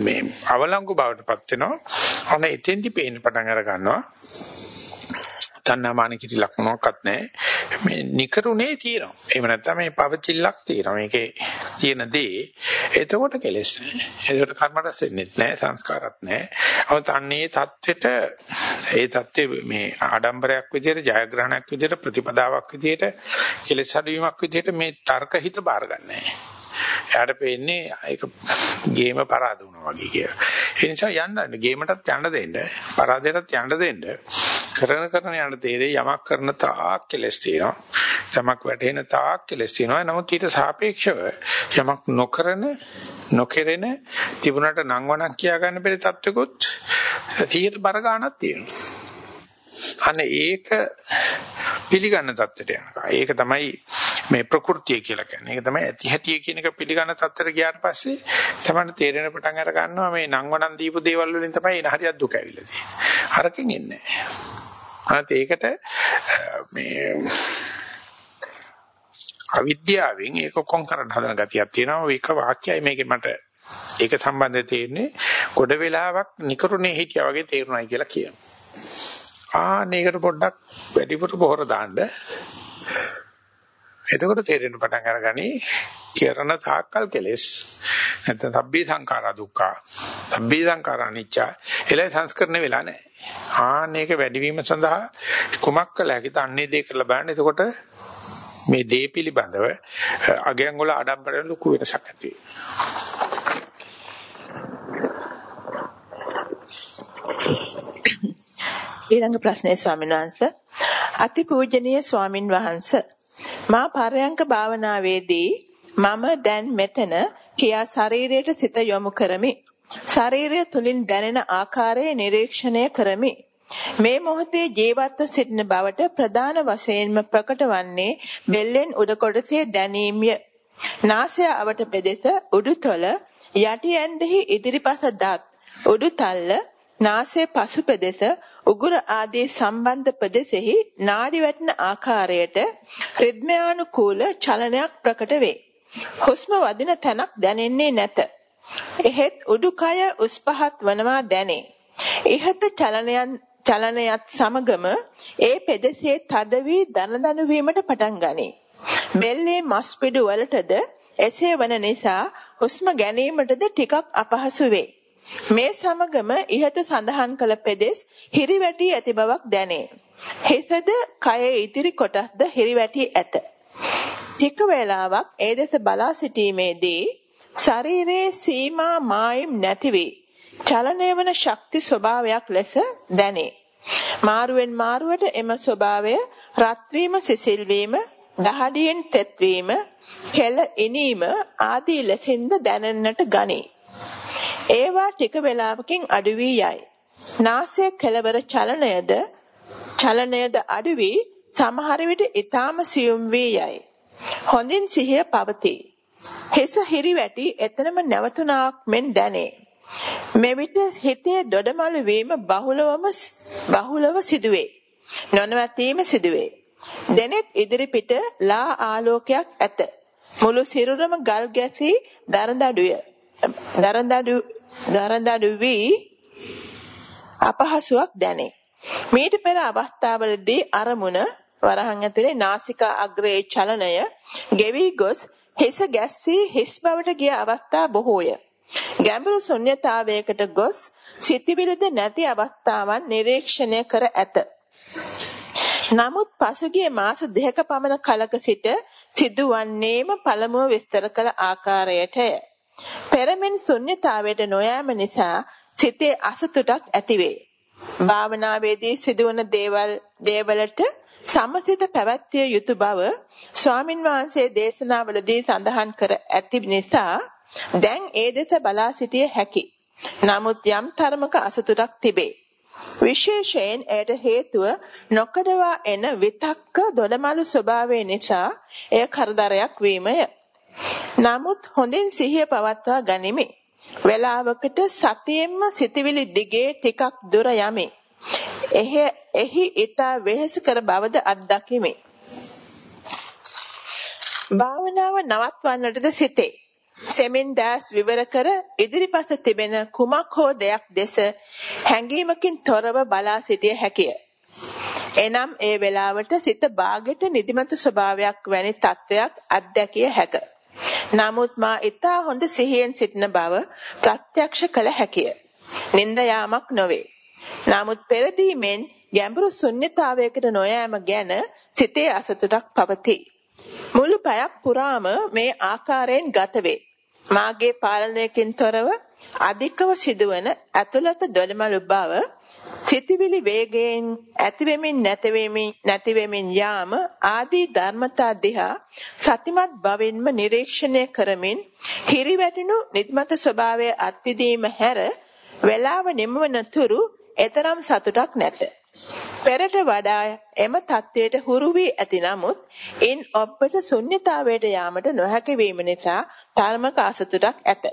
මේ අවලංගු බවටපත් වෙනවා. අන්න එතෙන්දි පේන්න පටන් අර ගන්නවා. තණ්හාමාන කිසි ලක්ෂණයක්වත් නැහැ. මේ නිකරුණේ තියෙනවා. එහෙම නැත්නම් මේ පවතිල්ලක් තියෙනවා. මේකේ තියෙන දේ එතකොට කෙලස් නැහැ. එතකොට කර්ම රැස් වෙන්නේ නැහැ, සංස්කාරත් නැහැ. අවත අන්නේ தත්වෙට ඒ தත්ත්වය මේ ආඩම්බරයක් විදිහට, ජයග්‍රහණයක් විදිහට, ප්‍රතිපදාවක් විදිහට, කෙලස් හදවීමක් විදිහට මේ තර්ක හිත බාර ගන්නෑ. එයාට පේන්නේ ඒක ගේම පරාද වුණා වගේ කියලා. ඒ නිසා යන්න ගේමටත් යන්න දෙන්න, පරාදයටත් යන්න දෙන්න. කරන කරන යන තේරේ යමක් කරන තාක් කෙලස් තියෙනවා. යමක් වැටෙන තාක් කෙලස් තියෙනවා. නමුත් ඊට සාපේක්ෂව යමක් නොකරන නොකෙරෙන තිබුණට නංවනක් කියා ගන්න බැරි තත්වකුත් 100ට බර ගන්නක් තියෙනවා. අනේ ඒක පිළිගන්න தත්තට යනවා. ඒක තමයි මේ ප්‍රകൃතිය කියලා කියන්නේ. ඒක තමයි ඇති හැටිය කියන එක පිළිගන්න තත්තර ගියාට පස්සේ තමයි තේරෙන පටන් අර ගන්නවා මේ නංවනන් දීපු දේවල් වලින් තමයි එන හරියක් දුක ඇවිල්ලා තියෙන්නේ. අරකින් එන්නේ නැහැ. ඒකට මේ අවිද්‍යාවෙන් ඒක කොන් කරන්න හදන ගතියක් තියෙනවා. ඒක වාක්‍යයි මේකේ මට ඒක සම්බන්ධව තේරෙන්නේ ගොඩ වෙලාවක් නිකරුණේ හිටියා වගේ තේරුණායි කියලා කියනවා. ආනේකට පොඩ්ඩක් වැඩිපුර පොහොර දාන්න. එතකොට තේරෙන පටන් අරගනි කරන තාක්කල් කෙලස් නැත්නම් සබ්බේ සංඛාරා දුක්ඛ. සබ්බේ සංඛාරා නිච්ච එලයි සංස්කරණය වෙලා නැහැ. ආනේක වැඩිවීම සඳහා කුමක් කළ හැකිද? අන්නේ දේ කරලා බලන්න. එතකොට මේ දේ පිළිබඳව අගයන් වල ආඩම්බරයෙන් ලොකු වෙනසක් ඇති ඊළඟ ප්‍රශ්නය ස්වාමීන් වහන්ස. අතිපූජනීය ස්වාමින් වහන්ස මා පරයන්ක භාවනාවේදී මම දැන් මෙතන කියා ශරීරයට සිත යොමු කරමි. ශරීරය තුලින් දැනෙන ආකාරය නිරීක්ෂණය කරමි. මේ මොහොතේ ජීවත්ව සිටින බවට ප්‍රධාන වශයෙන්ම ප්‍රකට වන්නේ බෙල්ලෙන් උඩ කොටසේ දැනීමය. නාසය අවට පෙදෙස උඩුතොල යටි ඇන්දෙහි ඉදිරිපස දත් උඩුතල්ල නාසයේ පසු පෙදෙස උගුර ආදී සම්බන්ධ පෙදෙසෙහි නාඩි වැටෙන ආකාරයට රිද්මයානුකූල චලනයක් ප්‍රකට වේ. හුස්ම වදින තැනක් දැනෙන්නේ නැත. එහෙත් උඩුකය උස් පහත් වනවා දැනේ. ඉහත චලනයන් චලනයත් සමගම ඒ පෙදෙසේ තද වී දන දනු වීමට පටන් ගනී. බෙල්ලේ මස් පිඩු වලටද එසේ වන නිසා හුස්ම ගැනීමටද ටිකක් අපහසු වේ. මේ සමගම ඉහත සඳහන් කළ පෙදෙස් හිරිවැටි ඇති බවක් දැනේ. හිසද කයේ ඉදිරි කොටස්ද හිරිවැටි ඇත. ටික වේලාවක් ඒ දෙස බලා සිටීමේදී ශරීරයේ සීමා මායිම් නැති වී චලනය වන ශක්ති ස්වභාවයක් ලෙස දැනේ. මාරුවෙන් මාරුවට එම ස්වභාවය රත් වීම සිසිල් වීම දහඩියෙන් තෙත් වීම කෙල ඉනීම ආදී ලෙසින්ද දැනෙන්නට ගනී. ඒවා ටික වේලාවකින් අඩු වී යයි. නාසයේ කෙළවර චලනයද චලනයද අඩු වී සමහර විට ඊටාම සියුම් වී යයි. හොඳින් සිහිය පවතී. හිස හිරිවැටි එතනම නැවතුණාක් මෙන් දැනේ. මෙවිට හිතේ දොඩමළු වීම බහුලවම බහුලව සිදුවේ. නොනවතීම සිදුවේ. දෙනෙත් ඉදිරි පිට ලා ආලෝකයක් ඇත. මුළු සිරුරම ගල් ගැසී දරදඩුය. දරදඩු දරදඩු වී අපහසුයක් දැනේ. මීට පෙර අවස්ථාවලදී අරමුණ වරහන් ඇතුලේ නාසිකා අග්‍රයේ චලනය ගෙවි ගොස් හිස ගැස්සී හිස් බවට ගිය අවස්ථා බොහෝය. ගැඹුරු ශුන්්‍යතාවයකට ගොස් සිතිවිලිද නැති අවස්ථාවන් නිරීක්ෂණය කර ඇත. නමුත් පසුගිය මාස දෙකක පමණ කලක සිට සිදුවන්නේම පළමුව විස්තර කළ ආකාරයටය. පෙරමෙන් ශුන්්‍යතාවයට නොයෑම නිසා සිතේ අසතුටක් ඇතිවේ. භාවනාවේදී සිදුවන දේවල් දේවලට සමසිත පැවැත්විය යුතු බව ස්වාමින් වහන්සේ දේශනාවලදී සඳහන් කර ඇති නිසා දැන් ඒ දෙස බලා සිටිය හැකි. නමුත් යම් තරමක අසතුටක් තිබේ. විශේෂයෙන් එයට හේතුව නොකඩවා එන විතක්ක දොඩමළු ස්වභාවය නිසා එය කරදරයක් වීමය. නමුත් හොඳින් සිහිය පවත්වා ගනිමි. වේලාවකට සතියෙන්ම සිතවිලි දිගේ ටිකක් දුර යමි. එහි එහි ඊතා වෙහෙස කර බවද අත්දකිමි. භාවනාව නවත්වන්නටද සිටේ. සෙමින් දැස් විවර කර ඉදිරිපස තිබෙන කුමක් හෝ දෙයක් දෙස හැඟීමකින් තොරව බලා සිටිය හැකිය. එනම් ඒ වෙලාවට සිත ਬਾගෙට නිදිමත ස්වභාවයක් වැනි තත්වයක් අත්දැකිය හැක. නමුත් මා ඊතා හොඳ සිහියෙන් සිටින බව ප්‍රත්‍යක්ෂ කළ හැකිය. නිନ୍ଦ යාමක් නොවේ. නමුත් පෙරදීමෙන් ගැඹුරු ශුන්්‍යතාවයකට නොයෑම ගැන සිතේ අසතුටක් පවතී. මුළු පැයක් පුරාම මේ ආකාරයෙන් ගත වේ. මාගේ පාලනයකින් තොරව අධිකව සිදුවන ඇතුළත දොළමළු බව සිතවිලි වේගයෙන් ඇතිවෙමින් නැතිවෙමින් නැතිවෙමින් යාම ආදී ධර්මතා දිහා සතිමත් බවෙන්ම නිරීක්ෂණය කරමින් හිරිවැටෙනු නිද්මත ස්වභාවය අත්විඳීම හැර වේලාව නිමවන තුරු එතරම් සතුටක් නැත. පෙරට වඩා එම தത്വයට හුරු වී ඇති නමුත් ඉන් ඔබට ශුන්්‍යතාවයට යාමට නොහැකි වීම නිසා ධර්මක අසතුටක් ඇත.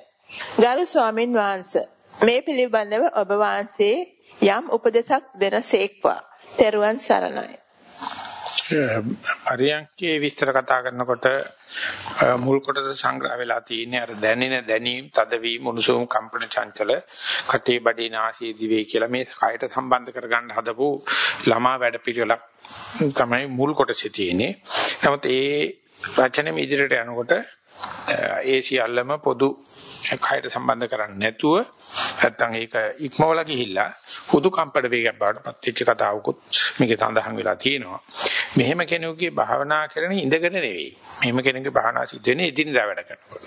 ගරු ස්වාමින් වහන්සේ මේ පිළිබඳව ඔබ වහන්සේ යම් උපදේශක් දෙනසේක්වා. තෙරුවන් සරණයි. අරියංකේ විස්තර කතා කරනකොට මුල් කොටස සංග්‍රහ වෙලා තියෙන්නේ අර දැනෙන දැනීම් තදවීම උණුසුම් කම්පන චංචල කටේ බඩේ නාසයේ දිවේ කියලා මේ කයට සම්බන්ධ කරගන්න හදපු ළමා වැඩපිළිවෙලක් තමයි මුල් කොටසේ තියෙන්නේ. නමුත් ඒ වචනේ ඉදිරියට යනකොට ඒ සියල්ලම පොදු කයට සම්බන්ධ කරන්නේ නැතුව නැත්තම් ඒක ඉක්මවලා ගිහිල්ලා හුදු කම්පඩ වේගයක් බවට පත් වෙච්ච කතාවකුත් මේකේ සඳහන් වෙලා තියෙනවා. මෙහෙම කෙනෙකුගේ භාවනා කරන ඉඳගෙන නෙවෙයි. මෙහෙම කෙනෙකුගේ භාවනා සිද්ධ වෙන්නේ එදිනදා වැඩ කරනකොට.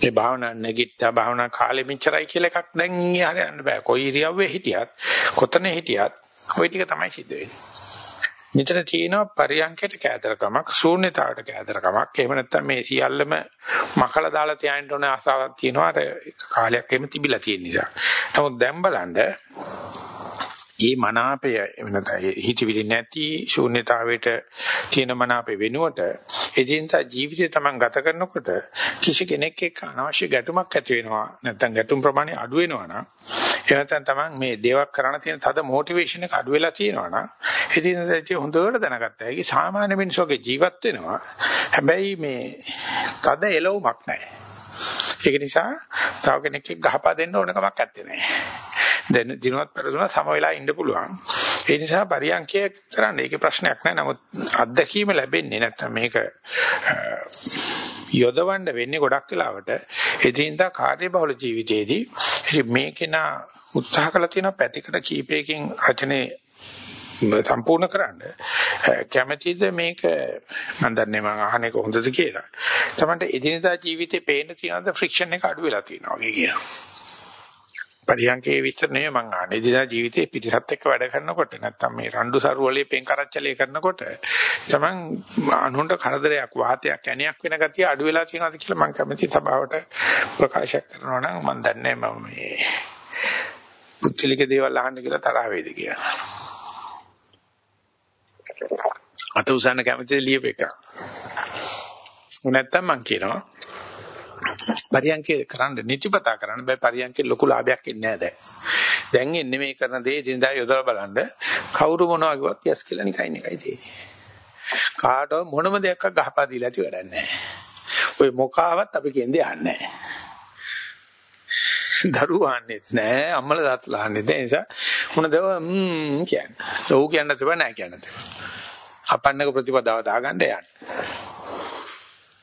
මේ භාවනා නැගිට්ටා භාවනා කාලෙ මෙච්චරයි කියලා එකක් දැන් හරියන්න බෑ. කොයි ඉරියව්වේ හිටියත්, කොතන හිටියත් ওই ටික තමයි සිද්ධ වෙන්නේ. මෙතන තියෙනවා පරියන්කයට කෑදරකමක් ශූන්‍යතාවට කෑදරකමක් එහෙම නැත්නම් මේ සියල්ලම මකලා දාලා තියාගෙන ඕන ආසාවක් තියෙනවා අර කාලයක් එහෙම තිබිලා තියෙන නිසා. නමුත් දැන් බලන්න මේ මනාපය නැත්නම් හිතවිලි නැති ශූන්‍යතාවයට තියෙන මනාපේ වෙනුවට එදිනදා ජීවිතය තමන් ගත කරනකොට කිසි කෙනෙක් එක්ක අනවශ්‍ය ගැටුමක් ඇති වෙනවා නැත්නම් ගැටුම් ප්‍රමාණය අඩු වෙනවා නම් එහෙම නැත්නම් තමන් මේ දේවල් කරන්න තියෙන තද මොටිවේෂන් එක අඩු වෙලා තියෙනවා නම් එදිනදා හොඳට දැනගත්තා. ඒක සාමාන්‍ය මිනිස්සුගේ ජීවත් වෙනවා. හැබැයි මේ තද එළවුමක් නැහැ. ඒක නිසා තව කෙනෙක් ගහපා දෙන්න ඕන කමක් නැත්තේ. දැන් දිනවත් පෙරදුන සම වෙලා ඉන්න පුළුවන්. ඒ නිසා පරියන්කය කරන්න ඒකේ ප්‍රශ්නයක් නැහැ. නමුත් අත්දැකීම ලැබෙන්නේ නැත්තම් මේක යොදවන්න වෙන්නේ ගොඩක් වෙලාවට එදිනදා කාර්යබහුල ජීවිතයේදී මේකේන උත්සාහ කළ තියෙන පැතිකඩ කීපයකින් රචනයේ සම්පූර්ණ කරන්න කැමැතිද මේක මම දන්නේ මම අහන්නේ කොහොමද කියලා. තමන්ට එදිනදා ජීවිතේ පේන තියෙනද ෆ්‍රික්ෂන් එක අඩු වෙලා තියෙනවා වගේ කියනවා. පරියන්කේ විස්තර නෙමෙයි මං අහන්නේ. දිනා ජීවිතේ පිටිසත් එක්ක වැඩ කරනකොට නැත්තම් මේ රණ්ඩු සරුවලේ පෙන් කරච්චලේ කරනකොට තමන් අනුන්ට කරදරයක් වාතයක් ඇණයක් වෙන ගතිය අඩු වෙලා තියෙනවද කියලා මං කැමති තබාවට ප්‍රකාශ කරනවා නම් මං දන්නේ මම මේ පුත්තිලික දේවල් අහන්න කියලා තරහ වේද කියලා. අත උසන්න කැමති ලියපෙක. නැත්තම් මං කියනවා පරියන්කේ කරන්න නිතිපතා කරන්න බෑ පරියන්කේ ලොකු ලාභයක් එන්නේ නැහැ දැන්. දැන් එන්නේ මේ කරන දේ දිනදා යොදලා බලන්න කවුරු මොනවා කිව්වත් යස් කියලා නිකයින් එකයි තියෙන්නේ. කාටවත් මොනම දෙයක් ගහපා දීලා ඇති වැඩක් නැහැ. ඔය මොකාවත් අපි කියන්නේ අහන්නේ නැහැ. දරුවෝ අහන්නෙත් නැහැ අම්මලා තාත්තලා අහන්නෙත් නැහැ ඒ නිසා මොනද ම්ම් කියන්නේ. ඔව් කියන්න තිබ්බ නැහැ කියන්න තිබ්බ. අපන්නක ප්‍රතිපදාව දාගන්න යන්න.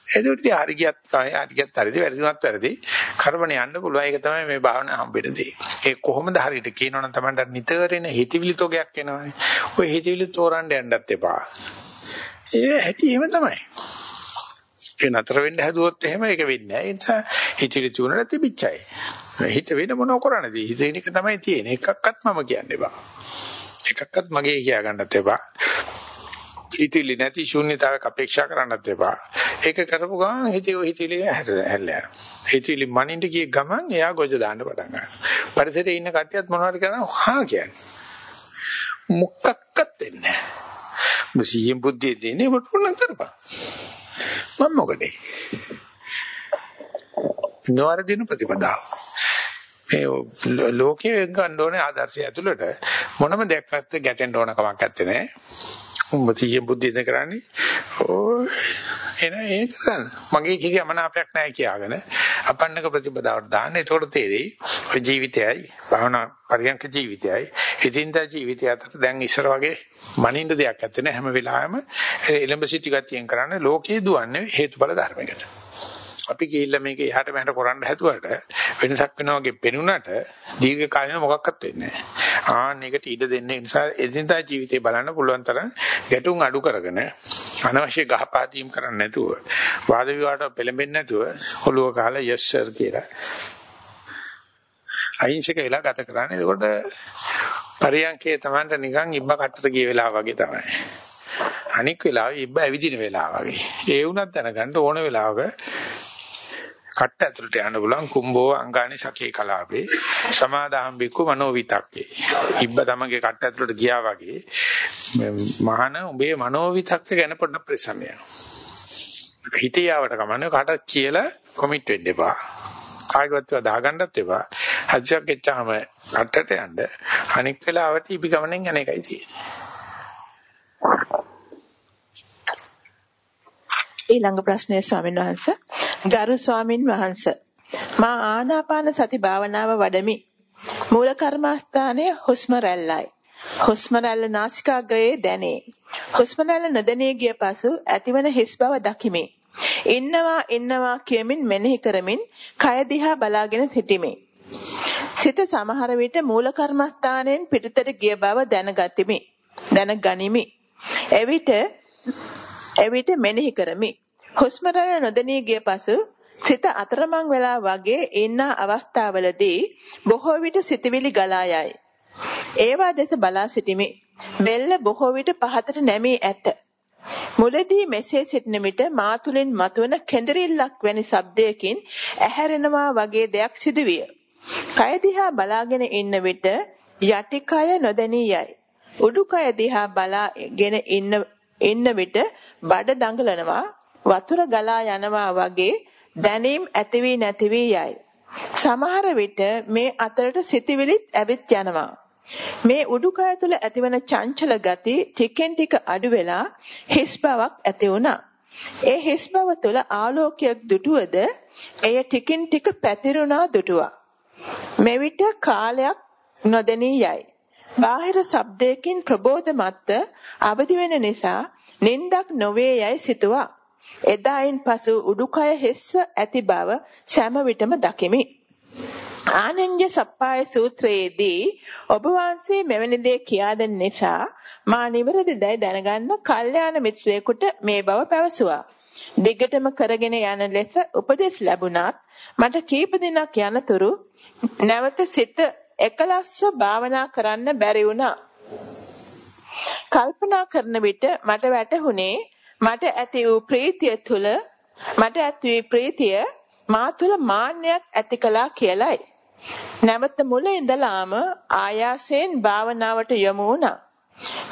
එතකොට ඉතින් හරි ගියත් තමයි හරි ගියත් හරිද වැරදිමත් වැරදි. කරබන යන්න පුළුවන්. ඒක තමයි මේ භාවනා හම්බෙන්න දේ. ඒ කොහොමද හරියට කියනවනම් තමයි නිතර එන හිතවිලි තෝගයක් එනවනේ. ওই හිතවිලි තෝරන්න යන්නත් එපා. ඒ හැටි එහෙම තමයි. ඒ නතර වෙන්න හැදුවොත් එහෙම ඒක වෙන්නේ නැහැ. ඒ නිසා හිතවිලි තුනට තිබිච්චයි. හිත වෙන මොනව කරන්නේද? හිතේන එක තමයි තියෙන්නේ. එකක්වත් මම කියන්න එපා. එකක්වත් මගේ කියා ගන්නත් එපා. හිතවිලි නැති ශූන්‍යතාවයක් අපේක්ෂා කරන්නත් එපා. ඒක කරපු ගමන් හිතේ ඔය හිතවිලි හැල්ලා යනවා. හිතවිලි මනින්න ගිය ගමන් එයා ගොජ දාන්න පටන් ගන්නවා. පරිසරයේ ඉන්න කට්ටියත් මොනවද කරනවා? හා කියන්නේ. මොකක්වත් වෙන්නේ නැහැ. මසියෙන් බුද්ධිය දෙන්නේ වටුණ කරපන්. මම මොකටේ? නොවරදින ප්‍රතිපදාව. මේ ලෝකයේ ගන්න ඕනේ ආදර්ශය ඇතුළට මොනම දෙයක්වත් ගැටෙන්න ඕන කමක් නැත්තේ. උඹ තියෙන බුද්ධිය ඉඳ කරන්නේ ඕ එන ඒක කරන්න මගේ කිසි අමනාපයක් නැහැ කියාගෙන අපන්නක ප්‍රතිපදාවට දාන්න. එතකොට තේරෙයි ඔය ජීවිතයයි භවනා පරියන්ක ජීවිතයයි. ඉදින්දා ජීවිතය අතර දැන් ඉස්සර වගේ මනින්න දෙයක් නැත්තේ හැම වෙලාවෙම එලඹ සිටි ගතියෙන් කරන්නේ ලෝකේ දුවන්නේ හේතුඵල ධර්මයකට. අපි ගිහිල්ලා මේක එහාට මෙහාට කරන්න හැදුවට වෙනසක් වෙනවා වගේ පෙනුනට දීර්ඝ කාලින මොකක්වත් වෙන්නේ නැහැ. ආන්න ඒකට ඉඩ දෙන්න නිසා එදිනදා ජීවිතේ බලන්න පුළුවන් තරම් ගැටුම් අඩු කරගෙන අනවශ්‍ය ගහපාදීම් කරන්නේ නැතුව වාද විවාද පෙළඹෙන්නේ නැතුව ඔළුව කාලා yes sir කියලා අහිංසක වෙලා ගත කරන්නේ. ඒකට පරියන්කේ Tamanට නිකන් ඉබ්බ කට්ටට ගිය වෙලාව වගේ තමයි. අනික් වෙලාවෙ ඉබ්බ ඇවිදින වෙලාව වගේ. ඒ වුණත් දැනගන්න ඕන වෙලාවක කට්ට ඇතුළට යන්න පුළුවන්. කුම්බෝ අංගානි සකේ කලාපේ. සමාදාහම් බික්කු මනෝවිතක්කේ ඉබ්බ තමගේ කට්ට ඇතුළට ගියා වගේ මහාන උඹේ මනෝවිතක්ක ගැන පොඩ්ඩක් ප්‍රසන්න යනවා හිතියාවට කමන්නේ කාටත් කියලා කොමිට් වෙන්න එපා. කායිකවත් දාගන්නත් එපා. හජ්ජක් එච්චාම කට්ටට යන්න. අනික් වෙලාවට ඉබි ගමනෙන් යන එකයි තියෙන්නේ. ඊළඟ ප්‍රශ්නය ස්වාමීන් වහන්ස. ගරු ස්වාමින් වහන්ස. මා ආනාපාන සති භාවනාව වඩමි. මූල කර්මස්ථානයේ හුස්ම රැල්ලයි. හුස්ම රැල්ල නාසිකාග්‍රයේ දැනේ. හුස්ම රැල්ල නොදැනී ගිය පසු ඇතිවන හිස් බව දකිමි. ඉන්නවා ඉන්නවා කියමින් මෙනෙහි කරමින් කය දිහා බලාගෙන සිටිමි. සිත සමහර විට මූල කර්මස්ථානයෙන් පිටතට ගිය බව දැනගතිමි. දැනගනිමි. එවිට එවිට මෙනෙහි කරමි. හුස්ම රැල්ල නොදැනී ගිය පසු සිත අතරමං වෙලා වගේ ඉන්න අවස්ථාවලදී බොහෝ විට සිතවිලි ගලා යයි. ඒවා දෙස බලා සිටිමි. බෙල්ල බොහෝ විට පහතට නැමී ඇත. මුලදී මෙසේ සිටින විට මා තුලින් මතුවන කෙඳිරිල්ලක් වැනි ශබ්දයකින් ඇහැරෙනවා වගේ දෙයක් සිදුවිය. කය දිහා බලාගෙන ඉන්න විට යටිකය නොදැනී යයි. උඩුකය දිහා බලාගෙන ඉන්න එන්න විට බඩ දඟලනවා වතුර ගලා යනවා වගේ දැනීම් ඇති වී නැති වී යයි. සමහර විට මේ අතරට සිතවිලිත් ඇවිත් යනවා. මේ උඩුකය තුළ ඇතිවන චංචල ගති ටිකෙන් ටික අඩු වෙලා හිස් බවක් ඇති වුණා. ඒ හිස් බව තුළ ආලෝකයක් දුටුවද එය ටිකින් ටික පැතිරුණා දුටුවා. මෙවිට කාලයක් නොදෙනී යයි. බාහිර ශබ්දයකින් ප්‍රබෝධමත්ව අවදි වෙන නිසා නින්දක් නොවේ යයි සිතුවා. එදායින් පසු උඩුකය හෙස්ස ඇති බව සෑම විටම දකිමි. ආනන්‍ය සප්පාය සූත්‍රයේදී ඔබ වහන්සේ මෙවැනි දේ කියා දෙන නිසා මා නිවැරදි දැයි දැනගන්න කල්යාණ මිත්‍රයෙකුට මේ බව පැවසුවා. දිගටම කරගෙන යන ලෙස උපදෙස් ලැබුණත් මට කීප දිනක් යනතුරු නැවත සිත එකලස්ව භාවනා කරන්න බැරි වුණා. කල්පනා කරන විට මට වැටහුණේ මට ඇති වූ ප්‍රීතිය තුල මට ඇති වූ ප්‍රීතිය මා තුල මාන්නයක් ඇති කළා කියලයි. නැවත මුල ඉඳලාම ආයාසයෙන් භාවනාවට යොමු වුණා.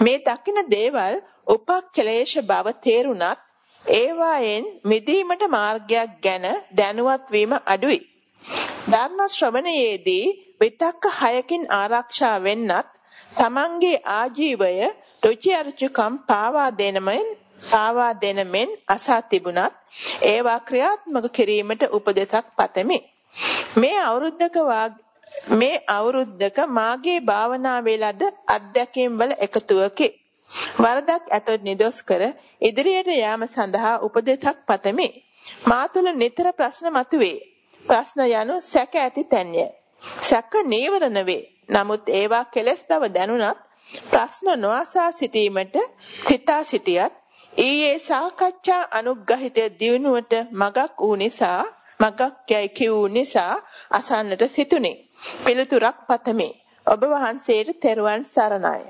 මේ දකින දේවල් උපක්ලේශ බව තේරුණත් ඒවායෙන් මිදීමට මාර්ගයක් ගැන දැනුවත් වීම අඩුයි. ධර්ම ශ්‍රවණයේදී විතක්ක හයකින් ආරක්ෂා වෙන්නත් තමන්ගේ ආජීවය රුචි අරුචිකම් පාවා දෙනමෙන් පාවා දෙනමෙන් අසා තිබුණත් ඒවා ක්‍රියාත්මක කිරීමට උපදෙසක් පතමි. මේ අවුරුද්දක මේ අවුරුද්දක මාගේ භාවනාවේ ලද අත්දැකීම් වල එකතුවකි. වරදක් ඇතොත් නිදොස් කර ඉදිරියට යාම සඳහා උපදෙසක් පතමි. මා තුළ නිතර ප්‍රශ්න මතුවේ. ප්‍රශ්න යනු සැක ඇති තැන්ය. සැක නීවරණ වේ. නමුත් ඒවා කෙලස් බව දැනුණත් ප්‍රශ්න නොඅසා සිටීමට තිතා සිටියත් ඊයේ සාකච්ඡා අනුග්‍රහිත දිනුවට මගක් වූ නිසා මගක් යයි කිව් නිසා අසන්නට සිටුනේ. පිළිතුරක් පතමි. ඔබ වහන්සේට තෙරුවන් සරණයි.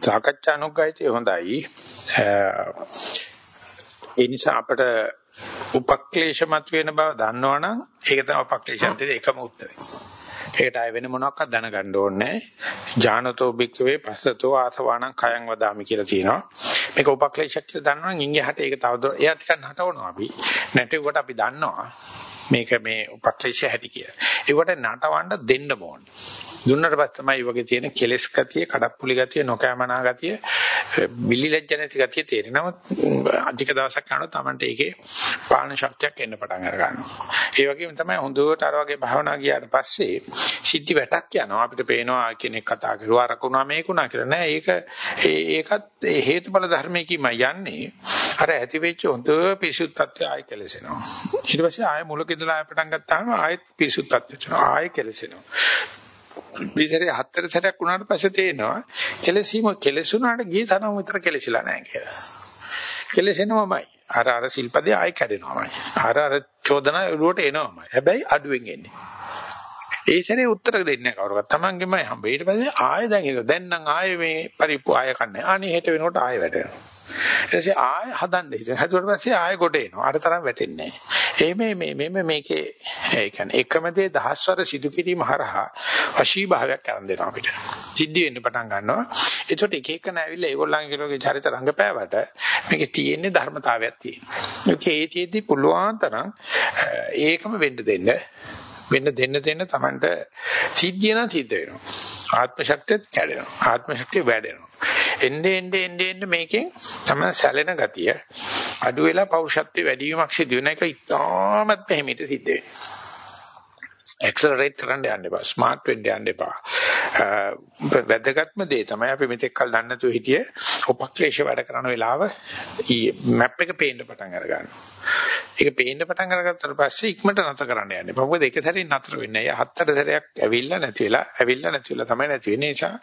සාකච්ඡා අනුග්‍රහිතය හොඳයි. ඒ නිසා අපිට උපක්ලේශ මත වෙන බව දන්නවනම් ඒක තමයි උපක්ලේශන්තේ එකම උත්තරේ. ඒකට ආය වෙන මොනවාක්වත් දැනගන්න ඕනේ ජානතෝ බික්කවේ පස්සතෝ ආසවාණං කයං වදාමි කියලා තියෙනවා. මේක උපක්ලේශයක් කියලා දන්නවනම් ඉංගහට ඒක තවදුර එයා ටිකක් නටවනවා අපි. නැටුවට අපි දන්නවා මේක මේ උපක්ලේශය හැටි කියලා. ඒකට නටවන්න දෙන්න ඕනේ. දුන්නට පස්සේ තමයි වගේ තියෙන කෙලස් ගතිය, කඩප්පුලි ගතිය, නොකෑමනා ගතිය, බිලි ලැජ්ජ නැති ගතිය තේරෙනවා. අධික දවසක් යනකොට Tamante ඒකේ පාලන ශක්තියක් එන්න පටන් අර ගන්නවා. ඒ වගේම තමයි හොඳට අර වගේ භාවනා ගියාට පස්සේ සිද්ධි වැටක් යනවා. අපිට පේනවා කෙනෙක් කතා කරුවා අරකුණා මේකුණා කියලා නෑ. ඒක ඒකත් හේතුඵල ධර්මයකින්ම යන්නේ. අර ඇති වෙච්ච හොඳ පිසුත් තත්ත්වය ආයෙ කෙලසෙනවා. ඊට පස්සේ ආයෙ මුලක ඉඳලා ආයෙ පටන් ගත්තාම ආයෙත් පිසුත් තත්ත්වයට යනවා. ආයෙ කෙලසෙනවා. විතරේ හතර සැරයක් වුණාට පස්සේ තේනවා කෙලසීම කෙලසුණාට ගිය තරම විතර කෙලසිලා නැහැ කියලා. කෙලසෙනවමයි. අර අර සිල්පදේ ආයෙ කැඩෙනවමයි. අර අර චෝදනා එළුවට එනවමයි. හැබැයි අඩුවෙන් එන්නේ. ඒ සැරේ උත්තර දෙන්නේ නැහැ කවුරුවත්. Tamanගෙමයි හම්බ. ඊට පස්සේ ආයෙ දැන් ඒක දැන් නම් ආයෙ මේ පරිප්පු ආයෙ කන්නේ. අනේ හෙට වෙනකොට ආයෙ වැටෙනවා. ඊට පස්සේ ආයෙ හදන්න හිතෙන. හදුවට පස්සේ ආයෙ ගොඩ එනවා. අර තරම් වැටෙන්නේ නැහැ. මේ මේ මේ මේකේ ඒ කියන්නේ එකම දේ දහස්වර සිදු කිරීම හරහා වශී භාවයක් කරන් දෙනවා අපිට. සිද්ධ වෙන්න පටන් ගන්නවා. ඒකට එක එක නැවිලා ඒගොල්ලන්ගේ චරිත රංගපෑවට මේකේ තියෙන්නේ ධර්මතාවයක් තියෙනවා. ඒකේ ඒ තියෙද්දි පුළුවන් තරම් ඒකම වෙන්න දෙන්න. වෙන්න දෙන්න දෙන්න Tamanට සිද්ධිය නම් සිද්ධ වෙනවා. ආත්ම ශක්තියත් කැඩෙනවා. ආත්ම ශක්තිය වැඩෙනවා. එnde ende ende ende මේකෙන් තමයි සැලෙන ගතිය අඩු වෙලා පෞරුෂත්වයේ වැඩි වීමක් සිදු වෙන එක ඉතාමත් හිමිට සිද්ධ වෙනවා. ඇක්සලරේට් කරන්න යන්න එපා. ස්මාර්ට් වෙන්න යන්න එපා. වැදගත්ම දේ තමයි අපි මෙතෙක් කල් දන්නේ නැතුව හිටියේ උපක්ලේශ වැඩ කරන වෙලාව මැප් එක පේන්න පටන් අර ගන්නවා. ඒක පේන්න පටන් අරගත්තාට පස්සේ ඉක්මනට නැතර කරන්න යන්න එපා. මොකද එක සැරේ නතර වෙන්නේ නැහැ. හත්තට සැරයක් ඇවිල්ලා නැති වෙලා ඇවිල්ලා නැති වෙලා තමයි නැති වෙන්නේ. නිසා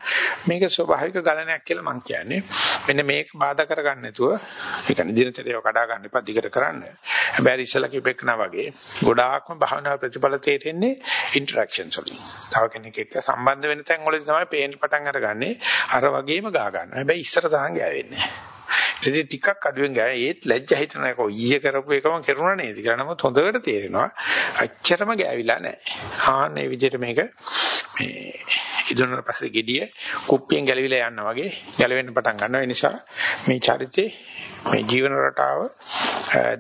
මේක ස්වභාවික ගලණයක් කියලා මම කියන්නේ. මෙන්න මේක බාධා කරගන්න නැතුව ඒ කියන්නේ දිනචරියාව කඩා ගන්න එපා දිගට කරන්න. හැබැයි ඉස්සලා කිව්වෙකනා වගේ ගොඩාක්ම භාවනා ප්‍රතිඵල තේරෙන්නේ ඉන්ටරැක්ෂන්ස් වලින්. තව කෙනෙක් එක්ක සම්බන්ධ වෙන තැන් වලදී තමයි පේන්න පටන් අරගන්නේ. අර වගේම ගා ගන්නවා. හැබැයි ඉස්සර තරම් ගෑවෙන්නේ නැහැ. ඉතින් ටිකක් අඩුවෙන් ගෑ ඒත් ලැජ්ජා හිතන එක ඊයේ කරපු එකම කරුණා නේද කියලා නමුත් හොඳට තේරෙනවා අච්චරම ගෑවිලා නැහැ. ආන්නේ විදිහට මේක මේ ඉදුණාට පස්සේ gediye කුප්පියෙන් ගැලවිලා යනවා වගේ ගැලවෙන්න පටන් ගන්නවා. ඒ නිසා මේ චරිතේ මේ ජීවන රටාව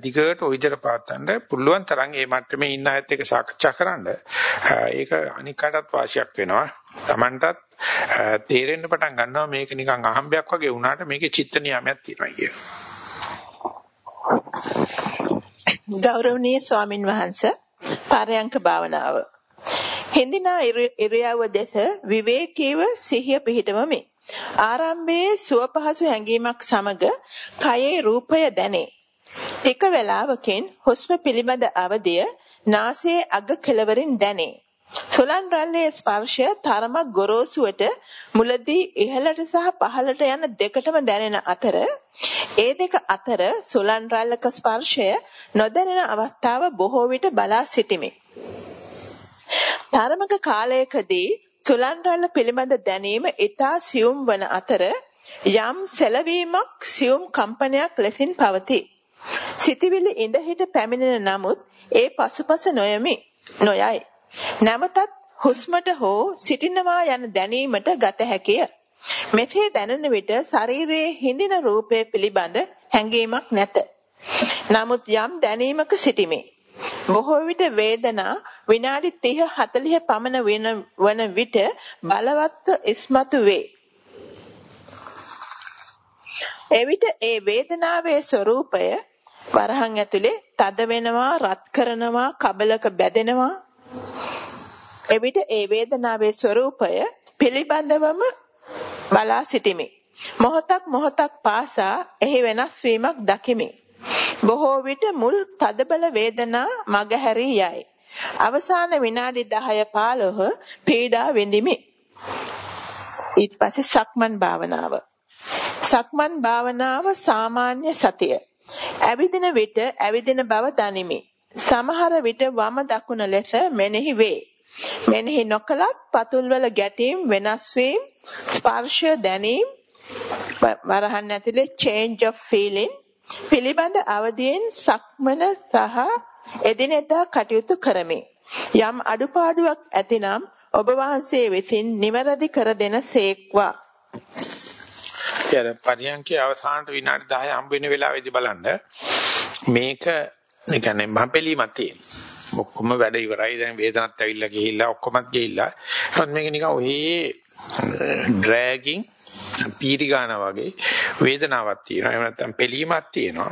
දිගට ওই විදිහට පාත්තන්න පුළුවන් තරම් මේ මට්ටමේ ඉන්න අයත් එක්ක සාකච්ඡා කරන්න. ඒක අනිකාටත් වාසියක් වෙනවා. Tamanටත් තේරෙන්න පටන් ගන්නවා මේක නිකන් අහම්බයක් වගේ වුණාට මේකේ චිත්ත නියාමයක් තියෙනවා කියලා. ගෞරවනීය ස්වාමින් වහන්සේ පාරයන්ක භාවනාව හිඳිනා ඉරියව්ව දෙස විවේකීව සිහිය පිහිටවමි. ආරම්භයේ සුව පහසු හැඟීමක් සමග කයේ රූපය දැනේ. ටික වේලාවකින් හුස්ම පිළිබඳ අවදිය නාසයේ අග කෙළවරින් දැනේ. සුලන් රැල්ලේ ස්පර්ශය තරමක් ගොරෝසුවට මුලදී ඉහළට සහ පහළට යන දෙකටම දැනෙන අතර ඒ දෙක අතර සුලන් රැල්ලක ස්පර්ශය නොදැනෙන අවස්ථාව බොහෝ විට බලා සිටිමි. තරමක කාලයකදී සුලන් රැල්ල පිළිබඳ දැනීම ඊතා සියුම් වන අතර යම් සැලවීමක් සියුම් කම්පනයක් ලෙසින් පවතී. සිතවිලි ඉඳ හිට පැමිණෙන නමුත් ඒ පසුපස නොයමි නොයයි. නැවතත් හුස්මට හෝ සිටිනවා යන දැනීමට ගත හැකිය. මෙසේ දැනෙන විට ශරීරයේ හිඳින රූපය පිළිබඳ හැඟීමක් නැත. නමුත් යම් දැනීමක සිටිමි. බොහෝ විට වේදනා විනාඩි 30 40 පමණ වෙන වන විට බලවත්ව ඉස්මතු වේ. එවිට ඒ වේදනාවේ ස්වરૂපය වරහන් ඇතුලේ තද වෙනවා රත් කරනවා කබලක බැදෙනවා. එවිට ඒ වේදනාවේ ස්වરૂපය පිළිබඳවම බලා සිටිමි. මොහොතක් මොහොතක් පාසා එහි වෙනස් වීමක් දකිමි. බොහෝ විට මුල් තදබල වේදනා මගහැරී යයි. අවසාන විනාඩි 10 15 පීඩා විඳිමි. ඊට පස්සේ සක්මන් භාවනාව. සක්මන් භාවනාව සාමාන්‍ය සතිය. ඇවිදින විට ඇවිදින බව දනිමි. සමහර විට වම දකුණ ලෙස මෙනෙහි වේ. මෙනෙහි නොකලත් පතුල්වල ගැටීම් වෙනස් වීම ස්පර්ශය දැනීම වරහන් ඇතුලේ change of feeling පිළිබඳ අවදියෙන් සක්මන සහ එදිනෙදා කටයුතු කරමි. යම් අඩුපාඩුවක් ඇතිනම් ඔබ වහන්සේ විසින් නිවැරදි කර දෙන සේක්වා. ඊට පරියන්කේ අවසානට විනාඩි 10 හම්බ වෙන වෙලාවේදී බලන්න මේක ඒ කියන්නේ මහපෙලීමක් තියෙනවා. ඔක්කොම වැඩ ඉවරයි දැන් වේදනත් ඇවිල්ලා ගිහිල්ලා ඔක්කොමත් ගිහිල්ලා. එහෙනම් මේක නිකන් ඔහේ ඩ්‍රැගින් පීරි ගන්නා වගේ වේදනාවක් තියෙනවා. එහෙම නැත්නම් පෙලීමක් තියෙනවා.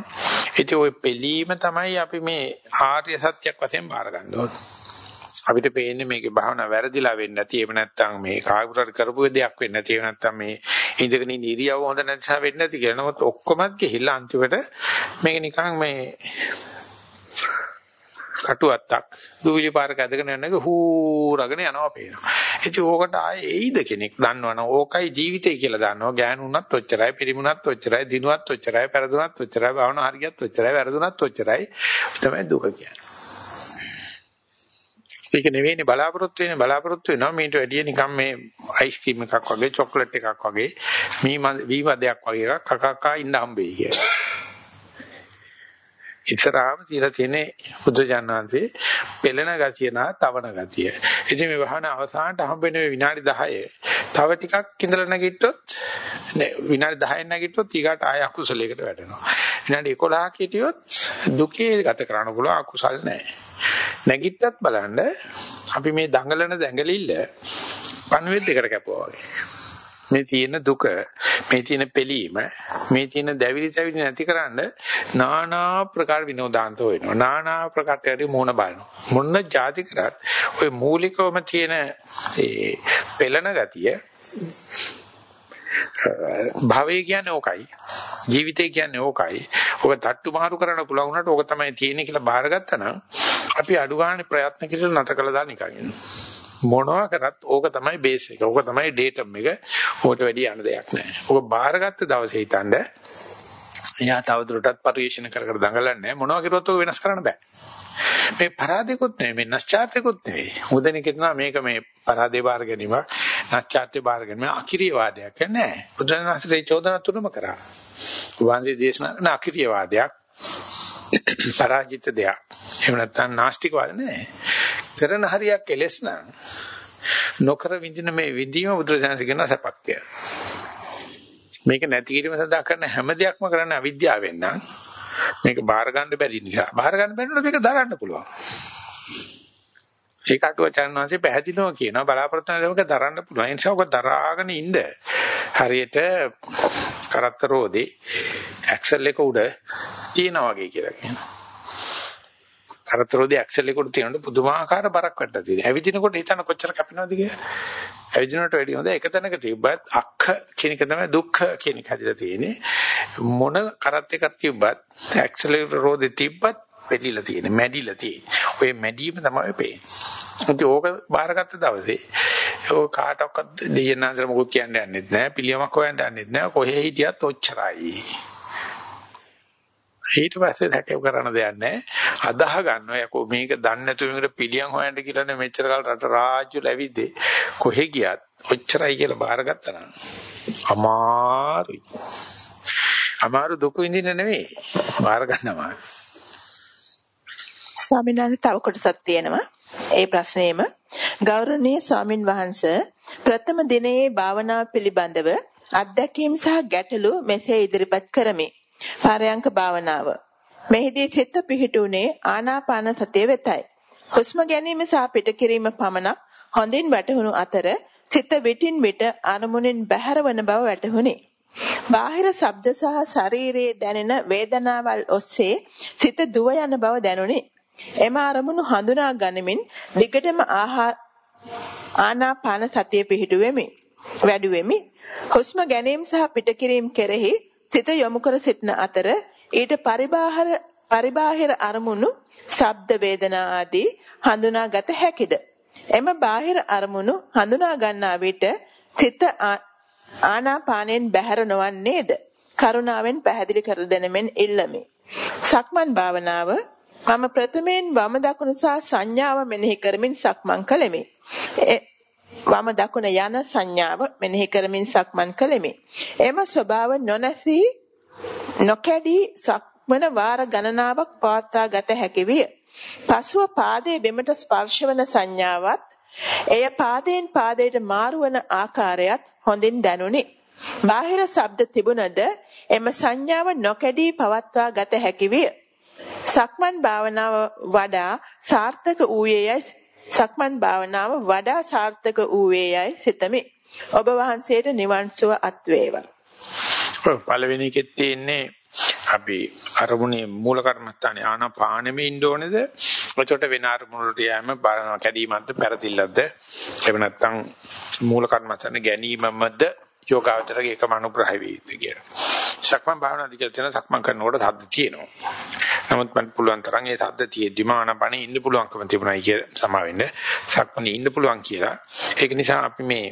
ඉතින් ওই පෙලීම තමයි අපි මේ ආර්ය සත්‍යයක් වශයෙන් බාර ගන්න ඕනේ. අපිට පේන්නේ මේකේ භාවනා වැරදිලා වෙන්නේ නැති එහෙම නැත්නම් මේ කායුරර කරපු දෙයක් වෙන්නේ නැති එහෙම නැත්නම් මේ ඉඳගෙන ඉන්න ඉරියව්ව හොඳ නැති නිසා වෙන්නේ නැති කියලා. නමුත් ඔක්කොමත් ගිහිල්ලා අන්තිමට මේක නිකන් මේ කටුවත්තක් දුවිලි පාරක ඇදගෙන යනක හූරගෙන යනවා පේනවා. ඉතින් ඕකට ආයේ එයිද කෙනෙක් දන්නවනම් ඕකයි ජීවිතය කියලා දන්නවා. ගෑනුණත් ඔච්චරයි, පිරිමුණත් ඔච්චරයි, දිනුවත් ඔච්චරයි, පෙරදුනත් ඔච්චරයි, භාවනා හරියත් ඔච්චරයි, වැරදුනත් ඔච්චරයි. තමයි දුක කියන්නේ. ඒක නෙවෙයිනේ බලාපොරොත්තු වෙන්නේ බලාපොරොත්තු වෙනවා මීට වැඩිය නිකන් මේ අයිස්ක්‍රීම් එකක් වගේ චොක්ලට් එකක් වගේ මී වී වදයක් වගේ එකක් කකකා ඉන්න හම්බෙයි කියලා. ඉතරාම තියලා තියෙන්නේ බුදුජානනාංශේ පෙළෙන ගතිය නා තවන ගතිය. ඉතින් මේ වහන අවසානට හම්බෙන විනාඩි 10 තව ටිකක් ඉඳලා නැගිට්ටොත් නෑ විනාඩි 10න් නැගිට්ටොත් ඊගාට ආය අකුසලයකට වැටෙනවා. විනාඩි 11ක් හිටියොත් දුකේ ගත කරන්න පුළුවන් අකුසල් නෑ. නැගිට්ටත් බලන්න අපි මේ දඟලන දැඟලිල්ල පණුවෙත් දෙකට කැපුවා වගේ. මේ තියෙන දුක, මේ තියෙන පෙලීම, මේ තියෙන දැවිලි තැවිලි නැතිකරන්න নানা ප්‍රකාර විනෝදාන්ත වෙනවා. নানা ප්‍රකාරයට මූණ බලනවා. මොන જાති කරත් ওই මූලිකවම තියෙන ඒ පෙළන ගතිය භවය කියන්නේ ඕකයි. ජීවිතය කියන්නේ ඕකයි. ඔබ තට්ටු මාරු කරන්න පුළුවන් වුණාට ඕක තමයි තියෙන්නේ කියලා බාරගත්තා නම් අපි අඩු ගන්න ප්‍රයත්න කිරීම නැත කළා දානිකන්. මොනවා කරත් ඕක තමයි බේස් එක. ඕක තමයි ඩේටම් එක. ඕකට වැඩි යන දෙයක් නැහැ. ඕක බාරගත්ත දවසේ හිතනද එයා තවදුරටත් පරිශන කර කර දඟලන්නේ මොනවා කරුවත් ඕක වෙනස් කරන්න බෑ. මේ පරාදේකුත් නෙවෙයි මේ නැස්චාර්ත්‍යකුත් නෙවෙයි. උදෙන කියනවා මේක මේ පරාදේ බාර ගැනීමක් නැස්චාර්ත්‍ය බාර ගැනීම අකිරිය වාදයක් නෑ. බුදුරජාණන්සේ චෝදන තුනම කරා. වංශී දේශනා කරන අකිරිය වාදයක් පරාජිත දෙයක්. එහෙම නැත්නම් නාස්තික වාද නෑ. කරන හරියක් කෙලස් නම් නොකර විඳින මේ විඳීම බුදුරජාණන් කියන සපක් කියලා. මේක නැති කිරීම සඳහා කරන හැම දෙයක්ම කරන්න අවිද්‍යාවෙන් නම් මේක බාර ගන්න බැරි නිසා බාර ගන්න බැරි නම් මේක දරන්න පුළුවන්. ඒක අටුවචන් වහන්සේ පැහැදිලිව කියනවා බලාපොරොත්තු වෙන දේක දරන්න පුළුවන්. ඒ නිසා ඔක දරාගෙන ඉන්න. හරියට කරත්ත රෝදේ ඇක්සල් එක උඩ තියනවා වගේ කියලා කියනවා. කරතරෝදී ඇක්සල් එක උඩ තියෙනකොට පුදුමාකාර බරක් වැටලා තියෙනවා. ඇවිදිනකොට හිතන කොච්චර කැපෙනවද කියලා. ඇවිදිනකොට වැඩි හොඳ එක තැනක තිබ්බත් අක්ඛ කියන එක තමයි දුක්ඛ කියන එක හැදිලා තියෙන්නේ. මොන කරත් එකක් තිබ්බත් ඇක්සලරේටර් රෝදේ තිබ්බත් පෙඩිලා තියෙන්නේ, මැඩිලා තියෙන්නේ. ඔය මැඩීම තමයි පේන්නේ. ඉතින් ඕක බාරගත්ත දවසේ ඔය කාටවත් දෙයනාන්තර මොකක් කියන්නේ යන්නෙත් නැහැ, පිළියමක් හොයන්න යන්නෙත් නැහැ. කොහේ හිටියත් ඔච්චරයි. ඊට පස්සේ දැකව කරන්න දෙයක් නැහැ. අදාහ ගන්නවා යකෝ මේක දන්නේ නැතුව මේකට පිළියම් හොයන්න කියලානේ මෙච්චර කාල රට රාජ්‍ය ලැබිද්දී කොහෙ ගියත් ඔච්චරයි කියලා බාරගත්තා නම් අමාරුයි. අමාරු දුක විඳින්න නෙවෙයි බාර ගන්නවා. ස්වාමීන් වහන්සේ තව කොටසක් තියෙනවා. ඒ ප්‍රශ්නේම ගෞරවනීය ස්වාමින් වහන්සේ ප්‍රථම දිනයේ භාවනාව පිළිබඳව අත්දැකීම් සහ ගැටලු මෙසේ ඉදිරිපත් කරමි. පරයන්ක භාවනාව. මෙහිදී චිත්ත පිහිටුනේ ආනාපාන සතිය වෙතයි. හුස්ම ගැනීම සහ පිටකිරීම පමණක් හොඳින් වැටහුණු අතර චිත්ත විටින් විට අරමුණෙන් බැහැරවන බව වැටහුණි. බාහිර ශබ්ද සහ ශරීරයේ දැනෙන වේදනාවල් ඔස්සේ සිත දුව යන බව දැනුනි. එම අරමුණු හඳුනා ගනිමින් දිගටම ආනාපාන සතිය පිහිටුවෙමි. වැඩුවෙමි. හුස්ම ගැනීම සහ පිටකිරීම කෙරෙහි සිත යොමු කර සිටින අතර ඊට පරිබාහිර පරිබාහිර අරමුණු, ශබ්ද වේදනා ආදී හඳුනාගත හැකිද? එම බාහිර අරමුණු හඳුනා ගන්නා විට සිත ආනාපානෙන් බැහැර නොවන්නේද? කරුණාවෙන් පැහැදිලි කර දෙනෙමින් ඉල්ලමි. සක්මන් භාවනාව මම ප්‍රථමයෙන් වම දකුණ සහ සංඥාව මෙනෙහි කරමින් සක්මන් කළෙමි. වම දකුණ යන සංඥාව මෙනෙහි කරමින් සක්මන් කළෙමි. එම ස්වභාව නොනැසී නොකැඩී සක්මන වාර ගණනාවක් පවත්වා ගත හැකි විය. පසුව පාදයේ බෙමට ස්පර්ශවන සංඥාවත් එය පාදයෙන් පාදයට මාරුවන ආකාරයත් හොඳින් දැනුනි. බාහිර ශබ්ද තිබුණද එම සංඥාව නොකැඩී පවත්වා ගත හැකි විය. සක්මන් භාවනාව වඩා සාර්ථක වූයේයයි සක්මන් භාවනාව වඩා සාර්ථක වූයේයයි සිතමි. ඔබ වහන්සේට නිවන් සුව අත් වේවා. පළවෙනි එකෙත් තියෙන්නේ අපි අරමුණේ මූල කර්මස්ථානේ ආනාපානෙම ඉන්න ඕනේද? එතකොට වෙන අරමුණට යෑම බලනවා කැදීමක්ද පෙරදිල්ලක්ද? එහෙම නැත්නම් මූල කර්මස්ථානේ ගැනීමමද යෝගාවචරගේ එකම අනුග්‍රහය වේ යුතුයි කියලා. සක්මන් භාවනාදී කියලා තියෙන සක්මන් කරනකොට සද්ද තියෙනවා. නමුත් මට පුළුවන් තරම් ඒ සද්ද තියෙද්දිම ආනාපානෙ ඉන්න පුළුවන්කම තිබුණයි කියලා සමා වෙන්න. සක්මනේ ඉන්න පුළුවන් කියලා. ඒක නිසා අපි මේ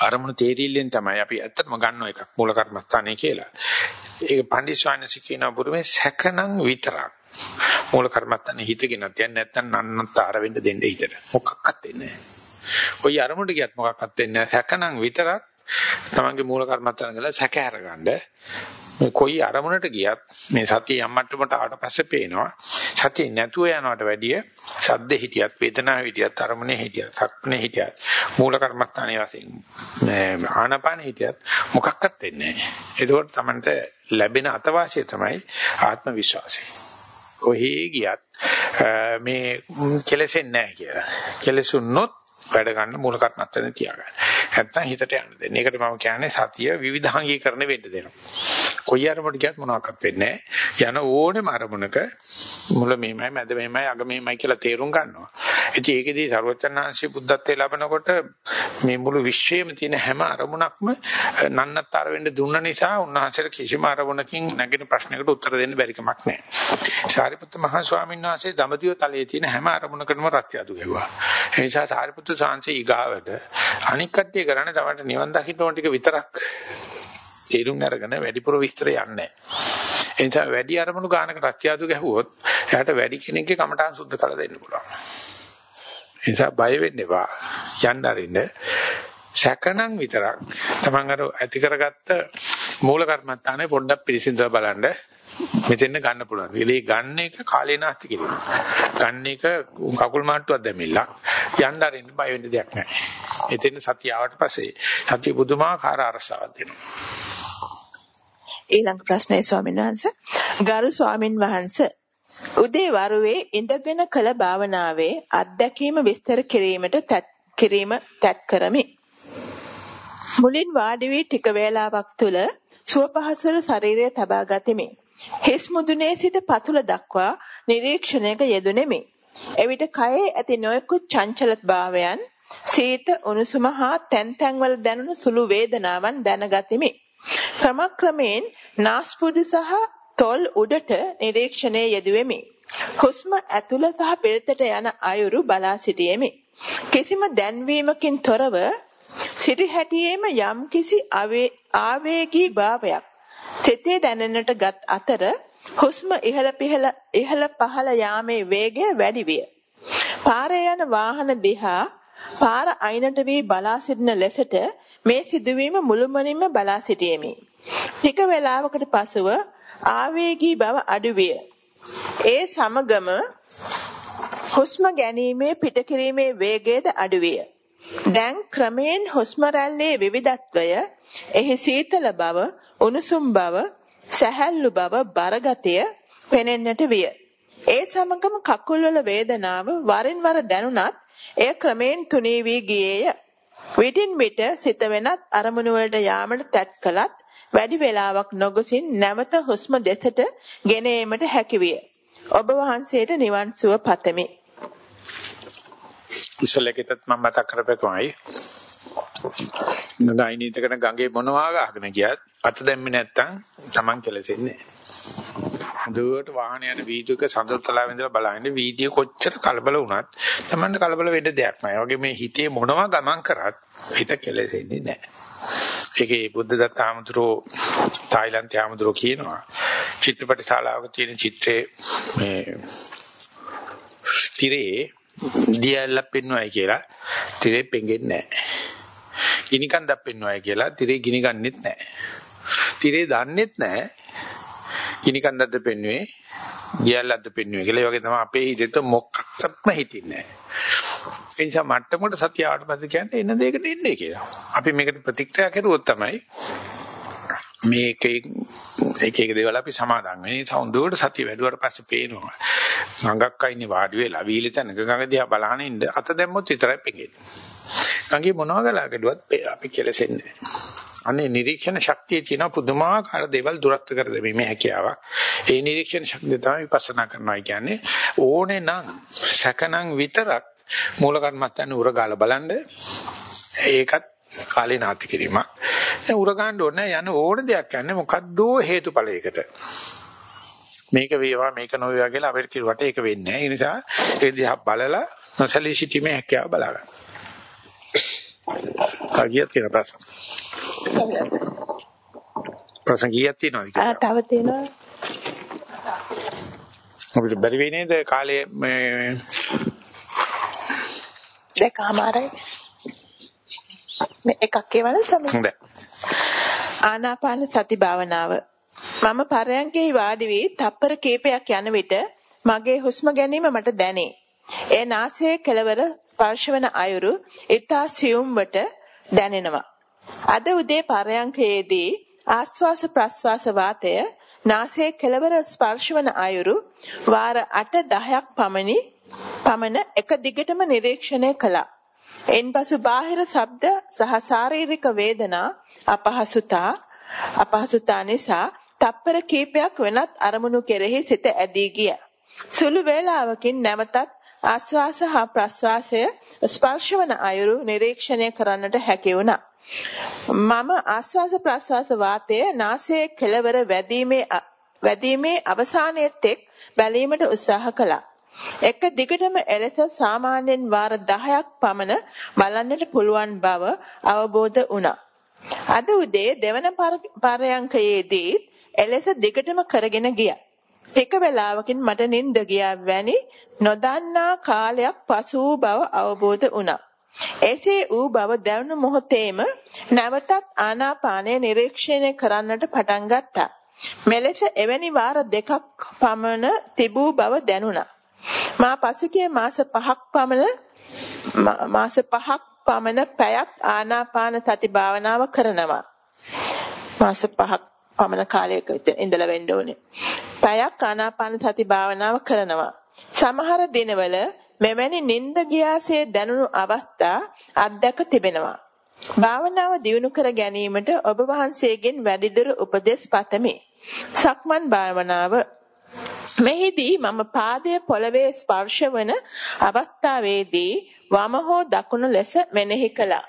අරමුණු තේරිල්ලෙන් තමයි අපි ඇත්තටම ගන්න එකක් මූල කර්මස්ථානේ කියලා. ඒක පණ්ඩිත ස්වාමීන් කියන බුරුමේ සැකනම් විතරක් මූල කර්මත්තන්නේ හිතගෙන තියන්නේ නැත්නම් නන්නතර වෙන්න දෙන්න හිතට මොකක්වත් දෙන්නේ නැහැ. කොයි අරමුණට ගියත් මොකක්වත් දෙන්නේ නැහැ. සැකනම් විතරක් තමන්ගේ මූල කර්මත්තන ගල සැක අරගන්න මේ කොයි අරමුණට ගියත් මේ සතිය යම් මට්ටමකට ආවට පස්සේ පේනවා සතිය නැතුව යනවට වැඩිය සද්ද හිටියත් වේදනාව හිටියත් අරමුණේ හිටියත් සක්නේ හිටියත් මූල කර්මස්ථානයේ වශයෙන් ආනාපාන හිටියත් මොකක්වත් වෙන්නේ නැහැ ඒකෝට තමන්ට ලැබෙන අතවාසිය තමයි ආත්ම විශ්වාසය කොහේ ගියත් මේ කෙලෙසෙන්නේ නැහැ කියලා කෙලෙසුන්නොත් වැඩ ගන්න මූල කර්මත්තනේ තියාගන්න. නැත්තම් හිතට යන්න දෙන්න. ඒකට මම කියන්නේ සතිය විවිධාංගීකරණය වෙන්න දෙනවා. කොයි අරමුණට ගියත් මොනවාක්වත් වෙන්නේ නැහැ. යන ඕනෙම අරමුණක මුල මෙහෙමයි, මැද මෙහෙමයි, අග මෙහෙමයි කියලා තේරුම් ගන්නවා. ඉතින් ඒකෙදී ਸਰවචත්තනාංශී බුද්ධත්වයේ ලබනකොට මේ මුළු විශ්වයේම තියෙන හැම අරමුණක්ම නන්නත්තර වෙන්න දුන්න නිසා උන්වහන්සේට කිසිම අරමුණකින් නැගෙන ප්‍රශ්නයකට උත්තර දෙන්න බැරි කමක් නැහැ. සාරිපුත්ත මහ ස්වාමීන් වහන්සේ දඹදිව තලයේ තියෙන හැම අරමුණකටම රත්යදු ගැව්වා. ඒ නිසා සාරිපුත්ත සාංශේ ඊගාවට අනික් කට්ටිය කරන්නේ තමයි නිවන් දකින්න ඕන ටික විතරක් තේරුම් අරගෙන වැඩිපුර විස්තර යන්නේ නැහැ. ඒ නිසා වැඩි අරමුණු ගානකට රත්යාදු ගැහුවොත් එයාට වැඩි කෙනෙක්ගේ කමටහන් සුද්ධ කරලා දෙන්න පුළුවන්. ඒ නිසා බය වෙන්න එපා. යන්න අරින්න. සැකනම් විතරක් තමන් අර ඇති කරගත්ත මූල කර්මත්තානේ පොඩ්ඩක් පිළිසිඳලා බලන්න මෙතෙන් ගන්න පුළුවන්. ඒ ගන්න එක කාලේ නාස්ති කිරීම. ගන්න එක කකුල් මාට්ටුවක් දැමිලා යන්න අරින්න බය වෙන්න දෙයක් නැහැ. එතෙන් සතිය ආවට පස්සේ සතිය බුදුමාකාර අරසාවක් දෙනවා. ඊළඟ ප්‍රශ්නය ස්වාමීන් වහන්සේ ගරු ස්වාමින් වහන්සේ උදේ වරුවේ ඉඳගෙන කළ භාවනාවේ අත්දැකීම විස්තර කිරීමට තත් කිරීම තත් කරමි. මුලින් වාඩි වී ටික වේලාවක් තුල සුව පහසුර ශරීරය තබා ගතිමි. හිස් මුදුනේ සිට පතුල දක්වා නිරීක්ෂණයක යෙදුණෙමි. එවිට කයේ ඇති නොයෙකුත් චංචල භාවයන් සීත උණුසුම හා තැන් තැන්වල දැනුණු සුළු වේදනාවන් දැනගතිමි. ක්‍රමක්‍රමයෙන් නාස්පුඩු සහ තොල් උඩට නිරීක්ෂණයේ යෙදුවෙමි. හුස්ම ඇතුළ සහ පිටතට යන අයුරු බලා සිටියෙමි. කිසිම දැන්වීමකින් තොරව සිටි හැටියේම යම් කිසි ආවේගී භාවයක් සිතේ දැනෙන්නට ගත් අතර හුස්ම ඉහළ පිහළ ඉහළ පහළ යාමේ වේගය වැඩි විය. පාරේ යන වාහන දිහා පාර අයිනට වී බලා සිටින ලෙසට මේ සිදුවීම මුළුමනින්ම බලා සිටියෙමි. ටික වේලාවකට පසුව ආවේගී බව අඩුවිය. ඒ සමගම හුස්ම ගැනීමේ පිටකිරීමේ වේගයද අඩුවිය. දැන් ක්‍රමයෙන් හුස්ම රැල්ලේ විවිධත්වය, එහි සීතල බව, උණුසුම් බව, සැහැල්ලු බව, බරගතිය පෙනෙන්නට විය. ඒ සමගම කකුල්වල වේදනාව වරින් වර දැනුණත් එය ක්‍රමෙන් තුනී වී ගියේය. විටින් විට සිත වෙනත් අරමුණු වලට යාමට තැත් කළත් වැඩි වේලාවක් නොගොසින් නැවත හුස්ම දෙසට ගෙන ඒමට හැකියිය. ඔබ වහන්සේට නිවන් සුව පතමි. ඉස්සලකෙතත් මම මතක් කරපෙකමයි. නගයිනීතකන ගඟේ මොනවා ගහගෙන ගියත් අත දැම්මේ නැත්තම් Taman කෙලසෙන්නේ නැහැ. හොඳට වාහන යන වීදියක සඳතලාව ඉඳලා බලහින්න වීදිය කොච්චර කලබල වුණත් Tamanne කලබල වෙන්න දෙයක් නැහැ. වගේ මේ හිතේ මොනවා ගමන් කරත් හිත කෙලෙසෙන්නේ නැහැ. ඒකේ බුද්ධදත්ත ආමතුරෝ තායිලන්තයේ ආමතුරෝ කියනවා චිත්‍රපට ශාලාවක තියෙන චිත්‍රයේ මේ ස්තිරේ දියල්ල පෙන්වයි කියලා තිරේ පෙඟෙන්නේ නැහැ. ගිනිකන් දප්පෙන්වයි කියලා තිරේ ගිනි ගන්නෙත් නැහැ. තිරේ දන්නෙත් නැහැ. ගිනිකන් දද්ද පෙන්වුවේ දියල්ලද්ද පෙන්වුවේ කියලා. ඒ වගේ තමයි අපේ හිතේට මොකක්වත්ම හිතින්නේ නැහැ. ඒ නිසා මට්ටමකට සතිය ආවට පස්සේ කියන්නේ එන දෙයකට එන්නේ කියලා. අපි මේකට ප්‍රතික්‍රියා කරුවොත් තමයි මේක එක එක දේවල් අපි සමාදන් වෙන්නේ. සෞන්දර්යයට සතිය වැඩුවාට පස්සේ පේනවා. ගඟක් අයිනේ වාඩි වෙලා වීලි තැනක ගඟ දිහා බලහන් ඉන්න අත දැම්මොත් විතරයි පෙඟෙන්නේ. ගඟේ මොනවා ගලා ගැඩුවත් අපි කෙලසෙන්නේ අනේ නිරීක්ෂණ ශක්තිය තියෙන පුදුමාකාර දේවල් දුරස්ත කර දෙමේ හැකියාවක්. ඒ නිරීක්ෂණ ශක්තිය තමයි විපස්සනා කරනවා කියන්නේ. ඕනේ නම් සැකනම් විතරක් මූල කර්මත්තන් උරගාලා බලන්න. ඒකත් කාලේ නාති කිරීමක්. දැන් උරගාන්න ඕනේ යන ඕන දෙයක් යන්නේ මොකද්ද හේතුඵලයකට. මේක වේවා මේක නොවේවා කියලා අපිට කිව්වට ඒක වෙන්නේ නැහැ. ඒ නිසා ඒ දිහා බලලා නොසලී සිටීමේ හැකියාව බලා ගන්න. කාගියක් තියෙන ප්‍රශ්න. ප්‍රශ්න කීයක් තියෙනවද ආ තව තියෙනවා. අපිට බැරි වෙයි නේද කාලේ මේ දෙකමාරයි. මේ එකක් කියවන සමය. හොඳයි. ආනාපාන සති භාවනාව මම පරයන්කේ වාඩි වී තප්පර කීපයක් යන විට මගේ හුස්ම ගැනීම මට දැනේ. ඒ නාසයේ කෙළවර ස්පර්ශවන අයුරු ඊතා සියුම්වට දැනෙනවා. අද උදේ පරයන්කයේදී ආස්වාස ප්‍රස්වාස වාතය නාසයේ කෙළවර ස්පර්ශවන අයුරු වාර 8 10ක් පමණි පමණ එක දිගටම නිරීක්ෂණය කළා. එන්පසු බාහිර ශබ්ද සහ ශාරීරික වේදනා අපහසුතා අපහසුතා නිසා තප්පර කීපයක් වෙනත් අරමුණු කෙරෙහි සිත ඇදී ගිය. සුළු වේලාවකින් නැවතත් ආස්වාස හා ප්‍රස්වාසය ස්පර්ශවන අයුරු නිරීක්ෂණය කරන්නට හැකි වුණා. මම ආස්වාස ප්‍රස්වාස වාතය නාසයේ කෙළවර වැදීමේ වැදීමේ අවසානයේ තෙක් බැලීමට උත්සාහ කළා. එක දිගටම එලෙස සාමාන්‍යයෙන් වාර 10ක් පමණ බලන්නට පුළුවන් බව අවබෝධ වුණා. අද උදේ දෙවන පරයන්කයේදී එලෙස දිගටම කරගෙන ගියා. ටික වේලාවකින් මට නිින්ද ගියා වැනි නොදන්නා කාලයක් පසු වූ බව අවබෝධ වුණා. එසේ වූ බව දැනුණු මොහොතේම නැවතත් ආනාපානය නිරීක්ෂණය කරන්නට පටන් ගත්තා. මෙලෙස එවැනි වාර දෙකක් පමණ තිබූ බව දැනුණා. මා පසුගිය මාස 5ක් පමණ මාස 5ක් පමණ පැයක් ආනාපාන සති භාවනාව කරනවා. මාස 5ක් පමණ කාලයක ඉඳලා වෙන්න ඕනේ. පැයක් ආනාපාන සති භාවනාව කරනවා. සමහර දිනවල මෙවැනි නිින්ද ගියාසේ දැනුණු අවස්ථා අත්දැක තිබෙනවා. භාවනාව දියුණු කර ගැනීමට ඔබ වහන්සේගෙන් වැඩිදුර උපදෙස් පතමි. සක්මන් භාවනාව මෙහිදී මම පාදයේ පොළවේ ස්පර්ශ වන අවස්ථාවේදී වම හෝ දකුණ ලෙස මෙනෙහි කළා.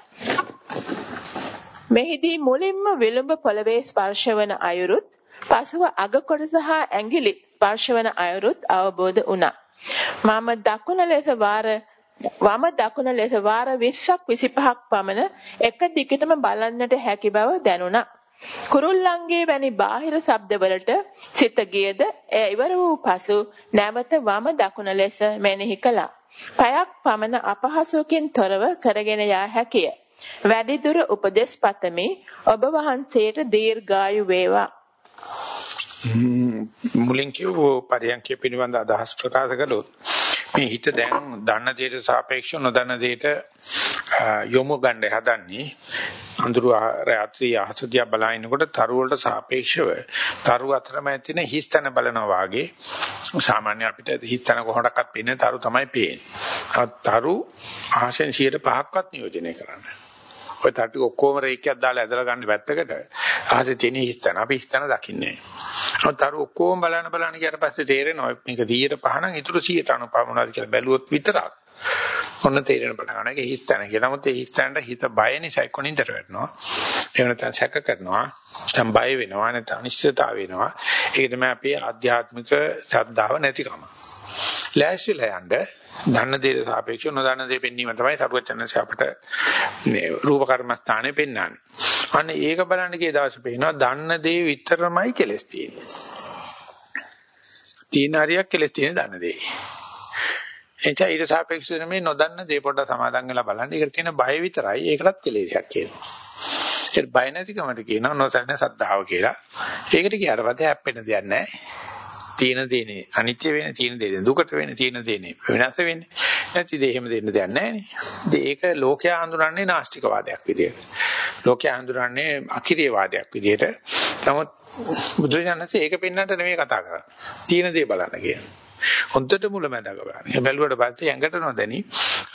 මෙහිදී මුලින්ම විලුඹ පොළවේ ස්පර්ශ වන අයුරුත් පසුව අග කොටස හා ඇඟිලි ස්පර්ශ වන අයුරුත් අවබෝධ වුණා. මම දකුණ ලෙස වාර වම දකුණ ලෙස වාර 20ක් 25ක් පමණ එක දිගටම බලන්නට හැකි බව දැනුණා. කුරුල්ලන්ගේ වැනි බාහිර ශබ්දවලට සිත ගියද එය ඉවර වූ පසු නැවත වම දකුණ ලෙස මෙනෙහි කළා. පයක් පමණ අපහසුකින් තොරව කරගෙන යා හැකිය. වැඩිදුර උපදෙස් පතමි ඔබ වහන්සේට දීර්ඝායු වේවා. මුලින් කිව්ව පරියන්කේ පිළිබඳ අදහස් ප්‍රකාශ කළොත් මේ හිත දැන් දන්න දෙයට සාපේක්ෂව නොදන්න දෙයට යොමු ගන්න හදන්නේ අඳුරු රාත්‍රී අහසදියා බලනකොට තරු වලට සාපේක්ෂව තරු අතරමැද තියෙන හිස්තන බලනවා වාගේ සාමාන්‍ය අපිට හිස්තන කොහොමඩක්වත් පේන්නේ තරු තමයි පේන්නේ. තරු අහසෙන් 105ක්වත් නියෝජනය කරන්නේ. ඔය තට්ටු ඔක්කොම රේඛයක් දාලා ඇදලා ගන්න පැත්තකට අහසේ තියෙන හිස්තන අපි හිස්තන දකින්නේ නැහැ. තරු ඔක්කොම බලන බලන ගියට පස්සේ තේරෙනවා මේක 105 නම් ඊටු 195 මොනවද කියලා බැලුවොත් විතරක් ඔන්න තේරෙන පටන් ගන්නවා. ඒක හිස්තන කියලා. නමුත් ඒ හිස්තනට හිත බය නිසා එක්ක නින්දට වැටෙනවා. එහෙම නැත්නම් සැක කරනවා. නැත්නම් බය වෙනවා. නැත්නම් අනිශ්චිතතාව වෙනවා. ඒක තමයි අපේ ආධ්‍යාත්මික ශ්‍රද්ධාව නැතිකම. ලෑස්තිලා යන්න දන්න දේට සාපේක්ෂව නොදන්න දේ පෙන්වීම තමයි සරුවචනසේ අපිට මේ රූප කර්මස්ථානේ පෙන්වන්නේ. අන්න ඒක බලන්න ගිය දවසේ පේනවා දන්න දේ විතරමයි කෙලස් තියෙන්නේ. තීන හරියක් කෙලස් තියෙන දන්න දේ. එනිසා ඊට සාපේක්ෂව මේ නොදන්න දේ පොඩ්ඩක් සමාදන් වෙලා බලන්න. ඒකට තියෙන බය විතරයි. ඒකටත් කෙලෙසයක් කියනවා. ඒ බය නැතිකමට කියනවා නොසන්න සද්ධාව කියලා. ඒකට කියාට පස්සේ හැප්පෙන දෙයක් නැහැ. තියෙන දේනේ අනිත්‍ය වෙන තියෙන දේ දුකට වෙන තියෙන දේනේ වෙනස් වෙන්නේ නැති දේ එහෙම දෙන්න දෙයක් නැහැ නේ. ඒක ලෝකයා හඳුනන්නේ නාස්තික වාදයක් විදියට ලෝකයා හඳුනන්නේ අකිරිය වාදයක් විදියට නමුත් බුදුරජාණන්සේ ඒක පෙන්වන්නට නෙමෙයි කතා කරන්නේ. තියෙන දේ බලන්න කියන්නේ හොඳට මුලැමැදක බලන්න. ඒ බැලුවට පස්සේ ඇඟට නොදැනි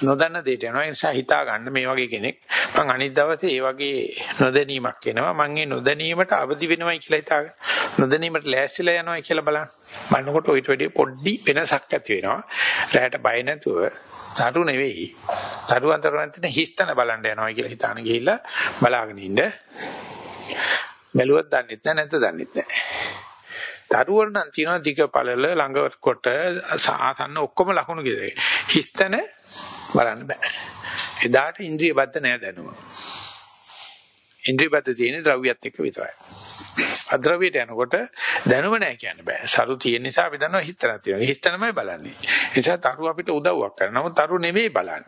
නොදන්න දෙයට යනවා. ඒ නිසා හිතා ගන්න මේ වගේ කෙනෙක් මං අනිත් දවසේ ඒ වගේ නොදැනීමක් එනවා. මං ඒ නොදැනීමට අවදි වෙනවයි කියලා හිතාගෙන නොදැනීමට ලෑස්තිලා යනවයි කියලා බලන්න. බලනකොට ඊට වැඩිය පොඩ්ඩි වෙනසක් ඇති වෙනවා. රැයට බය නැතුව තරු නෙවෙයි. තරු අතර නැතින හිස්තන බලන්න යනවා කියලා හිතාන ගිහිල්ලා බලාගෙන ඉන්න. බැලුවත් දන්නෙත් නැහැ නැත්නම් දන්නෙත් නැහැ. දරුවෝ නම් තියනවා දිග පළල ළඟ කොට ආසන්න ඔක්කොම ලකුණු කියලා. හිස්තන බලන්න බෑ. එදාට ඉන්ද්‍රිය බද්ධ නෑ දැනුම. ඉන්ද්‍රිය බද්ධ තියෙන්නේ ද්‍රව්‍යත් එක්ක විතරයි. අද්‍රව්‍යයට යනකොට දැනුම නැහැ කියන්න බෑ. සරු තියෙන නිසා අපි දන්නවා හිතනක් තියෙනවා. හිතනමයි බලන්නේ. ඒ නිසා තරු අපිට උදව්වක් කරනවා. නමුත් තරු නෙවෙයි බලන්නේ.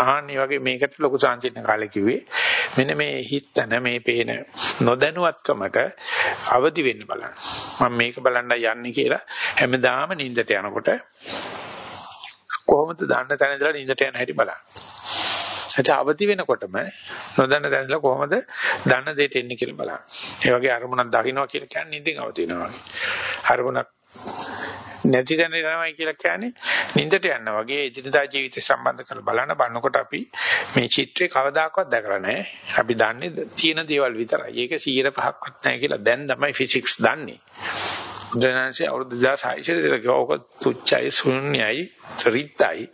ආන්නේ වගේ මේකට ලොකු සාංචින්න කාලේ කිව්වේ මෙන්න මේ හිතන මේ පේන නොදැනුවත්කමට අවදි වෙන්න බලන්න. මම මේක බලන්න යන්නේ කියලා හැමදාම නිින්දට යනකොට කොහොමද දන්න තැන ඉඳලා නිින්දට යන හැටි බලන්න. ඒත් අවදි වෙනකොටම නොදන්න දැනලා කොහොමද දන්න දෙයට එන්නේ කියලා බලන්න. ඒ වගේ අරමුණක් දකින්නවා කියලා කියන්නේ නිින්දෙන් අවදි වෙනවා වගේ. අරමුණක් නැති දැන යනවායි කියලා කියන්නේ නිින්දට යනවා වගේ එදිනදා ජීවිතය සම්බන්ධ කරලා බලන බannකොට අපි මේ චිත්‍රේ කවදාකවත් දැකලා නැහැ. අපි දන්නේ තියෙන දේවල් විතරයි. ඒක 105ක්වත් නැහැ කියලා දැන් තමයි ෆිසික්ස් දන්නේ. බුදුරජාණන්සේ අවුරුදු 2600 ඉතල කිව්වා ඔක තුච්චයි ශුන්‍යයි ත්‍රිත්‍යයි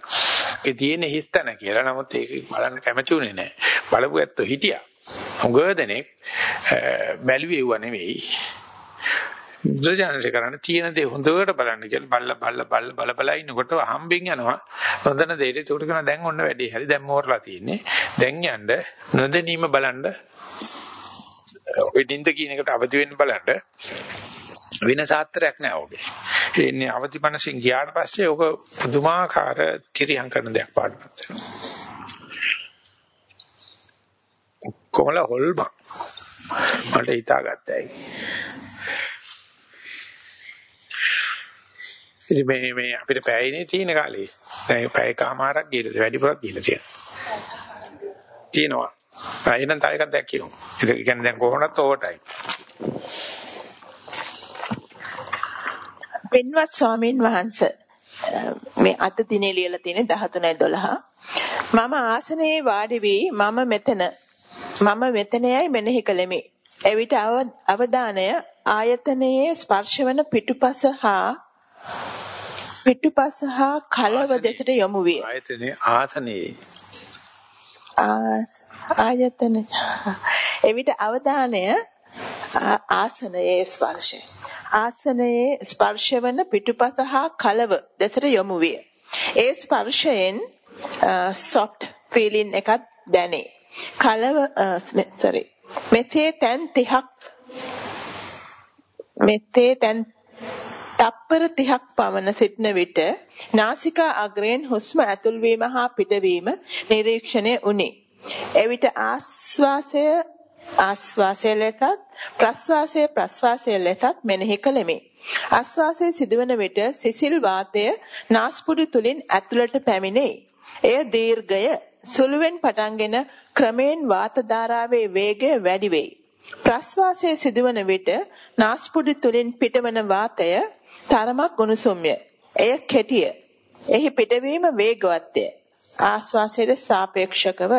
ඒ තියෙන හිස්තන කියලා. නමුත් ඒක බලන්න කැමති උනේ නැහැ. බලපු ඇත්තෝ හිටියා. උගදෙනෙක් බැලුවේ ඒව නෙවෙයි. බුදුරජාණන්සේ කරන්නේ තියෙන දේ හොඳට බලන්න කියලා බල්ල බල්ල බල්ල බල බල ඉන්නකොට හම්බෙන් යනවා. නොදන්න දෙයට ඒකට කරන දැන් ඔන්න වැඩි. හරි දැන් මෝරලා තියෙන්නේ. දැන් යන්න නොදැනීම බලන්න ඔය දින්ද කියන එකට අවදි වෙන්න බලන්න වෙන සාත්‍රයක් නෑ ඔගේ. එන්නේ අවදි මනසින් ගියාට පස්සේ ඔක පුදුමාකාර කිරියම් කරන දෙයක් පාඩපත් වෙනවා. කොමල හොල්බන් මට හිතාගත්තයි. ඉතින් මේ මේ අපිට පැයනේ තියෙන කාලේ. දැන් පැයකමාරක් ගිහලා වැඩිපුරක් ගිහලා තියෙනවා. තියෙනවා. එහෙනම් තව එකක් දැක්කියමු. ඒක කියන්නේ දැන් කොහොමවත් ඕවර් ටයිම්. පින්වත් ස්වාමින් වහන්සේ මේ අද දිනේ ලියලා තියෙන 13 මම ආසනයේ වාඩි වී මම මෙතන මම මෙතනයයි මෙනෙහි කළෙමි. එවිට අවධානය ආයතනයේ ස්පර්ශවන පිටුපස හා පිටුපස හා කලව දෙසට යොමු විය. ආයතනයේ ආතනයේ ආයතන එවිට අවධානය ආසනයේ ස්පර්ශය ආසනයේ ස්පර්ශවන පිටුපස හා කලව දෙසට යොමු විය. ඒ ස්පර්ශයෙන් soft feeling එකක් දැනේ. කලව sorry. මෙතේ තැන් 30ක් මෙතේ තැන් තප්පර 30ක් පමණ සිටන විට නාසිකා අග්‍රයෙන් හුස්ම ඇතුල් වීම හා පිටවීම නිරීක්ෂණය වුණේ. එවිට ආස්වාසය ආස්වාසය ලෙසත් ප්‍රස්වාසය ප්‍රස්වාසය ලෙසත් මෙනෙහි කළෙමි. ආස්වාසය සිදුවන විට සිසිල් වාතය නාස්පුඩු තුලින් ඇතුළට පැමිණේ. එය දීර්ඝය සුළුවෙන් පටන්ගෙන ක්‍රමයෙන් වාත ධාරාවේ වේගය වැඩි වෙයි. ප්‍රස්වාසය සිදුවන විට නාස්පුඩු තුලින් පිටවන වාතය තරමක් උණුසුම්ය. එය කෙටිය. එහි පිටවීම වේගවත්ය. ආස්වාසයට සාපේක්ෂකව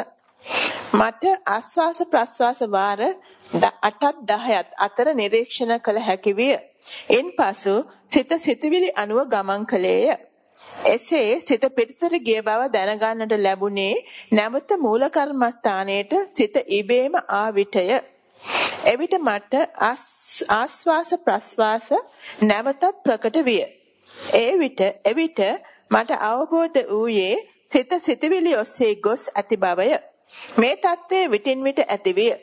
මට ආස්වාස ප්‍රස්වාස වාර 8ත් 10ත් අතර නිරීක්ෂණ කළ හැකි විය. ඉන්පසු සිත සිතුවිලි අනුව ගමන් කළේය. එසේ සිත පිටතට ගිය බව දැනගන්නට ලැබුණේ නැවත මූල කර්මස්ථානයේට සිත ඉබේම ආ විටය. එවිට මට ආස්වාස ප්‍රස්වාස නැවතත් ප්‍රකට විය. ඒ විට එවිට මට අවබෝධ වූයේ සිත සිතවිලි ඔස්සේ ගොස් ඇති බවය. මේ தત્ත්වය විටින් විට ඇතිවිය.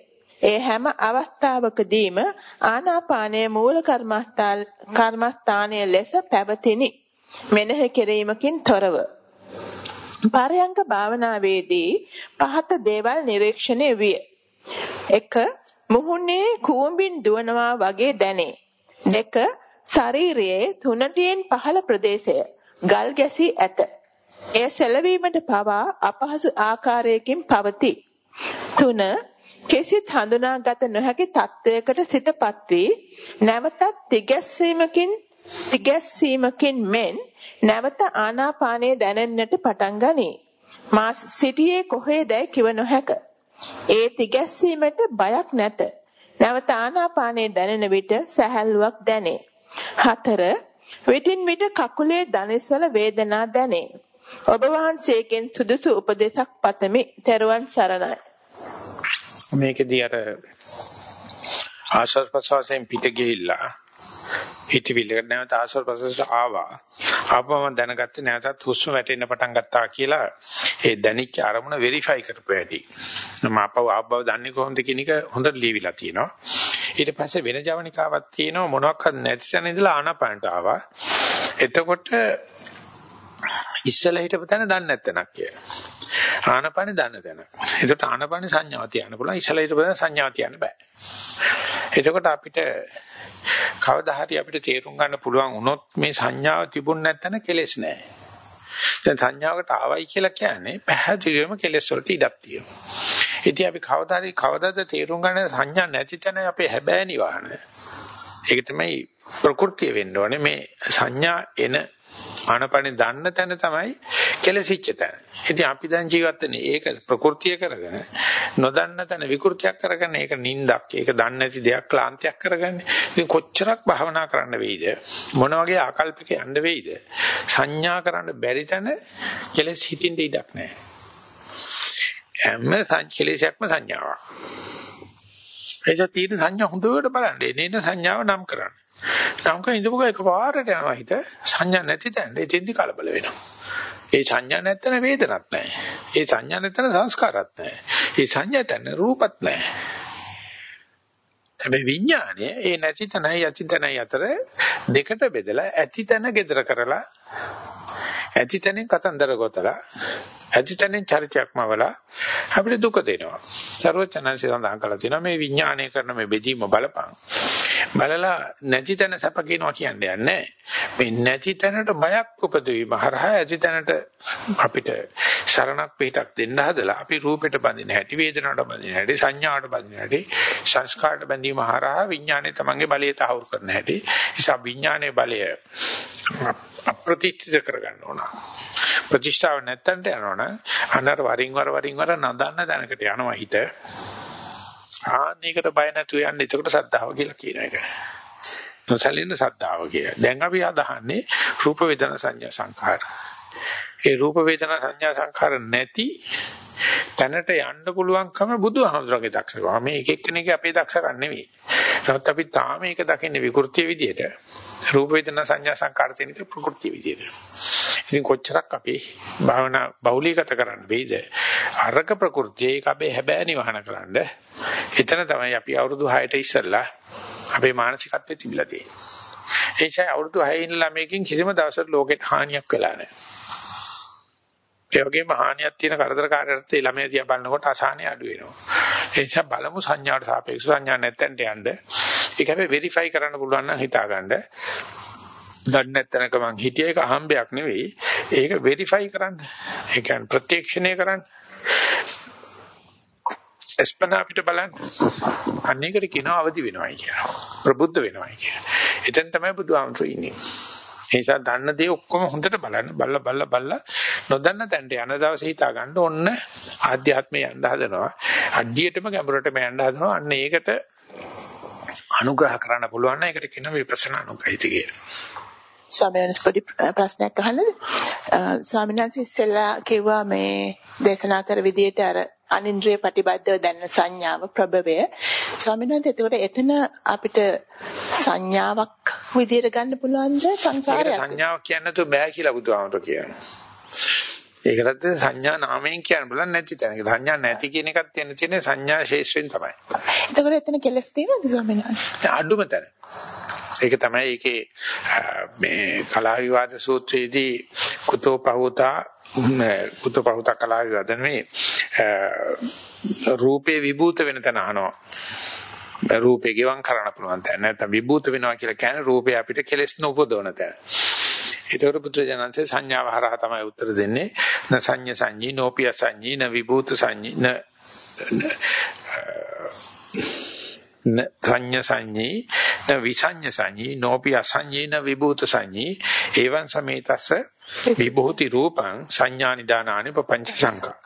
ඒ හැම අවස්ථාවකදීම ආනාපානයේ මූල කර්මස්ථානයේ ලෙස පැවතිනි. මෙනෙහි කිරීමකින් තොරව. පරයන්ක භාවනාවේදී පහත දේවල් නිරීක්ෂණය විය. 1. මුහුණේ කූඹින් දුවනවා වගේ දැනේ. 2. ශරීරයේ තුනටියෙන් පහළ ප්‍රදේශය ගල් ගැසී ඇත. එය සැලවීමට පවා අපහසු ආකාරයකින් පවතී. 3. කෙසිත් හඳුනාගත නොහැකි තත්වයකට සිතපත් වී නැවතත් තිගැස්සීමකින් තිගැස්සීමකින් මෙන් නැවත ආනාපානය දැනෙන්නට පටන් ගනී. මා සිටියේ කොහේදයි කිව නොහැක. ඒ තිගැස්සීමට බයක් නැත. නැවත ආනාපානය දැනෙන විට සැහැල්ලුවක් දැනේ. 4. විටින් විට කකුලේ දණිස්වල වේදනා දැනේ. ඔබ වහන්සේගෙන් සුදුසු උපදේශක් පතමි. ත්වන් සරණයි. මේකදී අර ආශ්වාස ප්‍රශ්වාසයෙන් පිට ගිහිල්ලා හිතවිල්ලකට නැවත ආශ්වාස ප්‍රශ්වාසයට ආවා. ආපම දැනගත්තේ නැවතත් හුස්ම වැටෙන්න පටන් ගත්තා කියලා ඒ දැනිච්ච අරමුණ වෙරිෆයි කරපු හැටි. මම ආපව ආපව දන්නේ කොහොමද කියන එක හොඳට ලියවිලා තියෙනවා. ඊට පස්සේ වෙන ජවනිකාවක් තියෙනවා මොනවාක්වත් නැති තැන ඉඳලා ආනාපානට ආවා. එතකොට ඉස්සලා හිටපු තැන දන්නේ නැත්තනක් කියලා. ආනපන දන්න තැන. එතකොට ආනපන සංඥාව තියන්න පුළුවන්. ඉස්සලා හිටපු තැන සංඥාව තියන්න බෑ. එතකොට අපිට කවදා හරි අපිට තේරුම් ගන්න පුළුවන් වුණොත් මේ සංඥාව තිබුණ නැත්නම් කෙලෙස් නෑ. දැන් සංඥාවකට ආවයි කියලා කියන්නේ පැහැදිලිවම කෙලෙස් වලට ඉඩක් තියෙනවා. ඉතින් අපි කවදා හරි කවදාද තේරුම් ගන්න සංඥා නැති තැන අපේ හැබෑ නිවහන. ඒක තමයි ප්‍රകൃතිය වෙන්න ඕනේ මේ සංඥා එන ආනපනේ දන්න තැන තමයි කෙලසිච්ච තැන. ඉතින් අපි දැන් ජීවත් වෙන්නේ ඒක ප්‍රകൃතිය කරගෙන නොදන්න තැන විකෘතියක් කරගෙන ඒක නින්දක් ඒක දන්නේ නැති දෙයක් ක්ලාන්තියක් කරගන්නේ. ඉතින් කොච්චරක් භවනා කරන්න වෙයිද? මොන වගේ ආකල්පික යන්න වෙයිද? සංඥා කරන්න බැරි තැන කෙලස් හිතින්ද ඉඩක් නැහැ. හැම සංකලේශයක්ම සංඥාවක්. ඒක තියෙන සංඥා හොඳට බලන්න. එනේන සංඥාව නම් කරන්න. නම් කරන ඉඳපුව එකපාරට යනවා හිත සංඥා නැති තැන එතෙන්දි කලබල වෙනවා. ඒ සංඥා නැත්තන වේදනක් නැහැ. ඒ සංඥා නැත්තන සංස්කාරත් නැහැ. ඒ සංඥා නැත්තන රූපත් නැහැ. හැබැයි විඥානය ඒ නැති තැනයි ඇති තැනයි අතර දෙකට බෙදලා ඇති තැන gedara කරලා ඇති තැනින් කතන්දර ගොතලා ඇතිතනෙන් චරිතයක්ම වලා අපිට දුක දෙනවා. ਸਰවචනන්සේ සඳහන් කළා තියෙනවා මේ විඥාණය කරන මේ බෙදීම බලපං. බලලා නැති තැන සැප කියනවා කියන්නේ නැහැ. මේ නැති තැනට බයක් උපදවීම හරහා ඇති තැනට අපිට සරණක් පිටක් දෙන්න හදලා අපි රූපෙට බඳින හැටි වේදනාවට බඳින හැටි සංඥාවට බඳින හැටි සංස්කාරට බැඳීම හරහා විඥාණය තමන්ගේ බලය තහවුරු කරන හැටි. නිසා විඥානයේ බලය අප්‍රතිත්ථ කරගන්න ඕන. ප්‍රතිෂ්ඨාව නැත්තන්ට යනවනම් අනර වරින් වර වරින් වර නදන්න දැනකට යනවා හිත. ආන්නයකට බය නැතුව යන්න එතකොට සද්ධාව කියලා කියන එක. නොසලින්න සද්ධාව කිය. දැන් අපි අදහන්නේ රූප වේදනා සංඥා සංඛාර. ඒ රූප වේදනා සංඥා සංඛාර නැති තැනට යන්න පුළුවන්කම බුදුහාමුදුරගේ දක්ෂකම. මේ එක එක්කෙනෙක්ගේ අපේ දක්ෂකම් නෙවෙයි. නමුත් අපි තාම මේක දකින්නේ විකෘතිය විදියට. රූප වේදනා සංඥා සංකාර තියෙන එක ප්‍රകൃතිය විදියට. ඉතින් කොච්චරක් අපි භාවනා බහුලීගත කරන්න බෑද? අරක ප්‍රകൃතිය ඒක අපේ හැබෑ නිවහන කරන්න. එතන තමයි අපි අවුරුදු 6ට ඉස්සෙල්ලා අපේ මානසිකත්වයේ තිබිලා තියෙන්නේ. ඒ නිසා අවුරුදු 6 ඉන්න ළමයකින් කිසිම දවසක ලෝකෙට හානියක් වෙලා නැහැ. ඒ වගේම හානියක් තියෙන කරදරකාරයට ඒ ළමයා දිහා බලනකොට අසහනය අඩු වෙනවා. ඒ නිසා බලමු සංඥාවට සාපේක්ෂව සංඥා නැත්තන්ට යන්න. ඒක හැබැයි වෙරිෆයි කරන්න පුළුවන් නම් හිතාගන්න. දන්නේ නැත්නක මං හිතිය එක අහම්බයක් නෙවෙයි. ඒක වෙරිෆයි කරන්න. ඒ කියන්නේ ප්‍රත්‍යක්ෂණය කරන්න. එස්පනා අපිට බලන්න. අන්නේකට කියනවා අවදි වෙනවයි කියලා. ප්‍රබුද්ධ වෙනවයි කියලා. එතෙන් තමයි බුදුහාමුදුරු ඉන්නේ. ඒ නිසා දන්න දේ ඔක්කොම හොඳට බලන්න. බල්ල බල්ල බල්ල නොදන්න තැනට යන දවසේ හිතා ගන්න ඕන්න ආධ්‍යාත්මය යන්න හදනවා. අඩියටම ගැඹුරටම යන්න හදනවා. අන්න ඒකට අනුග්‍රහ කරන්න පුළුවන් නම් ඒකට කියන විපස්සනා අනුගහිත කියලා. ස්වාමීන් වහන්සේ පොඩි ප්‍රශ්නයක් අහන්නද? ස්වාමීන් වහන්සේ ඉස්සෙල්ලා කිව්වා මේ දේශනා කර විදිහට අර අනින්ද්‍රිය ප්‍රතිබද්ධව දැනන සංඥාව ප්‍රබවය. ස්වාමීන් වහන්සේ එතකොට එතන අපිට සංඥාවක් විදිහට ගන්න පුළුවන්ද සංකාරයක්? සංඥාවක් කියන්න තු බෑ කියලා බුදුහාමර කියනවා. ඒකටත් සංඥා නාමයෙන් කියන්න බලන්න නැති තැනක. සංඥා නැති කියන එකක් තියෙන තියෙන්නේ සංඥා ශේෂ්ත්‍රයෙන් තමයි. එතකොට එතන කෙලස් තියෙනවද ස්වාමීන් වහන්සේ? අඩුම තැන. ඒක තමයි ඒකේ මේ කලා විවාද සූත්‍රයේදී කුතෝ පහුතා කුතෝ පහුතා කලා විවාද නෙමෙයි රූපේ විභූත වෙන තැන අහනවා. රූපේ ගෙවම් කරන්න පුළුවන් තැන නැත්නම් විභූත වෙනවා කියලා කියන්නේ රූපේ අපිට කෙලස් නොඋපදවන තැන. ඒතකොට පුත්‍රජනන්සේ සංඥාව හරහා තමයි උත්තර දෙන්නේ. න සංඤ සංඤී නෝපිය සංඤී න විභූත සංඤී න සංඤ සංඤී න විසඤ්ඤ සංඤී නෝපි අසඤ්ඤේන විභූත සංඤී. එවං සමේතස්ස විභූති රූපං සංඥා නිදානානි පංච සංකා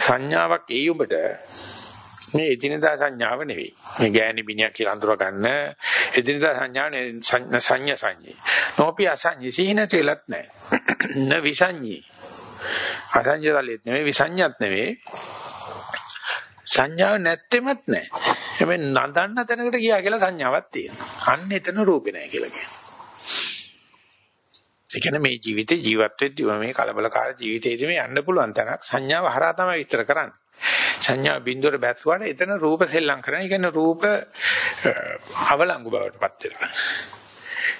සංඥාවක් ඒ උඹට මේ එදිනදා සංඥාව නෙවෙයි. මේ ගෑණි බිනියක් කියලා අඳුර ගන්න එදිනදා සංඥාව සංඥා සංඤී නෝපි අසඤ්ඤී සීනත වෙලත් නැහැ. න විසඤ්ඤී. අසඤ්ඤතලෙත් නෙවෙයි විසඤ්ඤත් නෙවෙයි. සංඥාව නැත්තෙමත් නැහැ. හැබැයි නදන්න තැනකට ගියා කියලා සංඥාවක් තියෙනවා. අන්න එතන රූපේ නැහැ කියලා කියනවා. ඒ කියන්නේ මේ ජීවිතේ ජීවත් වෙද්දී මේ කලබලකාර ජීවිතේදී මේ යන්න පුළුවන් තැනක් සංඥාව හරහා තමයි විස්තර කරන්නේ. සංඥා බින්දුවර බැස්සුවාට එතන රූප සෙල්ලම් කරන. ඒ කියන්නේ රූප අවලංගු බවට පත් වෙනවා.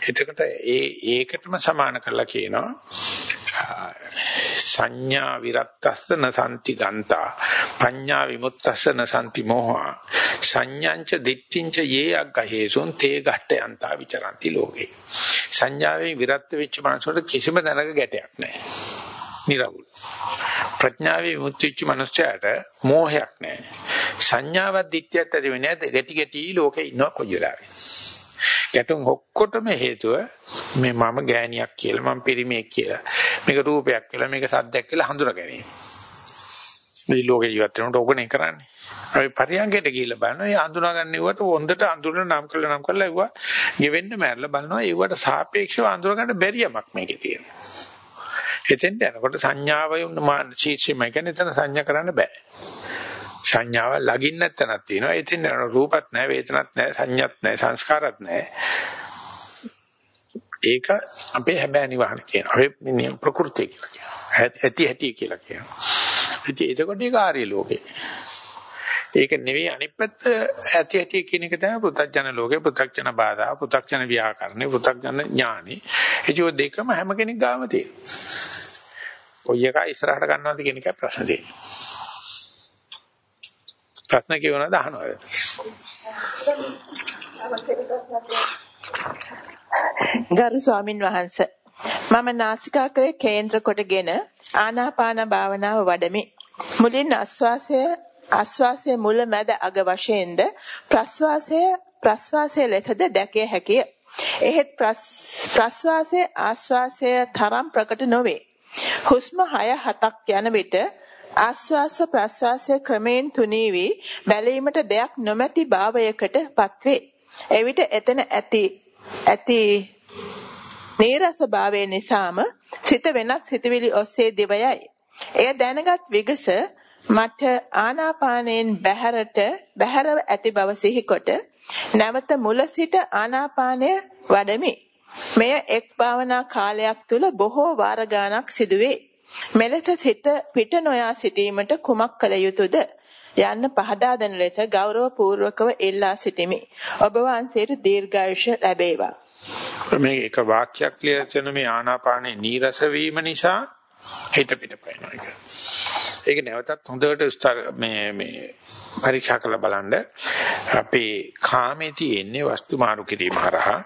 එතකොට ඒ ඒකටම සමාන කරලා කියනවා සංඥා විරත්තස්සන සම්ති ගන්තා පඤ්ඤා විමුක්තස්සන සම්ති මොහා සංඥාංච දිට්ඨිංච යේ අග්ගහේසුන් තේ ගට්ට යන්තා විචරಂತಿ ලෝකේ. සංඥාවෙන් විරත් වෙච්ච මනසට කිසිම දැනක ගැටයක් නැහැ. නිරවුල්. ප්‍රඥාවේ විමුක්ති වෙච්ච මනුස්සයාට මෝහයක් නැහැ. සංඥාවක් දිට්ඨියක් ඇති වෙන්නේ නැද්ද ගැටි ගැටි ලෝකේ ඉන්නවා කොයි වෙලාවෙ. ගැටුම් ඔක්කොටම හේතුව මේ මම ගෑණියක් කියලා මම පිරිමියෙක් කියලා මේක රූපයක් කියලා මේක සද්දයක් කියලා හඳුනා ගැනීම. මේ ලෝකේ ජීවත් වෙනකොට ඕකනේ කරන්නේ. අපි පරියංගයට ගිහිල්ලා බලනවා ඒ හඳුනා ගන්නවට හොඳට අඳුරන නම් කළා නම් කළා ඒවා ගෙවෙන්න මැරලා බලනවා ඒවට සාපේක්ෂව අඳුර ගන්න බැරි යමක් මේකේ තියෙනවා. එතෙන්ට යනකොට සංඥාව යොන්න ශීර්ෂෙම කියන්නේ එතන සංඥා කරන්න බෑ. සංඥාව ලගින් නැත්තනක් තියෙනවා. එතෙන් යන රූපත් නැහැ, වේදනත් නැහැ, සංඥාත් නැහැ, සංස්කාරත් නැහැ. ඒක අපේ හැබෑ නිවහන කියන. අපේ ප්‍රകൃතිය කියලා කියනවා. ඇති හැටි කියලා කියනවා. ඉතින් එතකොට ඒක ආර්ය ලෝකේ. ඒක නෙවෙයි අනිත් පැත්ත ඇති ඇති කියන එක තමයි පු탁ජන ලෝකේ පු탁ජන බාධා පු탁ජන ව්‍යාකරණේ පු탁ජන ඥානි ඒ දෙකම හැම කෙනෙක් ගාම තියෙනවා. කොයි එක ඉස්සරහට ගන්නවද කියන එක ප්‍රශ්න තියෙනවා. ප්‍රශ්න කියවනද අහනවා. ගරු ස්වාමින් වහන්සේ මම නාසිකාග්‍රේ කේන්ද්‍ර කොටගෙන ආනාපාන භාවනාව වඩමි. මුලින් ආස්වාසය ආස්වාසයේ මුල මැද අග වශයෙන්ද ප්‍රස්වාසය ප්‍රස්වාසයේ ලෙසද දැකිය හැකිය. එහෙත් ප්‍රස්වාසයේ ආස්වාසය තරම් ප්‍රකට නොවේ. හුස්ම 6 7ක් යන විට ආස්වාස ප්‍රස්වාසය ක්‍රමයෙන් තුනී වී බැලීමට දෙයක් නොමැති භාවයකට පත්වේ. එවිට එතන ඇති ඇති නීරස භාවය නිසාම සිත වෙනත් සිතුවිලි ඔස්සේ දිවයයි. එය දැනගත් විගස මට ආනාපානයෙන් බැහැරට බැහැරව ඇති බව සිහිකොට නැවත මුල සිට ආනාපානය වඩමි. මෙය එක් භාවනා කාලයක් තුල බොහෝ වාර ගණක් සිදුවේ. මෙලෙස සිත පිට නොයා සිටීමට කුමක් කළ යුතුද යන්න පහදා දෙන ලෙස ගෞරව පූර්වකව ඉල්ලා සිටිමි. ඔබ වහන්සේට දීර්ඝායුෂ ලැබේවා. මේ එක වාක්‍යයක් ලියන මේ ආනාපානේ නීරස වීම නිසා හිත පිට පයින්නවා ඒක. ඒක නැවතත් හොඳට මේ මේ පරීක්ෂා කරලා බලන්න අපේ කාමේ තියෙන්නේ වස්තු මාරු කිරීම හරහා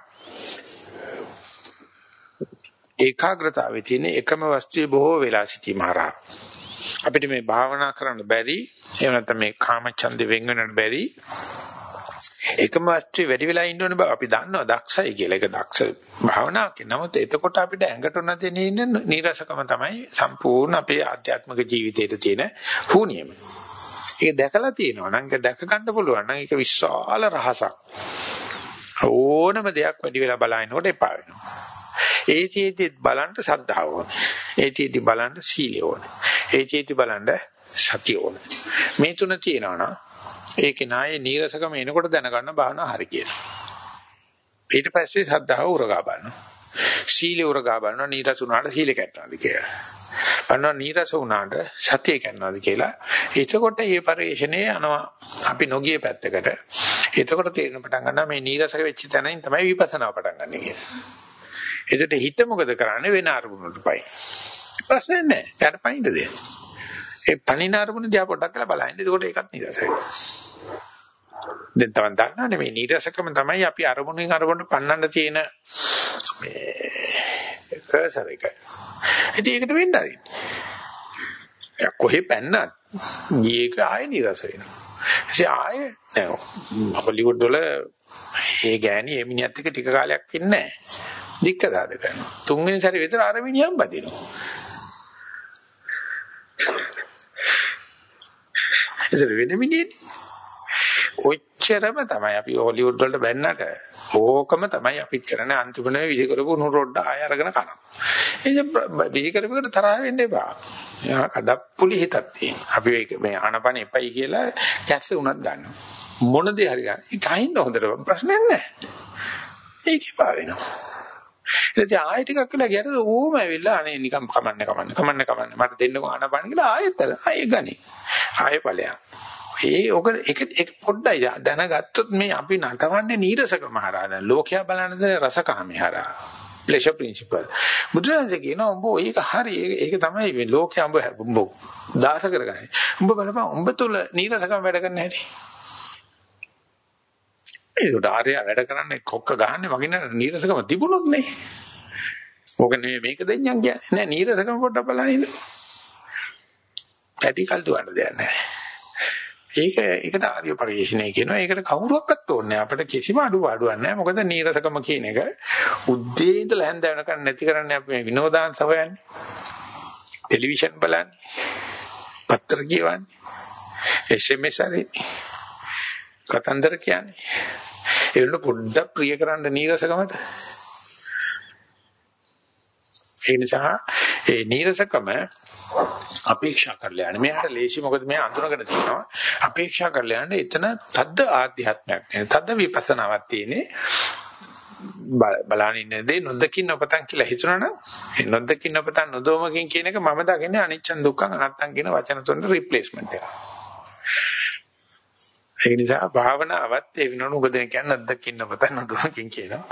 ඒකාග්‍රතාවයේ තියෙන එකම වස්තුවේ බොහෝ වෙලා සිටීම හරහා අපිට මේ භාවනා කරන්න බැරි එහෙම නැත්නම් මේ කාමච්ඡන්දෙ වෙන් වෙන්නට බැරි එකම වස්තුවේ වැඩි වෙලා ඉන්න ඕනේ බව අපි දන්නවා දක්ෂයි කියලා. ඒක දක්ෂ භාවනාවක්. නමුත් එතකොට අපිට ඇඟට නැති ඉන්න නීරසකම තමයි සම්පූර්ණ අපේ ආධ්‍යාත්මික ජීවිතේට තියෙන හුනියම. ඒක දැකලා තියෙනවා නම් ඒක දැක ගන්න පුළුවන් නම් ඒක විශාල රහසක්. ඕනම දෙයක් වැඩි වෙලා බලනකොට එපා වෙනවා. ඒචීති බලන්න සද්ධාව ඕනේ. ඒචීති බලන්න සීලය ඕනේ. ඒචීති බලන්න සතිය ඕනේ. මේ තුන තියෙනවා නම් ඒකේ නායේ නීරසකම එනකොට දැනගන්න බාහන හරි කියලා. ඊට පස්සේ සද්ධාව උරගා බලනවා. සීලය උරගා බලනවා නීරස උනාට සීල කැටනවාද කියලා. බලනවා නීරස උනාට සතිය කැටනවාද කියලා. එතකොට මේ පරිශ්‍රණයේ යනවා අපි නොගිය පැත්තකට. එතකොට තේරෙන පටන් ගන්නවා මේ නීරසක වෙච්ච තැනින් තමයි විපස්සනාව පටන් ගන්න කියලා. එතකොට හිත මොකද කරන්නේ වෙන අරමුණකට පයි. ප්‍රශ්නේ නැහැ. යට පයින්ද දෙන්නේ. ඒ පණින අරමුණ දිහා පොඩ්ඩක් කරලා බලන්න. එතකොට ඒකත් නිරසයි. දැන් තමයි දන්නවනේ මේ නිරසකම තමයි අපි අරමුණෙන් අරමුණට පන්නන්න තියෙන මේ කර්සර් එක. ඉතින් ඒකට වෙන්න ආරින්. යා කොහෙ පැන්නත් ගියේක ආයෙ නිරස වෙනවා. එසේ ආයෙ දැන් හොලිවුඩ් වල ඒ ගෑණි ඒ මිනිහත් එක්ක ටික කාලයක් ඉන්නේ නැහැ. දික්ක දාද කරනවා. තුන්වෙනි සැරේ විතර අර මිනිහම් බදිනවා. ඒක වෙන මිනිහනේ. ඔච්චරම තමයි අපි හොලිවුඩ් වලට බැන්නට ඕකම තමයි අපිත් කරන්නේ අන්තිමනේ විසි කරපු උණු රොඩ ආය අරගෙන කනවා. ඒක විසි කරපෙකට තරහ වෙන්න එපා. යා කඩප්පුලි හිතක් තියෙන. අපි මේ ආනපන එපයි කියලා කැස්ස උනත් ගන්නවා. මොන දේ හරි ගන්න. ඒක අහින්න හොඳට ප්‍රශ්නයක් නැහැ. ඒක ඉපා වෙනවා. ඉතින් ආයෙ ටිකක් වෙලා ගියට ඌම ඇවිල්ලා අනේ නිකන් කමන්නේ කමන්නේ කමන්නේ කමන්නේ. මට දෙන්නකෝ ආනපන කියලා ආයෙත් ආයෙ ගනි. ආයෙ ඵලයක්. ඒ ඔක එක එක පොඩ්ඩයි. දැනගත්තොත් මේ අපි නටවන්නේ නීරසකම හරහා දැන් ලෝකයා බලන්නේ රසකාමී හරහා. ප්ලෙෂර් ප්‍රින්සිපල් බුදුරජාණන් කියනවා උඹ ඒක හරි ඒක තමයි මේ ලෝකයා උඹ උඹ දාස කරගන්නේ. උඹ බලපන් උඹ තුල නීරසකම වැඩ කරන්න හැටි ඒකට ආර්ය වැඩ කරන්නේ කොක්ක ගහන්නේ වගේ නීරසකම තිබුණොත් නේ ඕක නෙමෙයි මේක දෙඤ්ඤම් කියන්නේ නෑ නීරසකම පොඩ්ඩක් බලන්න ඉන්න පැටි කල් දුවන්න දෙයක් නෑ ඒක ඒකට ආර්ය පරිශ්‍රණය කියනවා. ඒකට කවුරුවක්වත් ඕනේ අපිට කිසිම අඩුපාඩුවක් නැහැ. මොකද නීරසකම කියන එක උද්දී ඉඳලා හැන්ද වෙනකන් නැති කරන්නේ අපි මේ විනෝදාංශ හොයන්නේ. ටෙලිවිෂන් බලන්නේ. පත්‍ර කියවන්නේ. SMS හරිනේ. කතන්දර කියන්නේ. ඒකට පොඩ්ඩක් ප්‍රිය කරන්න නීරසකමට. ඒ නිසා ඒ නීරසකම අපේක්ෂා කරලා යන්නේ. මෙයාට ලේසි මොකද මෙයා අඳුනගෙන තියෙනවා. අපේක්ෂා කරලා යන්නේ එතන තද්ද ආධ්‍යාත්මයක් නේ. තද්ද විපස්සනාවක් තියෙන්නේ. බලන ඉන්නේ දේ නොදකින් ඔපතන් කියලා හිතනවනම් ඒ නොදකින් ඔපතන් නොදොමකින් කියන එක මම දකින්නේ අනිච්චන් දුක්ඛං අනත්තං කියන වචන තුනට රිප්ලේස්මන්ට් එක. ඒ නිසා භාවනාවත් ඒ විනෝඩ උගදෙන කියන්නේ නොදකින් ඔපතන් නොදොමකින් කියනවා.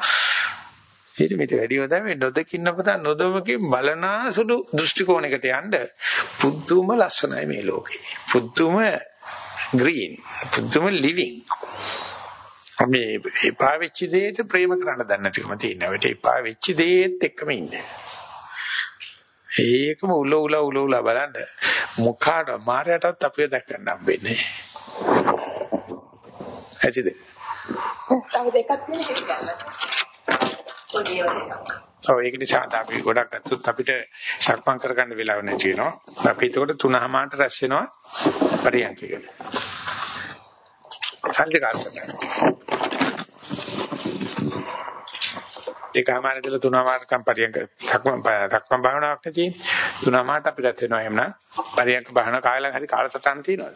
ඊට මෙට වැඩි හොඳයි මේ නොදකින්න පතන් නොදොමකින් බලනාසුළු දෘෂ්ටි කෝණයකට යන්න පුදුම ලස්සනයි මේ ලෝකේ. පුදුම ග්‍රීන්. පුදුම ලිවිං. අපි එපා වෙච්ච දෙයට ප්‍රේම කරන්න දන්නේ නැතිකම තියෙනවා. ඒට එපා වෙච්ච දෙයත් එක්කම ඉන්නේ. ඒකම උල උල උල උල බලන්න මුඛාට මාරයටත් අපිව දැක්කන්න හම්බෙන්නේ. ඇතිද? තව දෙකක් තියෙනවා ඔව් ඒක නිසා අපි ගොඩක් ගත්තොත් අපිට සක්මන් කරගන්න වෙලාව නැති වෙනවා. අපි එතකොට තුනමාරට රැස් වෙනවා පරියන්කයකට. සල්ලි කාර්යයක්. ඒකමාර ඉඳලා තුනමාරකම් පරියන්ක සක්මන් සක්මන් භාවනාවක් නැති. තුනමාරට අපි රැස් වෙනවා එhmenan පරියන්ක භාවනාව කාලයක් හරි කාලසටහන තියෙනවා.